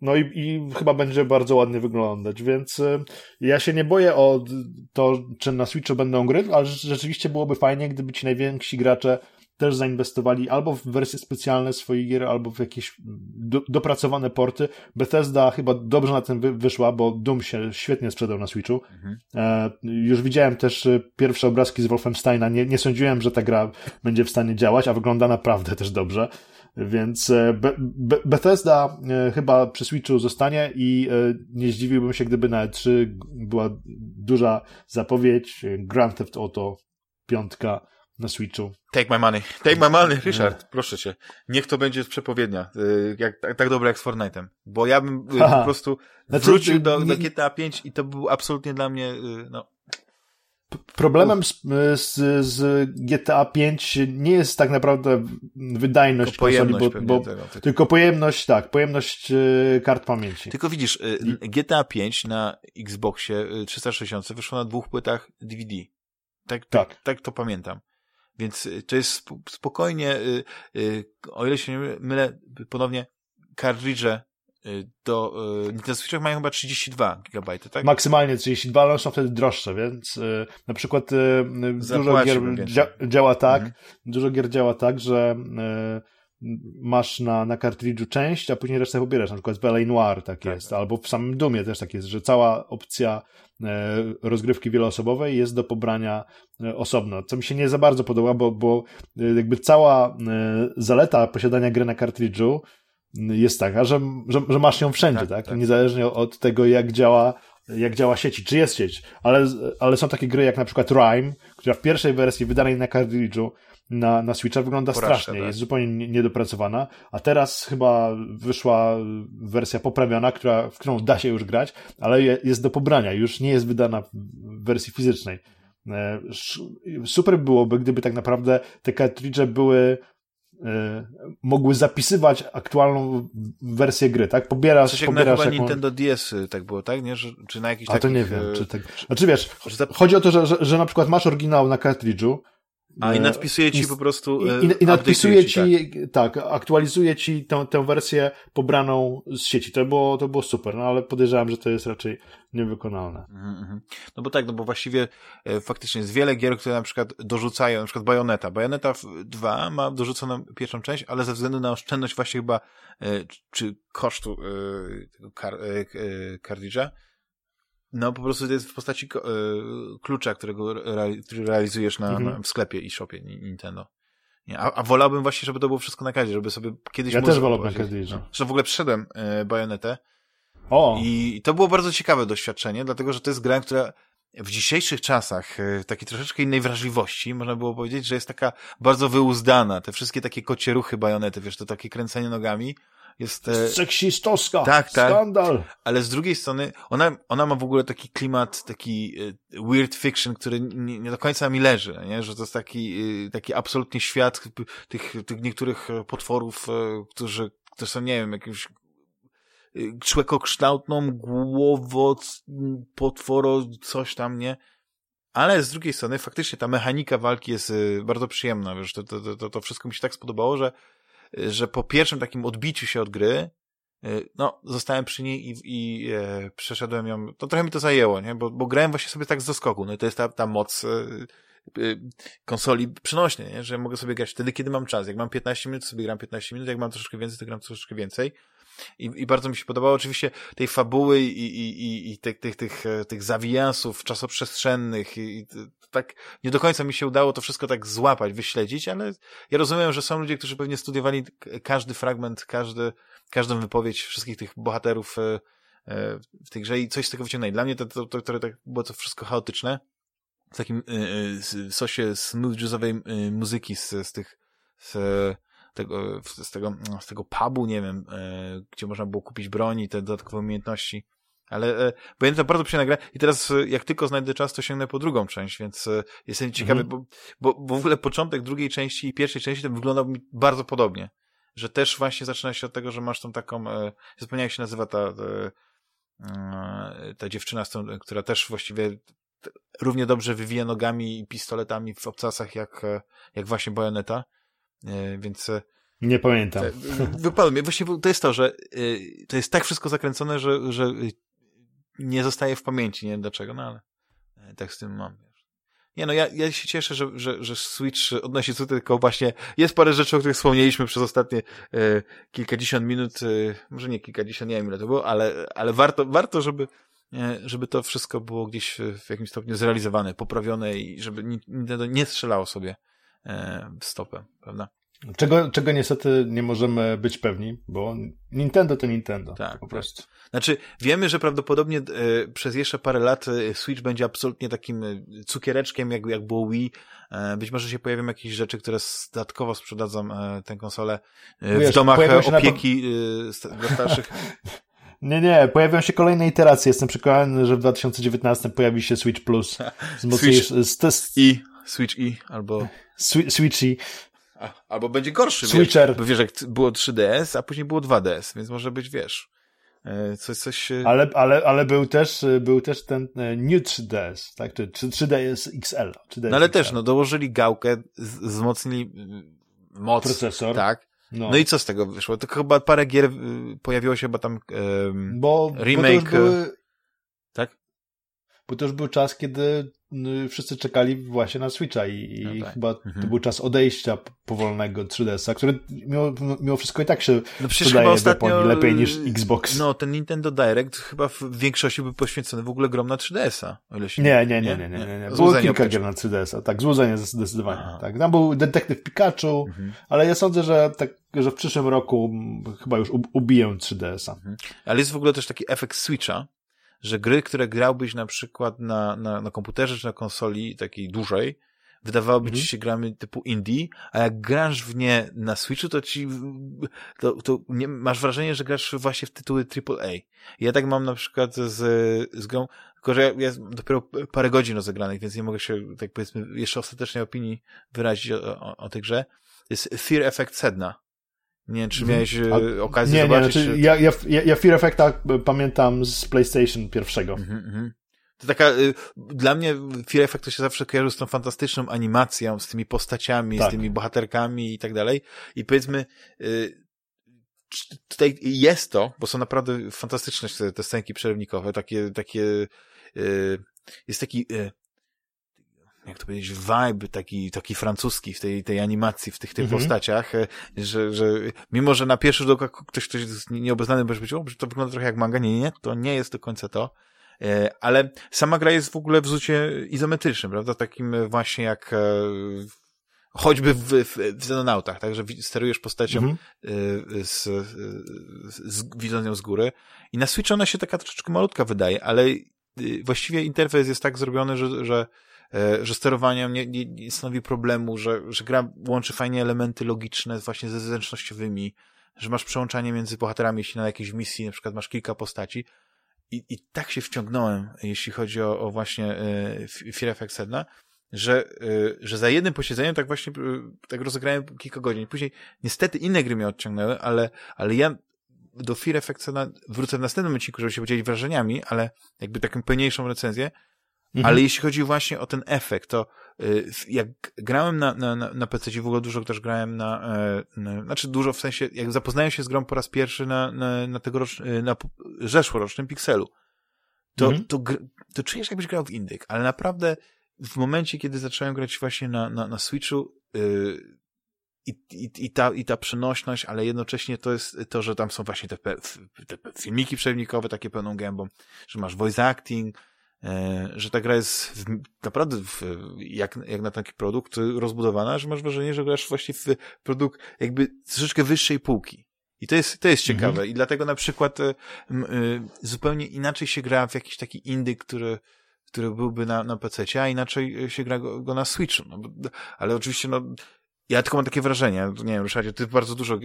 S2: No i, i chyba będzie bardzo ładnie wyglądać, więc y, ja się nie boję o to, czy na Switchu będą gry, ale rzeczywiście byłoby fajnie, gdyby ci najwięksi gracze też zainwestowali albo w wersje specjalne swoich gier, albo w jakieś do, dopracowane porty. Bethesda chyba dobrze na tym wy, wyszła, bo Doom się świetnie sprzedał na Switchu. Mhm. E, już widziałem też e, pierwsze obrazki z Wolfensteina. Nie, nie sądziłem, że ta gra będzie w stanie działać, a wygląda naprawdę też dobrze. Więc e, Be Be Bethesda e, chyba przy Switchu zostanie i nie zdziwiłbym się, gdyby na E3 była duża zapowiedź Grand Theft Auto piątka na Switchu.
S1: Take my money. Take my money, Richard, nie. proszę cię. Niech to będzie przepowiednia, jak, tak, tak dobra jak z Fortnite'em. Bo ja bym y, po prostu znaczy, wrócił do, do GTA 5 i to był absolutnie dla mnie, no...
S2: Problemem z, z, z, GTA 5 nie jest tak naprawdę wydajność
S1: tylko konsoli, bo, bo tego,
S2: tylko. tylko pojemność, tak, pojemność kart pamięci.
S1: Tylko widzisz, GTA 5 na Xboxie 360 wyszło na dwóch płytach DVD. Tak, tak. tak, tak to pamiętam. Więc to jest spokojnie, o ile się nie mylę, ponownie kartridże do Nintendo Switchach mają chyba 32 GB, tak?
S2: Maksymalnie 32, ale są wtedy droższe, więc na przykład dużo gier dzia działa tak, mhm. dużo gier działa tak, że masz na, na kartridżu część, a później resztę pobierasz. Na przykład w LA Noir tak, tak jest, tak. albo w samym Dumie też tak jest, że cała opcja rozgrywki wieloosobowej jest do pobrania osobno, co mi się nie za bardzo podoba, bo, bo jakby cała zaleta posiadania gry na kartridżu jest taka, że, że, że masz ją wszędzie, tak, tak? tak? Niezależnie od tego, jak działa jak działa sieć, czy jest sieć, ale, ale są takie gry jak na przykład Rime, która w pierwszej wersji wydanej na kartridżu na, na Switcha wygląda Porażka, strasznie, tak. jest zupełnie niedopracowana, a teraz chyba wyszła wersja poprawiona, która, w którą da się już grać, ale jest do pobrania, już nie jest wydana w wersji fizycznej. E, super byłoby, gdyby tak naprawdę te cartridge były mogły zapisywać aktualną wersję gry, tak?
S1: Pobierasz, Coś jak pobierasz na chyba Nintendo DS tak było, tak? Nie? Że, czy na jakiś
S2: A to nie wiem, czy tak... Znaczy wiesz, chodzi o to, że, że, że na przykład masz oryginał na cartridge'u,
S1: a i nadpisuje ci po prostu.
S2: I, i, i nadpisuje ci, tak. tak, aktualizuje ci tę, tę wersję pobraną z sieci. To było, to było super, no ale podejrzewam, że to jest raczej niewykonalne. Mm -hmm.
S1: No bo tak, no bo właściwie e, faktycznie jest wiele gier, które na przykład dorzucają, na przykład Bayonetta. Bayonetta 2 ma dorzuconą pierwszą część, ale ze względu na oszczędność właśnie chyba, e, czy kosztu e, kar, e, e, kartridża, no, po prostu to jest w postaci e, klucza, którego który realizujesz na, mhm. na, w sklepie i shopie Nintendo. Nie, a, a, wolałbym właśnie, żeby to było wszystko na kadzie, żeby sobie kiedyś...
S2: Ja też wolałbym na kadzie. No.
S1: Zresztą w ogóle przyszedłem e, Bajonetę o. i to było bardzo ciekawe doświadczenie, dlatego, że to jest gra, która w dzisiejszych czasach, e, takiej troszeczkę innej wrażliwości, można było powiedzieć, że jest taka bardzo wyuzdana. Te wszystkie takie kocie ruchy bajonety, wiesz, to takie kręcenie nogami, jest...
S2: E, Seksistowska, tak, tak, skandal.
S1: Ale z drugiej strony, ona, ona ma w ogóle taki klimat, taki e, weird fiction, który nie, nie do końca mi leży, nie? że to jest taki, e, taki absolutnie świat tych, tych niektórych potworów, którzy, którzy są, nie wiem, jakimś człekokształtną głowo, potworo, coś tam, nie? Ale z drugiej strony faktycznie ta mechanika walki jest bardzo przyjemna, wiesz, to, to, to, to wszystko mi się tak spodobało, że że po pierwszym takim odbiciu się od gry, y, no, zostałem przy niej i, i e, przeszedłem ją, to trochę mi to zajęło, nie? Bo, bo grałem właśnie sobie tak z doskoku, no i to jest ta, ta moc e, e, konsoli przynośnej, nie? że mogę sobie grać wtedy, kiedy mam czas. Jak mam 15 minut, sobie gram 15 minut, jak mam troszeczkę więcej, to gram troszeczkę więcej. I, I bardzo mi się podobało oczywiście tej fabuły i, i, i, i tych, tych, tych, tych zawijansów czasoprzestrzennych i, i tak nie do końca mi się udało to wszystko tak złapać, wyśledzić, ale ja rozumiem, że są ludzie, którzy pewnie studiowali każdy fragment, każdy, każdą wypowiedź wszystkich tych bohaterów e, e, w tej grze i coś z tego wyciągnęli. Dla mnie to, to, to, to, to było to wszystko chaotyczne, w takim e, sosie smooth jazzowej muzyki z, z tych z, tego, z tego, z tego pubu, nie wiem, gdzie można było kupić broń i te dodatkowe umiejętności. Ale e, pamiętam bardzo przyjemna gra i teraz e, jak tylko znajdę czas, to sięgnę po drugą część, więc e, jestem ciekawy, mhm. bo, bo, bo w ogóle początek drugiej części i pierwszej części to wyglądał mi bardzo podobnie. że też właśnie zaczyna się od tego, że masz tą taką, e, zapomniałem jak się nazywa ta, ta, e, ta dziewczyna, która też właściwie równie dobrze wywija nogami i pistoletami w obcasach jak, e, jak właśnie Bajoneta, e, więc... E,
S2: Nie pamiętam.
S1: Wypadło mi. Właśnie to jest to, że to jest tak wszystko zakręcone, że, że nie zostaje w pamięci, nie wiem dlaczego, no ale tak z tym mam. Nie no, ja, ja się cieszę, że, że, że Switch odnosi sukces, tylko właśnie jest parę rzeczy, o których wspomnieliśmy przez ostatnie e, kilkadziesiąt minut, e, może nie kilkadziesiąt, nie wiem ile to było, ale, ale warto, warto, żeby, e, żeby to wszystko było gdzieś w, jakimś stopniu zrealizowane, poprawione i żeby Nintendo nie strzelało sobie e, w stopę, prawda?
S2: Czego, czego niestety nie możemy być pewni, bo Nintendo to Nintendo. Tak, po tak. prostu.
S1: Znaczy, wiemy, że prawdopodobnie e, przez jeszcze parę lat e, Switch będzie absolutnie takim e, cukiereczkiem, jak, jak było Wii. E, być może się pojawią jakieś rzeczy, które dodatkowo sprzedadzą e, tę konsolę e, Wiesz, w domach opieki na... dla [laughs] starszych.
S2: Nie, nie, pojawią się kolejne iteracje. Jestem przekonany, że w 2019 pojawi się Switch Plus. [laughs]
S1: Z Switch z, i, Switch i, albo...
S2: Switch i.
S1: Albo będzie gorszy,
S2: Switcher.
S1: Wiesz, bo wiesz, jak było 3DS, a później było 2DS, więc może być, wiesz, e, coś, coś...
S2: Ale, ale, ale był też, był też ten e, New 3DS, tak, czy 3DS XL. 3DS
S1: no ale XL. też, no, dołożyli gałkę, wzmocnili moc.
S2: Procesor.
S1: Tak. No. no i co z tego wyszło? To chyba parę gier y, pojawiło się chyba tam um, bo, remake. Bo były,
S2: tak? Bo to już był czas, kiedy wszyscy czekali właśnie na Switcha i, no tak. chyba mhm. to był czas odejścia powolnego 3DS-a, który mimo, mimo wszystko i tak się no chyba ostatnio, lepiej niż Xbox.
S1: No, ten Nintendo Direct chyba w większości był poświęcony w ogóle grom na 3DS-a.
S2: O ile się nie, nie, nie, nie, nie, nie, nie. Było kilka gier na 3DS-a, tak, złudzenie zdecydowanie. Tak. Tam był Detektyw Pikachu, mhm. ale ja sądzę, że tak, że w przyszłym roku chyba już ubiję 3DS-a. Mhm.
S1: Ale jest w ogóle też taki efekt Switcha, że gry, które grałbyś na przykład na, na, na komputerze czy na konsoli takiej dużej, wydawałoby mhm. ci się gramy typu indie, a jak grasz w nie na Switchu, to ci to, to nie, masz wrażenie, że grasz właśnie w tytuły AAA. Ja tak mam na przykład z, z grą, tylko że ja, ja dopiero parę godzin rozegranych, więc nie mogę się, tak powiedzmy, jeszcze ostatecznej opinii wyrazić o, o, o tej grze. To jest Fear Effect Sedna. Nie wiem, czy mhm. miałeś A, okazję nie, zobaczyć. Nie, znaczy,
S2: ja, ja, ja Fear Effecta pamiętam z PlayStation pierwszego. Mhm, mhm.
S1: To taka, y, dla mnie Fear Effect to się zawsze kojarzy z tą fantastyczną animacją, z tymi postaciami, tak. z tymi bohaterkami i tak dalej. I powiedzmy, y, tutaj jest to, bo są naprawdę fantastyczne te, te scenki przerywnikowe, takie, takie, y, jest taki jak to powiedzieć, vibe taki, taki francuski w tej, tej animacji, w tych, tych mhm. postaciach, e, że, że mimo, że na pierwszy rzut oka ktoś, ktoś jest nieobeznany może być, o, to wygląda trochę jak manga, nie, nie, to nie jest do końca to, e, ale sama gra jest w ogóle w zucie izometrycznym, prawda, takim właśnie jak e, choćby w, w, w Xenonautach, tak, że sterujesz postacią mhm. z, z, widząc ją z góry. I na Switch ona się taka troszeczkę malutka wydaje, ale właściwie interfejs jest tak zrobiony, że, że że sterowanie nie, nie, nie stanowi problemu, że, że gra łączy fajnie elementy logiczne właśnie ze zręcznościowymi, że masz przełączanie między bohaterami, jeśli na jakiejś misji na przykład masz kilka postaci. I, i tak się wciągnąłem, jeśli chodzi o, o właśnie y, Fear Effect Sedna, że, y, że za jednym posiedzeniem tak właśnie y, tak rozegrałem kilka godzin. Później niestety inne gry mnie odciągnęły, ale, ale ja do Fear Effect Sedna wrócę w następnym odcinku, żeby się podzielić wrażeniami, ale jakby taką pełniejszą recenzję, Mhm. Ale jeśli chodzi właśnie o ten efekt, to y, jak grałem na, na, na PC, w ogóle dużo też grałem na, e, na, znaczy dużo w sensie, jak zapoznałem się z grą po raz pierwszy na, na, na tegorocznym, na zeszłorocznym Pixelu, to, mhm. to, to czujesz jakbyś grał w indyk, ale naprawdę w momencie, kiedy zacząłem grać właśnie na, na, na Switchu, yy, i, i, i, ta, i ta przenośność, ale jednocześnie to jest to, że tam są właśnie te, te filmiki przewnikowe takie pełną gębą, że masz voice acting, że ta gra jest w, naprawdę w, jak, jak na taki produkt rozbudowana, że masz wrażenie, że grasz właśnie w produkt jakby troszeczkę wyższej półki. I to jest, to jest ciekawe. Mhm. I dlatego na przykład y, y, zupełnie inaczej się gra w jakiś taki indyk, który, który byłby na, na PC, a inaczej się gra go, go na Switchu. No, ale oczywiście, no, ja tylko mam takie wrażenie, nie wiem, Ryszardzie, ty bardzo dużo e,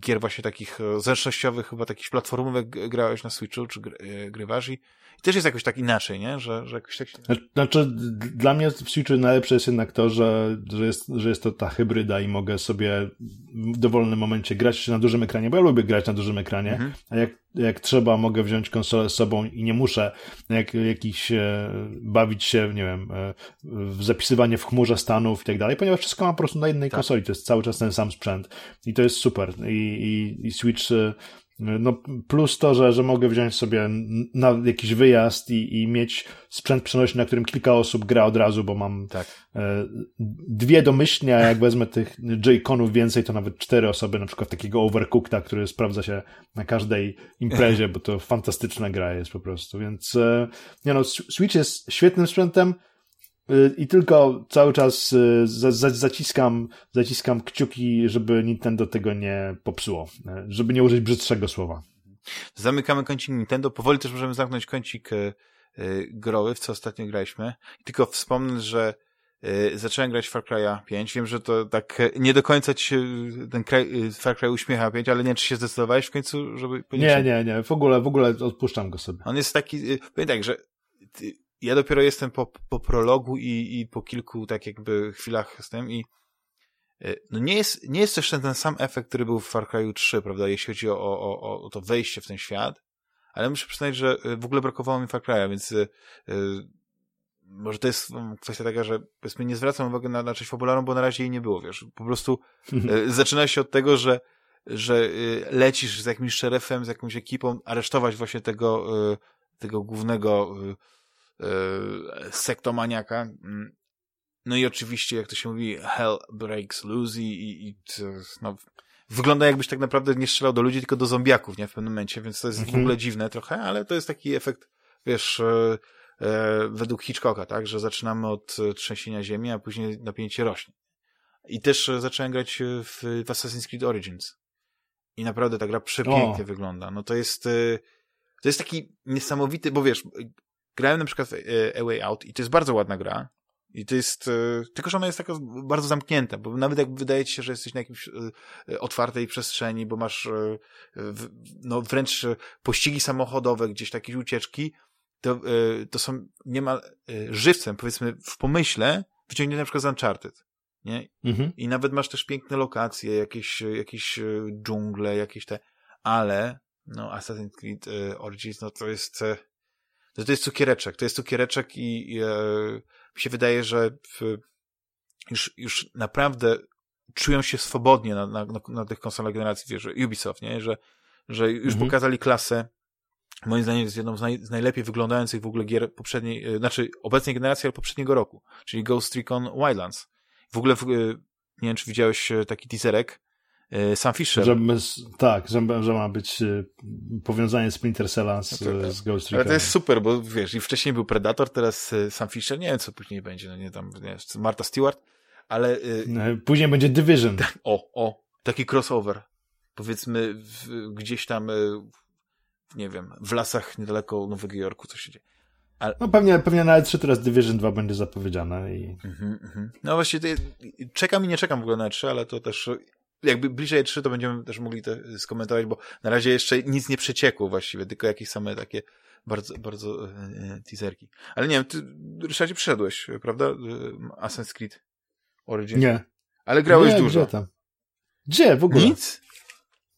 S1: gier właśnie takich e, zręcznościowych, chyba takich platformówek grałeś na Switchu, czy e, grywasz i, i też jest jakoś tak inaczej, nie? Że, że jakoś tak się...
S2: Znaczy, dla mnie w Switchu najlepsze jest jednak to, że, że, jest, że jest to ta hybryda i mogę sobie w dowolnym momencie grać na dużym ekranie, bo ja lubię grać na dużym ekranie, mhm. a jak jak trzeba, mogę wziąć konsolę z sobą i nie muszę jak, jakiś e, bawić się, nie wiem, e, w zapisywanie w chmurze stanów i tak dalej, ponieważ wszystko mam po prostu na jednej tak. konsoli, to jest cały czas ten sam sprzęt i to jest super i, i, i Switch e, no, plus to, że, że mogę wziąć sobie na jakiś wyjazd i, i mieć sprzęt przenośny, na którym kilka osób gra od razu, bo mam tak. e, dwie domyślnie, a jak wezmę tych J-Conów więcej, to nawet cztery osoby, na przykład takiego Overcookta, który sprawdza się na każdej imprezie, bo to fantastyczna gra jest po prostu, więc e, nie no, Switch jest świetnym sprzętem, i tylko cały czas y, zaciskam, zaciskam kciuki, żeby Nintendo tego nie popsuło. Y, żeby nie użyć brzydszego słowa.
S1: Zamykamy kącik Nintendo. Powoli też możemy zamknąć kącik y, growy, w co ostatnio graliśmy. Tylko wspomnę, że zacząłem grać Far Cry'a 5. Wiem, że to tak nie do końca ci ten kraj, Far Cry uśmiecha 5, ale nie wiem, czy się zdecydowałeś w końcu, żeby...
S2: Nie, nie, nie. W ogóle, w ogóle odpuszczam go sobie.
S1: On jest taki... Powiem tak, że ja dopiero jestem po, po prologu i, i po kilku tak jakby chwilach z tym i e, no nie jest, nie jest też ten, ten sam efekt, który był w Far Cry 3, prawda, jeśli chodzi o, o, o, o to wejście w ten świat, ale muszę przyznać, że e, w ogóle brakowało mi Far Cry'a, więc yy, może to jest kwestia taka, że powiedzmy nie zwracam uwagi na, na część fabularną, bo na razie jej nie było, wiesz, po prostu yy, [laughs] zaczyna się od tego, że że yy, lecisz z jakimś szerefem, z jakąś ekipą, aresztować właśnie tego, tego głównego E, sektomaniaka. Mm. No i oczywiście, jak to się mówi, hell breaks loose i, i no, wygląda jakbyś tak naprawdę nie strzelał do ludzi, tylko do zombiaków, nie, w pewnym momencie, więc to jest mhm. w ogóle dziwne trochę, ale to jest taki efekt, wiesz, e, e, według Hitchcocka, tak, że zaczynamy od trzęsienia ziemi, a później napięcie rośnie. I też zacząłem grać w, w Assassin's Creed Origins. I naprawdę ta gra przepięknie o. wygląda. No to jest, to jest taki niesamowity, bo wiesz, grałem na przykład w e, A Way Out i to jest bardzo ładna gra. I to jest, e, tylko że ona jest taka bardzo zamknięta, bo nawet jak wydaje ci się, że jesteś na jakiejś e, otwartej przestrzeni, bo masz no wręcz pościgi samochodowe, gdzieś takie ucieczki, to, to są niemal żywcem, powiedzmy w pomyśle, wyciągnięte na przykład z Uncharted. Nie? Mhm. I nawet masz też piękne lokacje, jakieś, jakieś dżungle, jakieś te, ale no Assassin's Creed Origins, no to jest to, to jest cukiereczek, to jest cukiereczek i, i e, mi się wydaje, że w, już, już naprawdę czują się swobodnie na, na, na tych konsolach generacji, wiesz, Ubisoft, nie? Że, że już mhm. pokazali klasę, moim zdaniem jest jedną z, naj, z, najlepiej wyglądających w ogóle gier poprzedniej, e, znaczy obecnej generacji, ale poprzedniego roku, czyli Ghost Recon Wildlands. W ogóle, w, e, nie wiem, czy widziałeś taki teaserek, E, Sam Fisher.
S2: Że, tak, że, że ma być e, powiązanie Splinter Cella z, no tak. z Ghost Recon.
S1: Ale to jest super, bo wiesz, i wcześniej był Predator, teraz e, Sam Fisher, nie wiem co później będzie, no nie tam, nie, Marta Stewart, ale...
S2: Później będzie Division. [laughs]
S1: O, o, taki crossover. Powiedzmy w, gdzieś tam, nie wiem, w lasach niedaleko Nowego Jorku, co się dzieje.
S2: Ale... No pewnie, pewnie na E3 teraz Division 2 będzie zapowiedziane i... Mm
S1: -hmm. No właśnie, czekam i nie czekam w ogóle na E3, ale to też jakby bliżej 3 to będziemy też mogli to skomentować, bo na razie jeszcze nic nie przeciekło właściwie, tylko jakieś same takie bardzo, bardzo e, e teaserki. Ale nie wiem, ty, Ryszardzie, przyszedłeś, prawda? E, Assassin's Creed Origins?
S2: Nie.
S1: Ale grałeś
S2: nie,
S1: dużo.
S2: Gdzie tam? Gdzie w ogóle?
S1: Nic?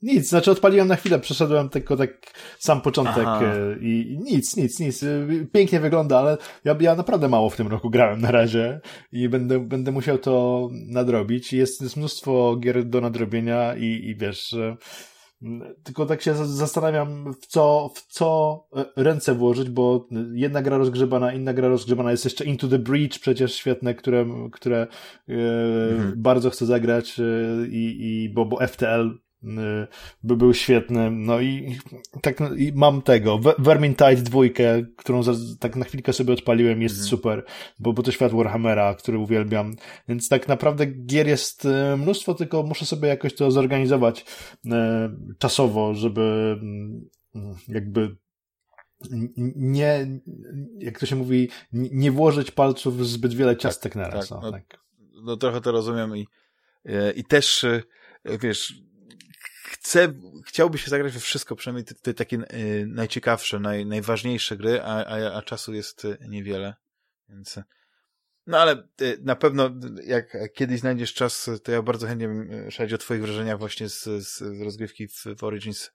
S2: Nic, znaczy odpaliłem na chwilę, przeszedłem tylko tak sam początek e, i nic, nic, nic. E, pięknie wygląda, ale ja, ja naprawdę mało w tym roku grałem na razie i będę, będę musiał to nadrobić. Jest, jest mnóstwo gier do nadrobienia i, i wiesz, tylko tak się zastanawiam, w co, w co e, ręce włożyć, bo jedna gra rozgrzebana, inna gra rozgrzebana, jest jeszcze Into the Breach przecież świetne, które, które mhm. bardzo chcę zagrać i, i bo, bo FTL by był świetny. No i tak i mam tego. Vermintide dwójkę, którą za, tak na chwilkę sobie odpaliłem, jest mhm. super, bo, bo to świat Warhammera, który uwielbiam. Więc tak naprawdę gier jest y, mnóstwo, tylko muszę sobie jakoś to zorganizować y, czasowo, żeby mm, jakby nie, jak to się mówi, nie włożyć palców w zbyt wiele ciastek tak, naraz.
S1: Tak, no, tak. no trochę to rozumiem i i też, wiesz, chce, chciałby się zagrać we wszystko, przynajmniej te, te takie najciekawsze, naj, najważniejsze gry, a, a, a czasu jest niewiele, więc... No ale na pewno jak kiedyś znajdziesz czas, to ja bardzo chętnie bym szedł o twoich wrażeniach właśnie z, z rozgrywki w, w Origins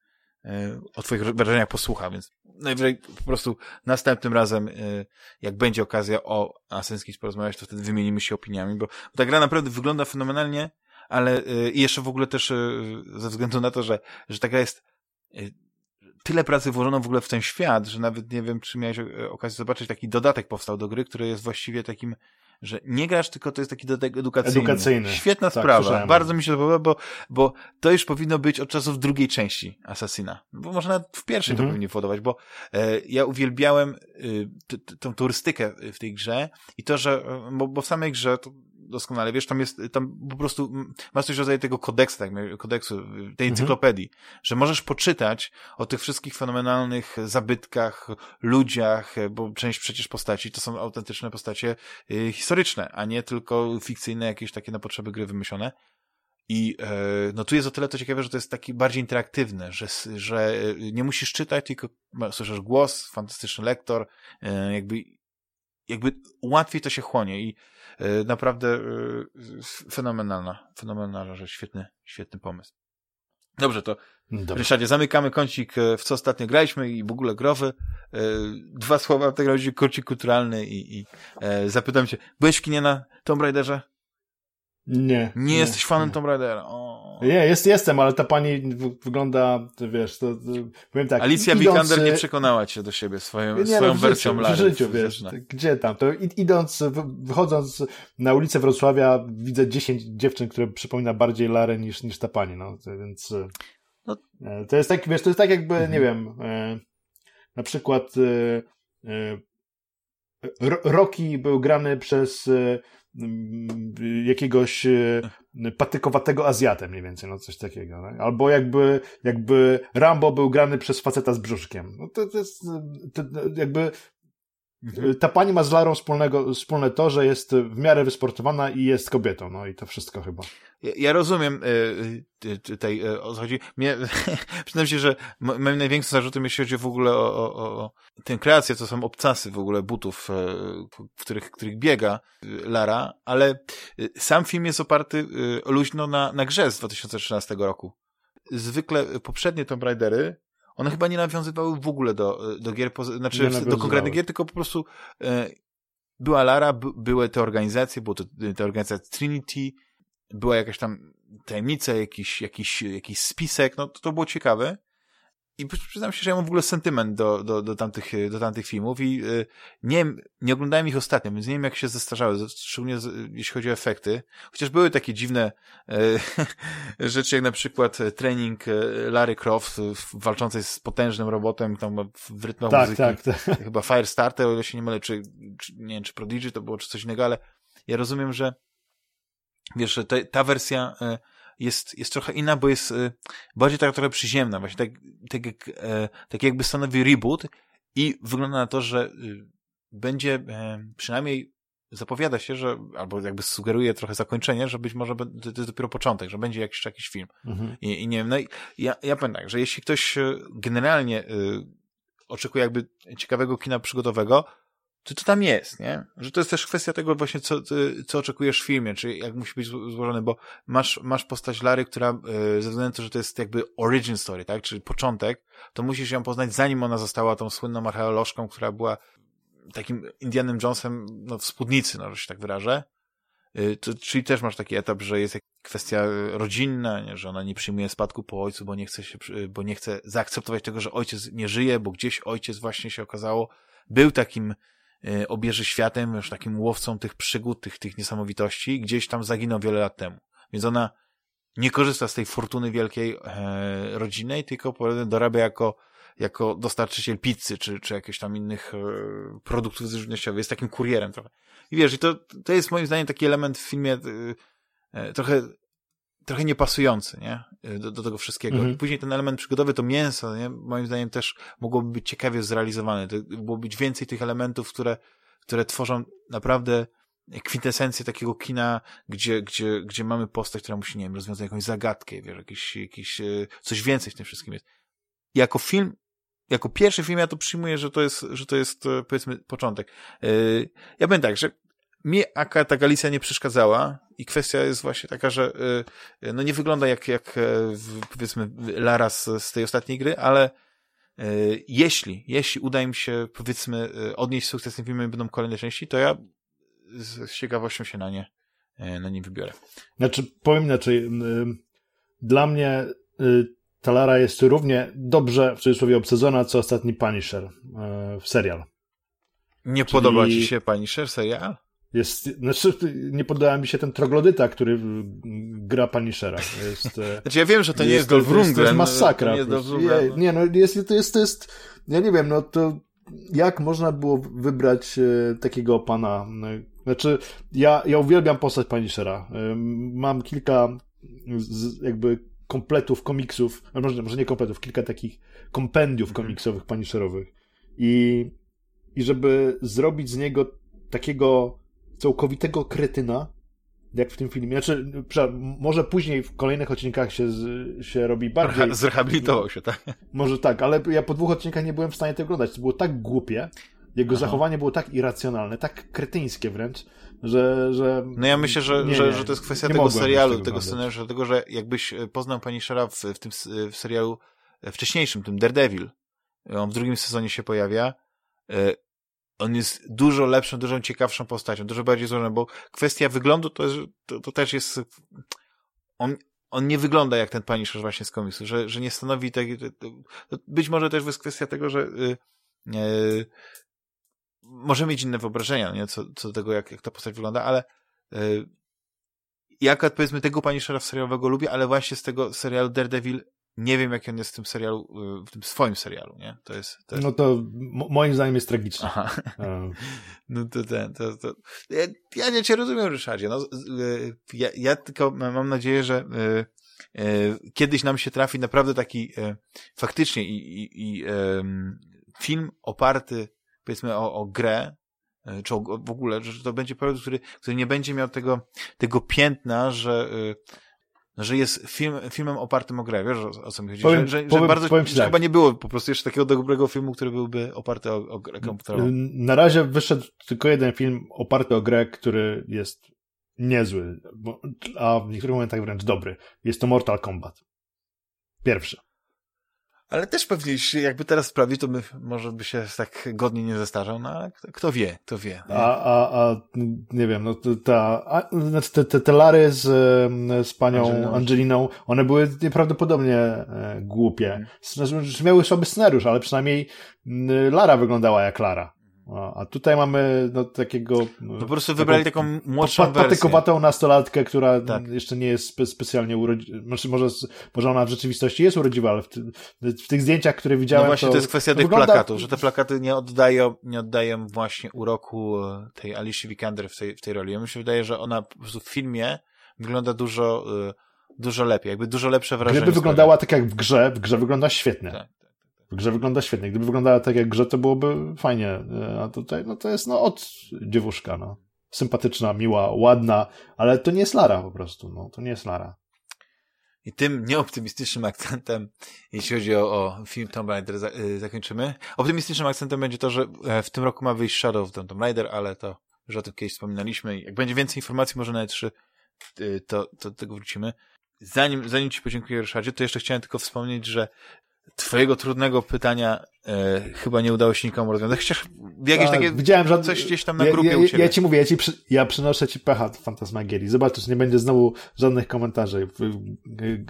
S1: o twoich wrażeniach posłucha, więc najwyżej po prostu następnym razem, jak będzie okazja o Creed porozmawiać, to wtedy wymienimy się opiniami, bo ta gra naprawdę wygląda fenomenalnie, ale e, i jeszcze w ogóle też ze względu na to, że, że ta gra jest tyle pracy włożono w ogóle w ten świat, że nawet nie wiem, czy miałeś okazję zobaczyć, taki dodatek powstał do gry, który jest właściwie takim że nie grasz, tylko to jest taki dodatek edukacyjny. Edukacyjny. Świetna tak, sprawa. Bardzo mi się to podoba, bo, bo to już powinno być od czasów drugiej części Assassina. Bo może nawet w pierwszej mhm. to powinien podobać, bo e, ja uwielbiałem y, tą turystykę w tej grze i to, że, bo, bo w samej grze to doskonale, wiesz, tam jest, tam po prostu masz coś rodzaju tego kodeksu, tak, kodeksu, tej mhm. encyklopedii, mhm. że możesz poczytać o tych wszystkich fenomenalnych zabytkach, ludziach, bo część przecież postaci to są autentyczne postacie y, historyczne, a nie tylko fikcyjne, jakieś takie na potrzeby gry wymyślone. I e, no tu jest o tyle to ciekawe, że to jest taki bardziej interaktywne, że, że nie musisz czytać, tylko słyszysz głos, fantastyczny lektor, e, jakby jakby łatwiej to się chłonie i e, naprawdę e, fenomenalna, fenomenalna rzecz, świetny, świetny pomysł. Dobrze, to Dobrze. Ryszardzie, zamykamy kącik, e, w co ostatnio graliśmy i w ogóle growy. Dwa słowa w takim razie, kącik kulturalny i, i zapytam cię, byłeś w kinie na Tomb Raiderze?
S2: Nie.
S1: Nie, nie jesteś fanem nie. Tomb Raidera? O.
S2: Nie, jest, jestem, ale ta pani wygląda, wiesz, to, to powiem tak.
S1: Alicja idąc, Vikander nie przekonała cię do siebie swoją, nie, swoją no, wersją życiu,
S2: w życiu, wiesz, gdzie tam, to idąc, wychodząc na ulicę Wrocławia widzę 10 dziewczyn, które przypomina bardziej Larę niż, niż ta pani, no, więc no. E, to jest tak, wiesz, to jest tak jakby, mhm. nie wiem, e, na przykład e, Rocky był grany przez jakiegoś e, patykowatego Azjatę mniej więcej, no coś takiego. No? Albo jakby, jakby Rambo był grany przez faceta z brzuszkiem. No to, to jest to, jakby mhm. ta pani ma z Larą wspólnego, wspólne to, że jest w miarę wysportowana i jest kobietą, no i to wszystko chyba.
S1: Ja, ja rozumiem y, tutaj y, o co chodzi. Mnie, [laughs] przyznam się, że moim największym zarzutem, jeśli chodzi w ogóle o, o, o tę kreację, to są obcasy w ogóle butów, w których, których biega Lara, ale sam film jest oparty luźno na, na grze z 2013 roku. Zwykle poprzednie Tomb Raidery one chyba nie nawiązywały w ogóle do, do gier, znaczy do konkretnych gier, tylko po prostu była Lara, były te organizacje, było to, te organizacja Trinity, była jakaś tam tajemnica, jakiś, jakiś, jakiś spisek, no to, to było ciekawe. I przyznam się, że ja mam w ogóle sentyment do, do, do, tamtych, do tamtych filmów i y, nie, nie oglądałem ich ostatnio, więc nie wiem jak się zestarzały, szczególnie z, jeśli chodzi o efekty. Chociaż były takie dziwne y, [laughs] rzeczy, jak na przykład trening y, Larry Croft walczącej z potężnym robotem tam w rytmach tak, muzyki. Tak, tak. [laughs] Chyba Firestarter, o ile się nie mylę, czy, czy, nie wiem, czy Prodigy to było, czy coś innego, ale ja rozumiem, że wiesz, te, ta wersja jest, jest trochę inna, bo jest e, bardziej taka trochę przyziemna, właśnie tak, tak, jak, e, tak jakby stanowi reboot i wygląda na to, że będzie przynajmniej zapowiada się, że, albo jakby sugeruje trochę zakończenie, że być może to jest dopiero początek, że będzie jakiś, jakiś film. Mhm. I, I, nie wiem, no i ja, ja powiem tak, że jeśli ktoś generalnie y, oczekuje jakby ciekawego kina przygodowego, to, to tam jest, nie? Że to jest też kwestia tego właśnie, co, co oczekujesz w filmie, czy jak musi być złożony, bo masz, masz postać Lary, która yy, ze względu na to, że to jest jakby origin story, tak? Czyli początek, to musisz ją poznać zanim ona została tą słynną archeolożką, która była takim Indianem Jonesem, no, w spódnicy, no, że się tak wyrażę. Yy, to, czyli też masz taki etap, że jest kwestia rodzinna, nie? że ona nie przyjmuje spadku po ojcu, bo nie chce się, bo nie chce zaakceptować tego, że ojciec nie żyje, bo gdzieś ojciec właśnie się okazało, był takim E, obieży światem, już takim łowcą tych przygód, tych, tych niesamowitości, gdzieś tam zaginął wiele lat temu. Więc ona nie korzysta z tej fortuny wielkiej e, rodzinnej, tylko dorabia jako, jako dostarczyciel pizzy, czy, czy jakichś tam innych e, produktów żywnościowych. Jest takim kurierem trochę. I wiesz, i to, to jest moim zdaniem taki element w filmie e, e trochę trochę niepasujący, nie? Do, do tego wszystkiego. Mhm. Później ten element przygodowy, to mięso, nie? Moim zdaniem też mogłoby być ciekawie zrealizowane. To było być więcej tych elementów, które, które tworzą naprawdę kwintesencję takiego kina, gdzie, gdzie, gdzie mamy postać, która musi, nie wiem, rozwiązać jakąś zagadkę, wiesz, jakieś, jakieś, e, coś więcej w tym wszystkim jest. Jako film, jako pierwszy film ja to przyjmuję, że to jest, że to jest, e, powiedzmy, początek. E, ja powiem tak, że aka ta Galicja nie przeszkadzała i kwestia jest właśnie taka, że no nie wygląda jak, jak powiedzmy Lara z, z tej ostatniej gry, ale jeśli, jeśli uda im się, powiedzmy, odnieść sukces tym filmem i będą kolejne części, to ja z, ciekawością się na nie, e, na nie wybiorę.
S2: Znaczy, powiem inaczej, dla mnie y, Talara jest równie dobrze, w cudzysłowie, obsadzona, co ostatni Punisher e, w serial.
S1: Nie Czyli... podoba ci się Punisher serial?
S2: Jest, znaczy, nie podoba mi się ten troglodyta, który gra Punishera. Jest,
S1: e, [laughs] znaczy ja wiem, że to nie jest, jest Dolph
S2: To jest masakra. Nie, jest nie, nie, no jest, to jest, to jest, ja nie wiem, no to jak można było wybrać takiego pana, znaczy, ja, ja uwielbiam postać Punishera. Mam kilka z, jakby kompletów komiksów, może, może nie kompletów, kilka takich kompendiów mhm. komiksowych Punisherowych. I, I żeby zrobić z niego takiego całkowitego kretyna, jak w tym filmie. Znaczy, może później w kolejnych odcinkach się, się robi bardziej.
S1: Zrehabilitował się, tak?
S2: Może tak, ale ja po dwóch odcinkach nie byłem w stanie tego oglądać. To było tak głupie, jego Aha. zachowanie było tak irracjonalne, tak kretyńskie wręcz, że... że
S1: no ja myślę, że, nie, że, że to jest kwestia tego serialu, tego, tego scenariusza, dlatego, że jakbyś e, poznał pani Shera w, w tym w serialu e, wcześniejszym, tym Daredevil, on w drugim sezonie się pojawia, e, on jest dużo lepszą, dużo ciekawszą postacią, dużo bardziej złożoną, bo kwestia wyglądu to, to, to też jest... On, on nie wygląda jak ten Punisher właśnie z komiksu, że, że nie stanowi tak... Być może też jest kwestia tego, że yy, może mieć inne wyobrażenia, nie? Co, co do tego, jak, jak ta postać wygląda, ale yy, jak powiedzmy tego Punishera serialowego lubię, ale właśnie z tego serialu Daredevil nie wiem, jak on jest w tym serialu, y, w tym swoim serialu, nie? To jest... To jest...
S2: No to moim zdaniem jest tragiczne.
S1: Aha. [laughs] No to ten, to, to... Ja, ja nie cię rozumiem, Ryszardzie. No, y, ja, ja tylko mam nadzieję, że y, kiedyś nam się trafi naprawdę taki faktycznie i, i, i film oparty powiedzmy o, o grę, e, czy o, w ogóle, że to będzie produkt, który, który nie będzie miał tego, tego piętna, że, e, że jest film, filmem opartym o grę, wiesz o, o co mi chodzi? Powiem, że, że, powiem, że bardzo, powiem że tak. chyba nie było po prostu jeszcze takiego dobrego filmu, który byłby oparty o, o grę komputerową.
S2: Na razie wyszedł tylko jeden film oparty o grę, który jest niezły, a w niektórych momentach wręcz dobry. Jest to Mortal Kombat. Pierwszy.
S1: Ale też pewnie, jakby teraz sprawdzić, to by, może by się tak godnie nie zestarzał, no ale kto wie, kto wie.
S2: Nie? A, a, a nie wiem, no ta, a, znaczy te, te, te Lary z, z panią Angeliną. Angeliną, one były nieprawdopodobnie e, głupie. Hmm. Znaczy, miały słaby scenariusz, ale przynajmniej Lara wyglądała jak Lara. A tutaj mamy no, takiego...
S1: No, po prostu wybrali taką, taką młodszą pat,
S2: Patykowatą nastolatkę, która tak. jeszcze nie jest spe, specjalnie urodziwa. Znaczy, może, może ona w rzeczywistości jest urodziwa, ale w, ty, w tych zdjęciach, które widziałem... No
S1: właśnie,
S2: to,
S1: to jest kwestia tych wygląda... plakatów, że te plakaty nie oddają, nie oddają właśnie uroku e, tej Alicia Vikander w tej, w tej roli. Ja mi się wydaje, że ona po prostu w filmie wygląda dużo, e, dużo lepiej, jakby dużo lepsze wrażenie.
S2: Gdyby wyglądała tak jak w grze, w grze wygląda świetnie. Tak. Grze wygląda świetnie. Gdyby wyglądała tak jak grze, to byłoby fajnie. E, a tutaj, no to jest no od dziewuszka, no. Sympatyczna, miła, ładna, ale to nie jest Lara po prostu, no. To nie jest Lara.
S1: I tym nieoptymistycznym akcentem, jeśli chodzi o, o film Tomb Raider, za, y, zakończymy. Optymistycznym akcentem będzie to, że e, w tym roku ma wyjść Shadow of Tomb Raider, ale to już o tym kiedyś wspominaliśmy. Jak będzie więcej informacji, może na E3, y, to, to do tego wrócimy. Zanim, zanim Ci podziękuję, Ryszardzie, to jeszcze chciałem tylko wspomnieć, że twojego trudnego pytania e, chyba nie udało się nikomu rozwiązać. Chociaż jakieś tak, takie widziałem, że coś gdzieś tam na grupie
S2: ja,
S1: ja, u ciebie.
S2: Ja ci mówię, ja, ci przy, ja przynoszę ci pecha Fantasmagierii. Zobaczysz, nie będzie znowu żadnych komentarzy.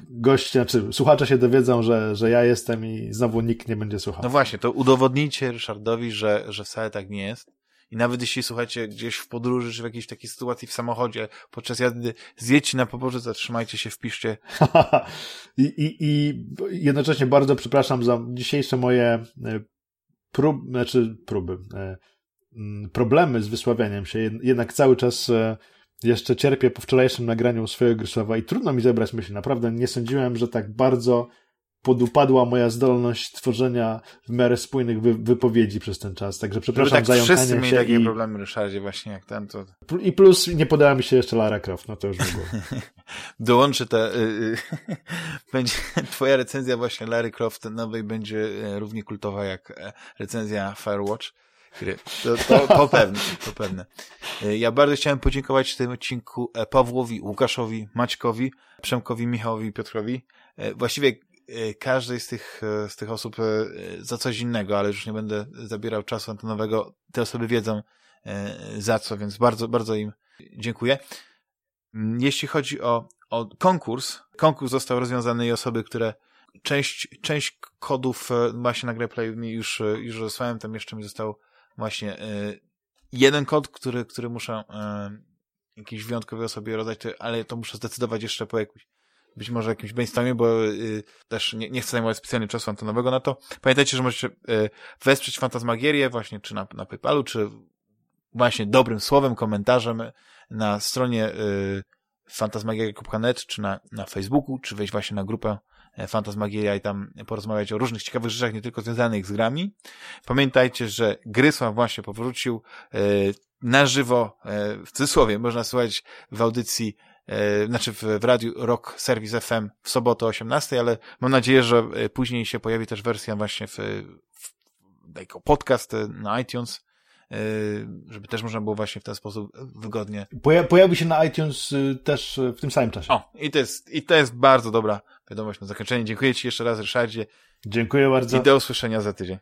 S2: Goście, znaczy słuchacze się dowiedzą, że, że ja jestem i znowu nikt nie będzie słuchał.
S1: No właśnie, to udowodnijcie Ryszardowi, że, że wcale tak nie jest. I nawet jeśli słuchacie gdzieś w podróży, czy w jakiejś takiej sytuacji w samochodzie, podczas jazdy, zjedźcie na poboże, zatrzymajcie się, wpiszcie. [laughs]
S2: I, i, I jednocześnie bardzo przepraszam za dzisiejsze moje e, prób, znaczy próby, e, mm, problemy z wysławianiem się. Jednak cały czas e, jeszcze cierpię po wczorajszym nagraniu swojego Grysława i trudno mi zebrać myśli. Naprawdę nie sądziłem, że tak bardzo podupadła moja zdolność tworzenia w miarę spójnych wy wypowiedzi przez ten czas. Także przepraszam
S1: tak
S2: za jąkanie
S1: wszyscy mieli
S2: się
S1: takie
S2: i...
S1: problemy, Ryszardzie, właśnie jak ten, to...
S2: I plus nie podała mi się jeszcze Lara Croft, no to już było. [laughs]
S1: Dołączy te... Y, y, [laughs] będzie twoja recenzja właśnie Larry Croft nowej będzie e, równie kultowa jak e, recenzja Firewatch gry. To, to, to [laughs] pewne, to pewne. E, ja bardzo chciałem podziękować w tym odcinku Pawłowi, Łukaszowi, Maćkowi, Przemkowi, Michałowi, Piotrowi. Właściwie każdej z tych, z tych osób za coś innego, ale już nie będę zabierał czasu antenowego. Te osoby wiedzą za co, więc bardzo, bardzo im dziękuję. Jeśli chodzi o, o konkurs, konkurs został rozwiązany i osoby, które część, część kodów właśnie na GrePlay mi już, już rozsłałem, tam jeszcze mi został właśnie jeden kod, który, który muszę jakiejś wyjątkowej osobie rozdać, ale to muszę zdecydować jeszcze po jakimś być może jakimś brainstormie, bo y, też nie, nie chcę zajmować specjalnie czasu antenowego na to. Pamiętajcie, że możecie y, wesprzeć Fantasmagierię właśnie czy na, na PayPalu, czy właśnie dobrym słowem, komentarzem na stronie y, fantasmagieria.net, czy na, na Facebooku, czy wejść właśnie na grupę e, Fantasmagieria i tam porozmawiać o różnych ciekawych rzeczach, nie tylko związanych z grami. Pamiętajcie, że Grysław właśnie powrócił y, na żywo, y, w cudzysłowie, można słuchać w audycji E, znaczy w, w radiu Rock Service FM w sobotę o 18, ale mam nadzieję, że e, później się pojawi też wersja właśnie w, w jako podcast e, na iTunes, żeby też można było właśnie w ten sposób wygodnie.
S2: Poja pojawi się na iTunes też w tym samym czasie.
S1: O, i to jest, i to jest bardzo dobra wiadomość na zakończenie. Dziękuję Ci jeszcze raz, Ryszardzie.
S2: Dziękuję bardzo.
S1: I do usłyszenia za tydzień.